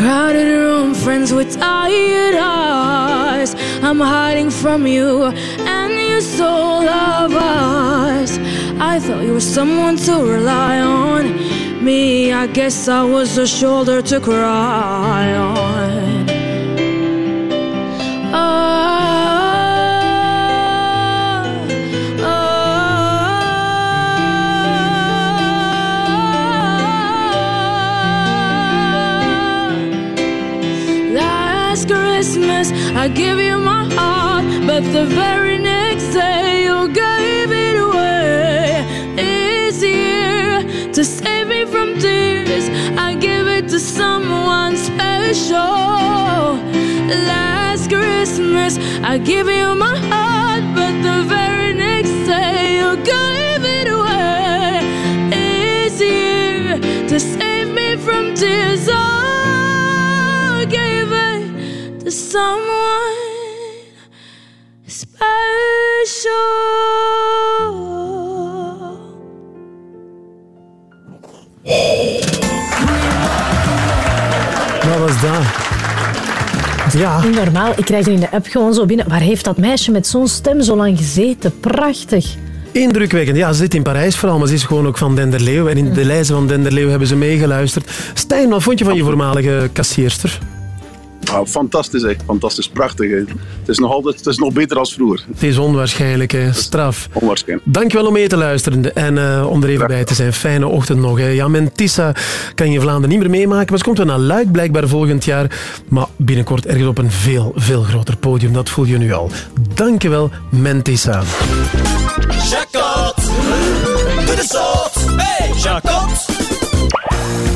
Crowded room, friends with tired eyes. I'm hiding from you, and you stole of us. I thought you were someone to rely on. Me, I guess I was a shoulder to cry on. I give you my heart, but the very next day you gave it away. Easier to save me from tears. I give it to someone special. Last Christmas, I give you my heart, but the very next day you gave it away. Easier to save me from tears. I someone special. Wat was dat? Ja. Normaal, ik krijg het in de app gewoon zo binnen. Waar heeft dat meisje met zo'n stem zo lang gezeten? Prachtig. Indrukwekkend. Ja, ze zit in Parijs vooral, maar ze is gewoon ook van Denderleeuw. En in de lijzen van Denderleeuw hebben ze meegeluisterd. Stijn, wat vond je van je voormalige kassierster? Ah, fantastisch, hè. fantastisch, prachtig. hè. Het is nog altijd, het is nog beter als vroeger. Het is onwaarschijnlijk, hè. straf. Onwaarschijnlijk. Dankjewel om mee te luisteren en eh, om er even bij te zijn. Fijne ochtend nog. Hè. Ja, Mentissa kan je Vlaanderen niet meer meemaken, maar ze komt wel naar Luik blijkbaar volgend jaar. Maar binnenkort ergens op een veel, veel groter podium. Dat voel je nu al. Dankjewel, Mentissa. Jacot, doe de zot. Hey, Jacot.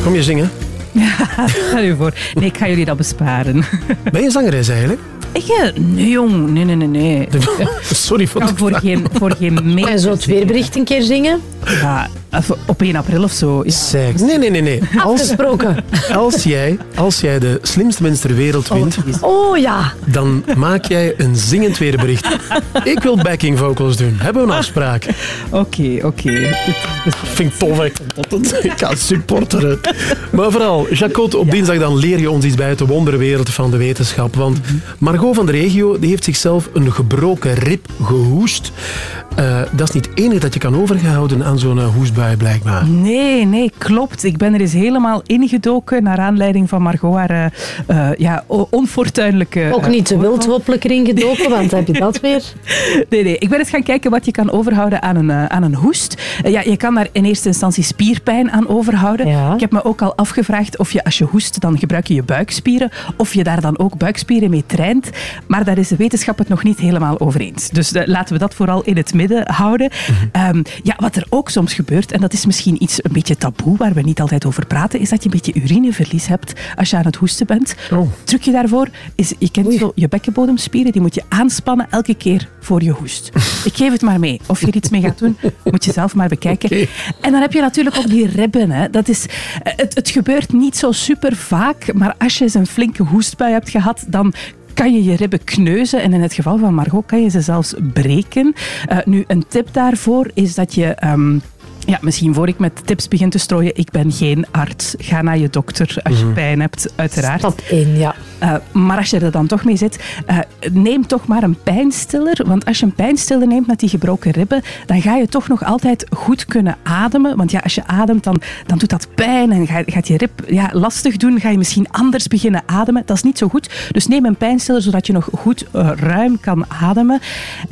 Kom je zingen? Stel je voor. Nee, ik ga jullie dat besparen. Ben je zangeres eigenlijk? Ik? eh, Nee, jong. Nee, nee, nee. nee. Sorry voor Ik voor geen, voor geen meter En zo het weerbericht een keer zingen? Ja, even op 1 april of zo. Ja. Zeg, nee, nee, nee. nee. Als, Afgesproken. als, jij, als jij de slimste mens ter wereld wint, Oh ja. dan maak jij een zingend weerbericht. Ik wil backing vocals doen. Hebben we een afspraak? Oké, oké. Vind ik tof. hè. Ik ga supporteren. Maar vooral, Jacot, op dinsdag dan leer je ons iets bij uit de wonderwereld van de wetenschap. Want Margot van de regio die heeft zichzelf een gebroken rib gehoest. Eh, dat is niet het enige dat je kan overgehouden aan zo'n eh, hoestbui, blijkbaar. Nee, nee, klopt. Ik ben er eens helemaal ingedoken naar aanleiding van Margot haar eh, eh, ja, onfortuinlijke... Ook niet te wild hopelijk erin gedoken, want heb je dat weer? Nee, nee. Ik ben eens gaan kijken wat je kan overhouden aan een, aan een hoest. Ja, je kan daar in eerste instantie spierpijn aan overhouden. Ik heb me ook al afgevraagd of je als je hoest, dan gebruik je je buikspieren. Of je daar dan ook buikspieren mee traint. Maar daar is de wetenschap het nog niet helemaal over eens. Dus eh, laten we dat vooral in het midden houden. Ehm, ja, wat er ook soms gebeurt, en dat is misschien iets een beetje taboe, waar we niet altijd over praten, is dat je een beetje urineverlies hebt als je aan het hoesten bent. Trucje daarvoor is, je kent zo je bekkenbodemspieren, die moet je aanspannen elke keer voor je hoest. Ik geef het maar mee. Of je er iets mee gaat doen, moet je zelf maar bekijken. En dan heb je natuurlijk ook die ribben. Hè. Dat is, eh, het, het gebeurt niet zo super vaak, maar als je eens een flinke hoestbui hebt gehad, dan kan je je ribben kneuzen en in het geval van Margot kan je ze zelfs breken. Eh, nu, een tip daarvoor is dat je... ehm, ja, misschien voor ik met tips begin te strooien, ik ben geen arts. Ga naar je dokter als je Mhm. pijn hebt, uiteraard. Stap 1, ja. Eh, maar als je er dan toch mee zit, eh, neem toch maar een pijnstiller. Want als je een pijnstiller neemt met die gebroken ribben, dan ga je toch nog altijd goed kunnen ademen. Want ja, als je ademt, dan, dan doet dat pijn en ga- gaat je rib ja, lastig doen. Ga je misschien anders beginnen ademen. Dat is niet zo goed. Dus neem een pijnstiller, zodat je nog goed eh, ruim kan ademen.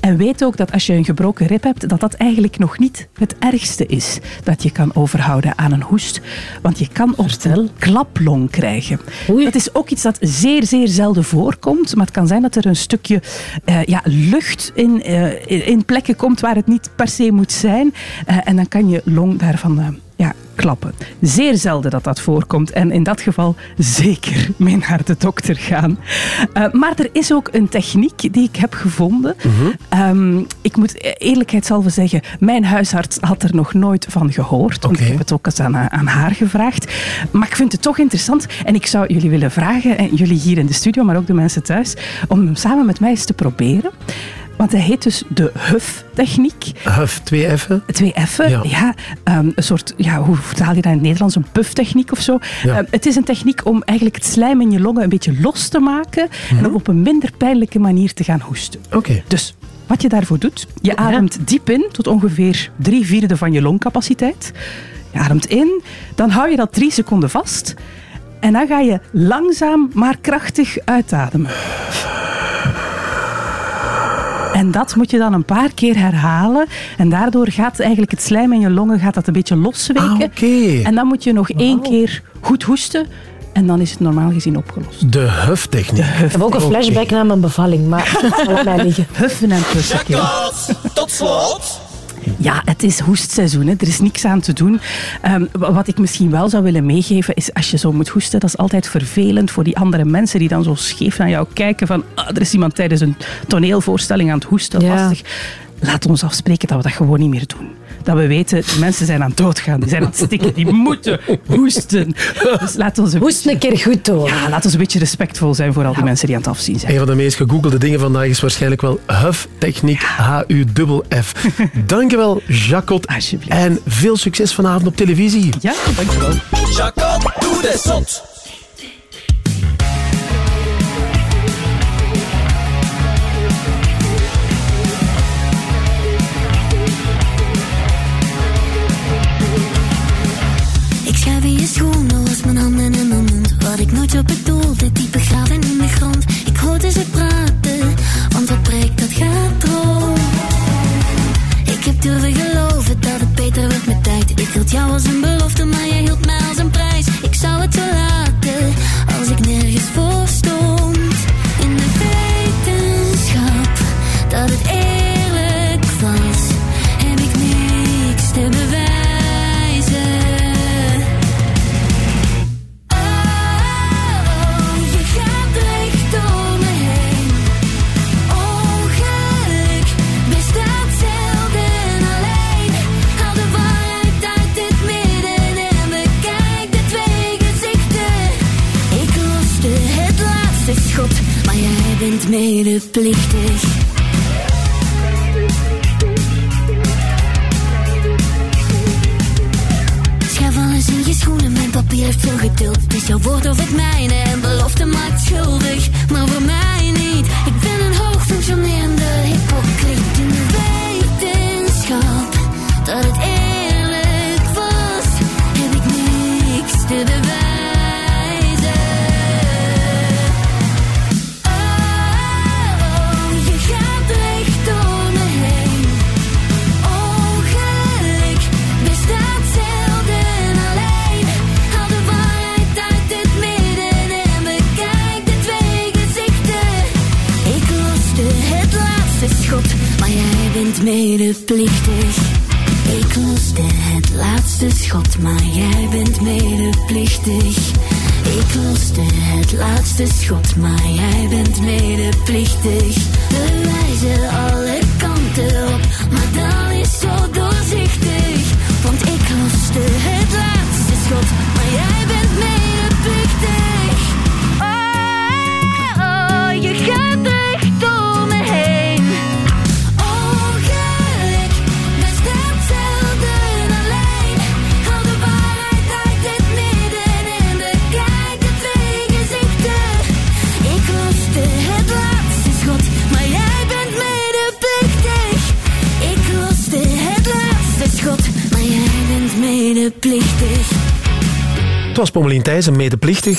En weet ook dat als je een gebroken rib hebt, dat dat eigenlijk nog niet het ergste is dat je kan overhouden aan een hoest. Want je kan op een klaplong krijgen. Dat is ook iets dat zeer, zeer zelden voorkomt. Maar het kan zijn dat er een stukje eh, ja, lucht in, eh, in- plekken komt waar het niet per se moet zijn. Eh, en dan kan je long daarvan ja, klappen. Zeer zelden dat dat voorkomt. En in dat geval zeker mee naar de dokter gaan. Eh, maar er is ook een techniek die ik heb gevonden. Ehm, ik moet eerlijkheidshalve zeggen, mijn huisarts had er nog nooit van gehoord. Want ik heb het ook eens aan, aan haar gevraagd. Maar ik vind het toch interessant. En ik zou jullie willen vragen, en jullie hier in de studio, maar ook de mensen thuis, om hem samen met mij eens te proberen. Want hij heet dus de Huff-techniek. Huff, twee F'en. Twee F'en, Ja. ja. ehm, een soort, ja, hoe vertaal je dat in het Nederlands? Een puftechniek of zo. Ja. Ehm, het is een techniek om eigenlijk het slijm in je longen een beetje los te maken en om op een minder pijnlijke manier te gaan hoesten. Oké. Dus wat je daarvoor doet, je ademt diep in tot ongeveer drie vierde van je longcapaciteit. Je ademt in, dan hou je dat drie seconden vast en dan ga je langzaam maar krachtig uitademen. En dat moet je dan een paar keer herhalen. En daardoor gaat eigenlijk het slijm in je longen gaat dat een beetje losweken. En dan moet je nog één keer goed hoesten. en dan is het normaal gezien opgelost. De huftechniek. Ik heb ook een flashback naar mijn bevalling, maar dat zal op mij liggen. Huffen en kussen. Tot slot. Ja, het is hoestseizoen. Hè. Er is niks aan te doen. Ehm, wa- wat ik misschien wel zou willen meegeven, is als je zo moet hoesten, dat is altijd vervelend voor die andere mensen die dan zo scheef naar jou kijken van ah, er is iemand tijdens een toneelvoorstelling aan het hoesten. Ja. Lastig. Laat ons afspreken dat we dat gewoon niet meer doen. Dat we weten, die mensen zijn aan het doodgaan, die zijn aan het stikken, die moeten hoesten. Dus laat ons een Hoest een keer goed door. Ja, laat ons een beetje respectvol zijn voor al die mensen die aan het afzien zijn. Een van de meest gegoogelde dingen vandaag is waarschijnlijk wel huftechniek, H-U-F-F. Dankjewel, Jacot. En veel succes vanavond op televisie. Ja, dankjewel. Jacot, doe de zot. Wat ik nooit zo bedoelde, diep begraven in de grond. Ik hoorde ze praten, want wat breekt, dat gaat droog. Ik heb durven geloven dat het beter werd met tijd. Ik hield jou als een belofte, maar jij hield mij als een prijs. Ik zou het zo laten, als ik nergens voor medeplichtig. Schuif alles in je schoenen, mijn papier heeft veel geduld. Het is jouw woord of het mijne en belofte maakt schuldig. Maar voor mij medeplichtig. Ik loste het laatste schot, maar jij bent medeplichtig. Ik loste het laatste schot, maar jij bent medeplichtig. Bewijzen alle kanten Het was Pommelien Thijssen, medeplichtig.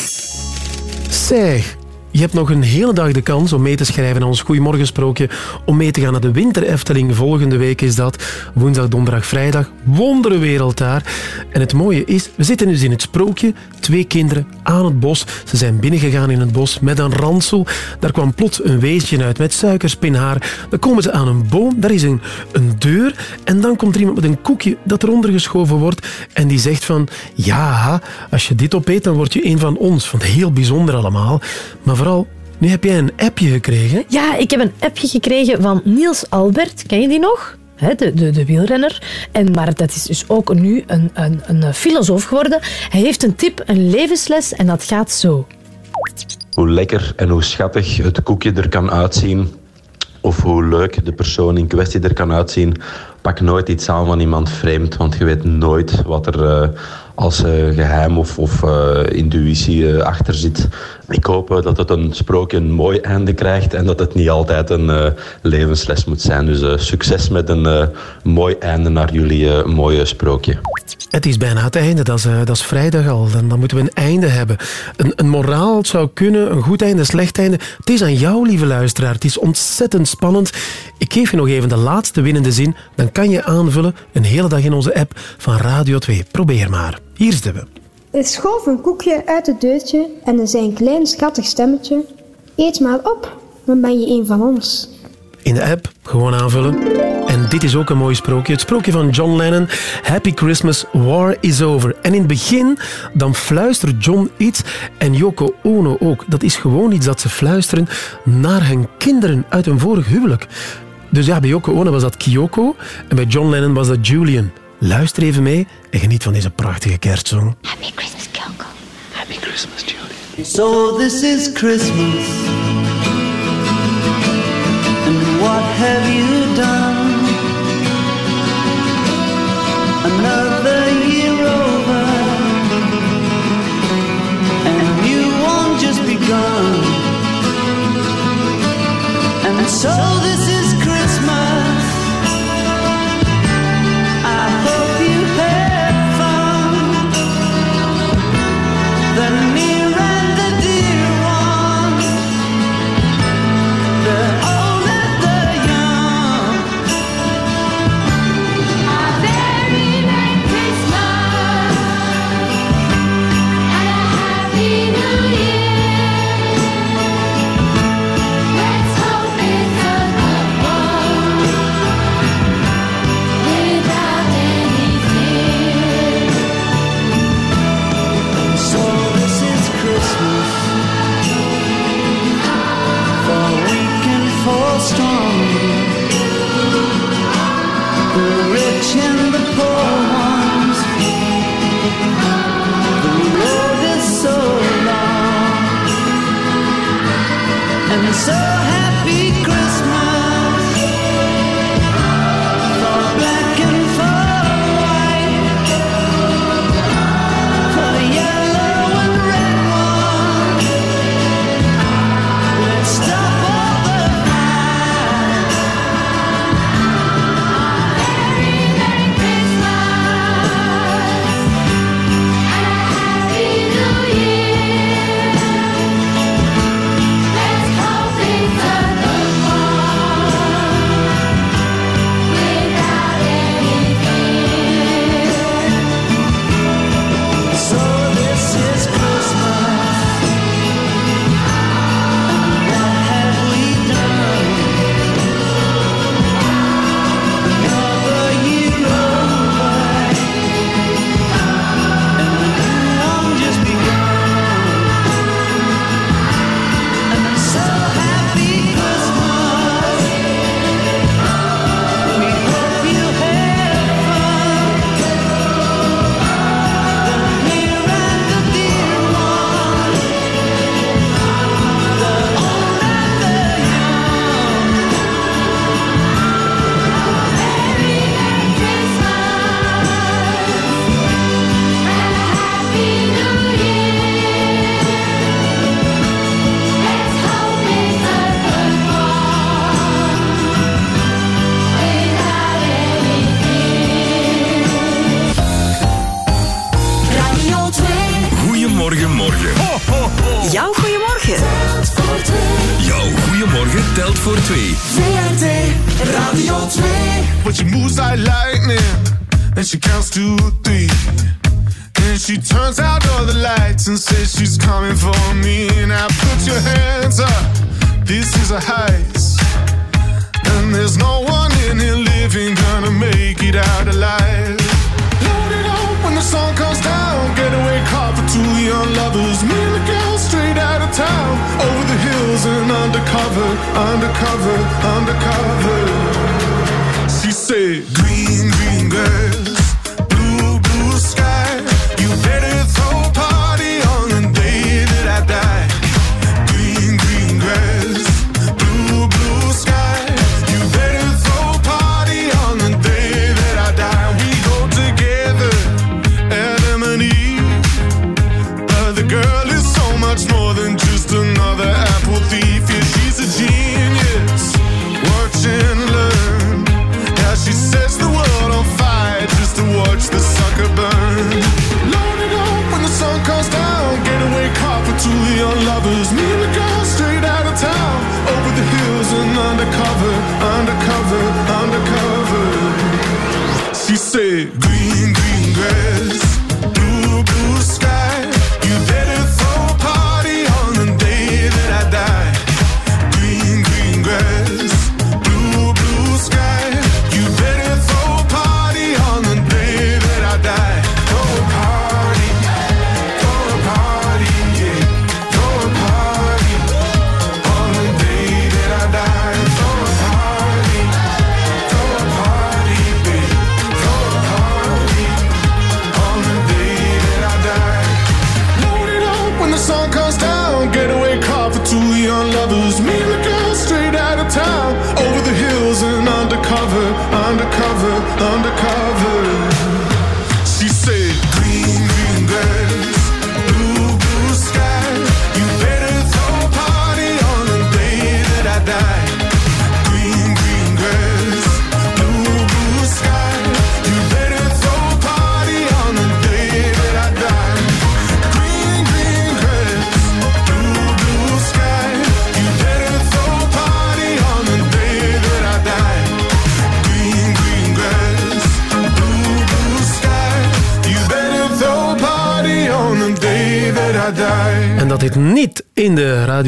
Zeg, je hebt nog een hele dag de kans om mee te schrijven aan ons Goeiemorgensprookje, om mee te gaan naar de Winter Efteling. Volgende week is dat. Woensdag, donderdag, vrijdag. Wonderenwereld daar. En het mooie is, we zitten dus in het sprookje. Twee kinderen aan het bos. Ze zijn binnengegaan in het bos met een ransel. Daar kwam plots een weesje uit met suikerspinhaar. Dan komen ze aan een boom, daar is een, een deur. En dan komt er iemand met een koekje dat eronder geschoven wordt. En die zegt van, ja, als je dit opeet, dan word je een van ons. Want heel bijzonder allemaal. Maar vooral, nu heb jij een appje gekregen. Ja, ik heb een appje gekregen van Niels Albert. Ken je die nog? Hè, de, de, de wielrenner. En, maar dat is dus ook nu een, een, een filosoof geworden. Hij heeft een tip, een levensles en dat gaat zo. hoe lekker en hoe schattig het koekje er kan uitzien, of hoe leuk de persoon in kwestie er kan uitzien, pak nooit iets aan van iemand vreemd, want je weet nooit wat er eh, als eh, geheim of, of eh, intuïtie eh, achter zit. Ik hoop eh, dat het een sprookje een mooi einde krijgt en dat het niet altijd een eh, levensles moet zijn. Dus eh, succes met een mooi einde naar jullie mooie sprookje. Het is bijna het einde, dat is, dat is vrijdag al. Dan, dan moeten we een einde hebben. Een, een moraal zou kunnen, een goed einde, een slecht einde. Het is aan jou, lieve luisteraar. Het is ontzettend spannend. Ik geef je nog even de laatste winnende zin. Dan kan je aanvullen een hele dag in onze app van Radio 2. Probeer maar. Hier de we. Het schoof een koekje uit het deurtje en in zijn klein schattig stemmetje: Eet maar op, dan ben je een van ons. In de app gewoon aanvullen. En dit is ook een mooi sprookje. Het sprookje van John Lennon. Happy Christmas, war is over. En in het begin, dan fluistert John iets en Yoko Ono ook. Dat is gewoon iets dat ze fluisteren naar hun kinderen uit hun vorig huwelijk. Dus ja, bij Yoko Ono was dat Kyoko en bij John Lennon was dat Julian. Luister even mee en geniet van deze prachtige kerstsong. Happy Christmas, Kyoko. Happy Christmas, Julie So this is Christmas. And what have you done? Another year over. And you won't just begun. And so this is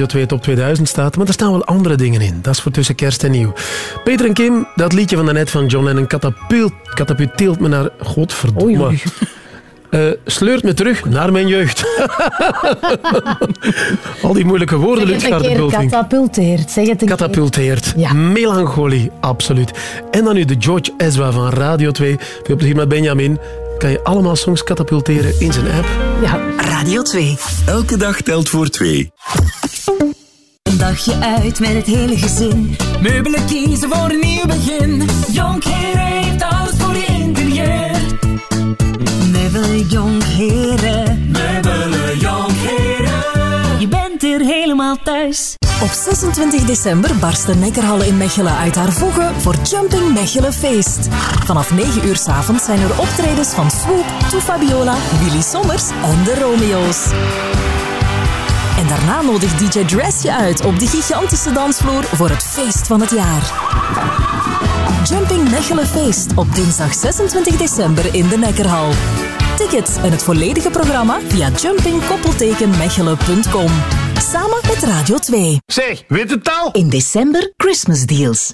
Radio 2 Top 2000 staat, maar er staan wel andere dingen in. Dat is voor tussen kerst en nieuw. Peter en Kim, dat liedje van daarnet van John Lennon katapult, katapulteert me naar... Godverdomme. Eh, sleurt me terug naar mijn jeugd. Al die moeilijke woorden, Lutgaard katapulteert. Zeg het een Katapulteert. Melancholie, absoluut. En dan nu de George Ezra van Radio 2. Veel plezier met Benjamin. Kan je allemaal songs katapulteren in zijn app? Ja. Radio 2. Elke dag telt voor twee. Dagje uit met het hele gezin. Meubelen kiezen voor een nieuw begin. Jonkheren heeft alles voor je interieur. Meubelen Jonkheren. Meubelen Jonkheren. Je bent er helemaal thuis. Op 26 december barst de Nekkerhalle in Mechelen uit haar voegen voor Jumping Mechelen Feest. Vanaf 9 uur 's avonds zijn er optredens van Swoop, To Fabiola, Willy Sommers en de Romeo's. En daarna nodigt DJ Dress je uit op de gigantische dansvloer voor het feest van het jaar. Jumping Mechelen Feest op dinsdag 26 december in de Nekkerhal. Tickets en het volledige programma via jumpingkoppeltekenmechelen.com. Samen met Radio 2. Zeg, weet het al? In december Christmas deals.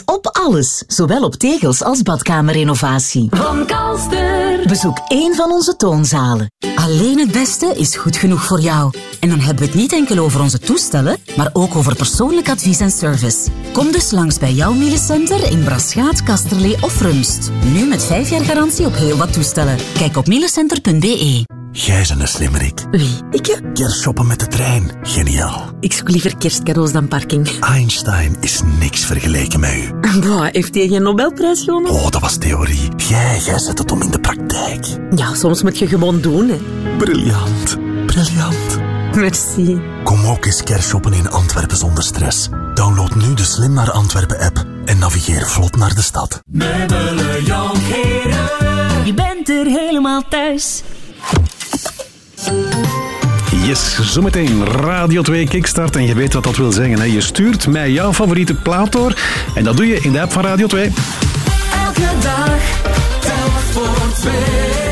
10% op alles. Zowel op tegels als badkamerrenovatie. Van Kalster. Bezoek één van onze toonzalen. Alleen het beste is goed genoeg voor jou. En dan hebben we het niet enkel over onze toestellen, maar ook over persoonlijk advies en service. Kom dus langs bij jouw Miele-center in Braschaat, Kasterlee of Rumst. Nu met 5 jaar garantie op heel wat toestellen. Kijk op mielecenter.be. Jij bent een slimmerik. Wie? Ik? Kerstshoppen met de trein. Geniaal. Ik zoek liever kerstcadeaus dan parking. Einstein is niks vergeleken met u. Boah, heeft hij geen Nobelprijs gewonnen? Oh, dat was theorie. Jij, jij zet het om in de praktijk. Ja, soms moet je gewoon doen, hè. Briljant. Briljant. Merci. Kom ook eens kerstshoppen in Antwerpen zonder stress. Download nu de Slim naar Antwerpen app en navigeer vlot naar de stad. Meubelen Jonkheren. Je bent er helemaal thuis. Yes, zometeen Radio 2 Kickstart. En je weet wat dat wil zeggen. Hè? Je stuurt mij jouw favoriete plaat door. En dat doe je in de app van Radio 2. Elke dag telt voor.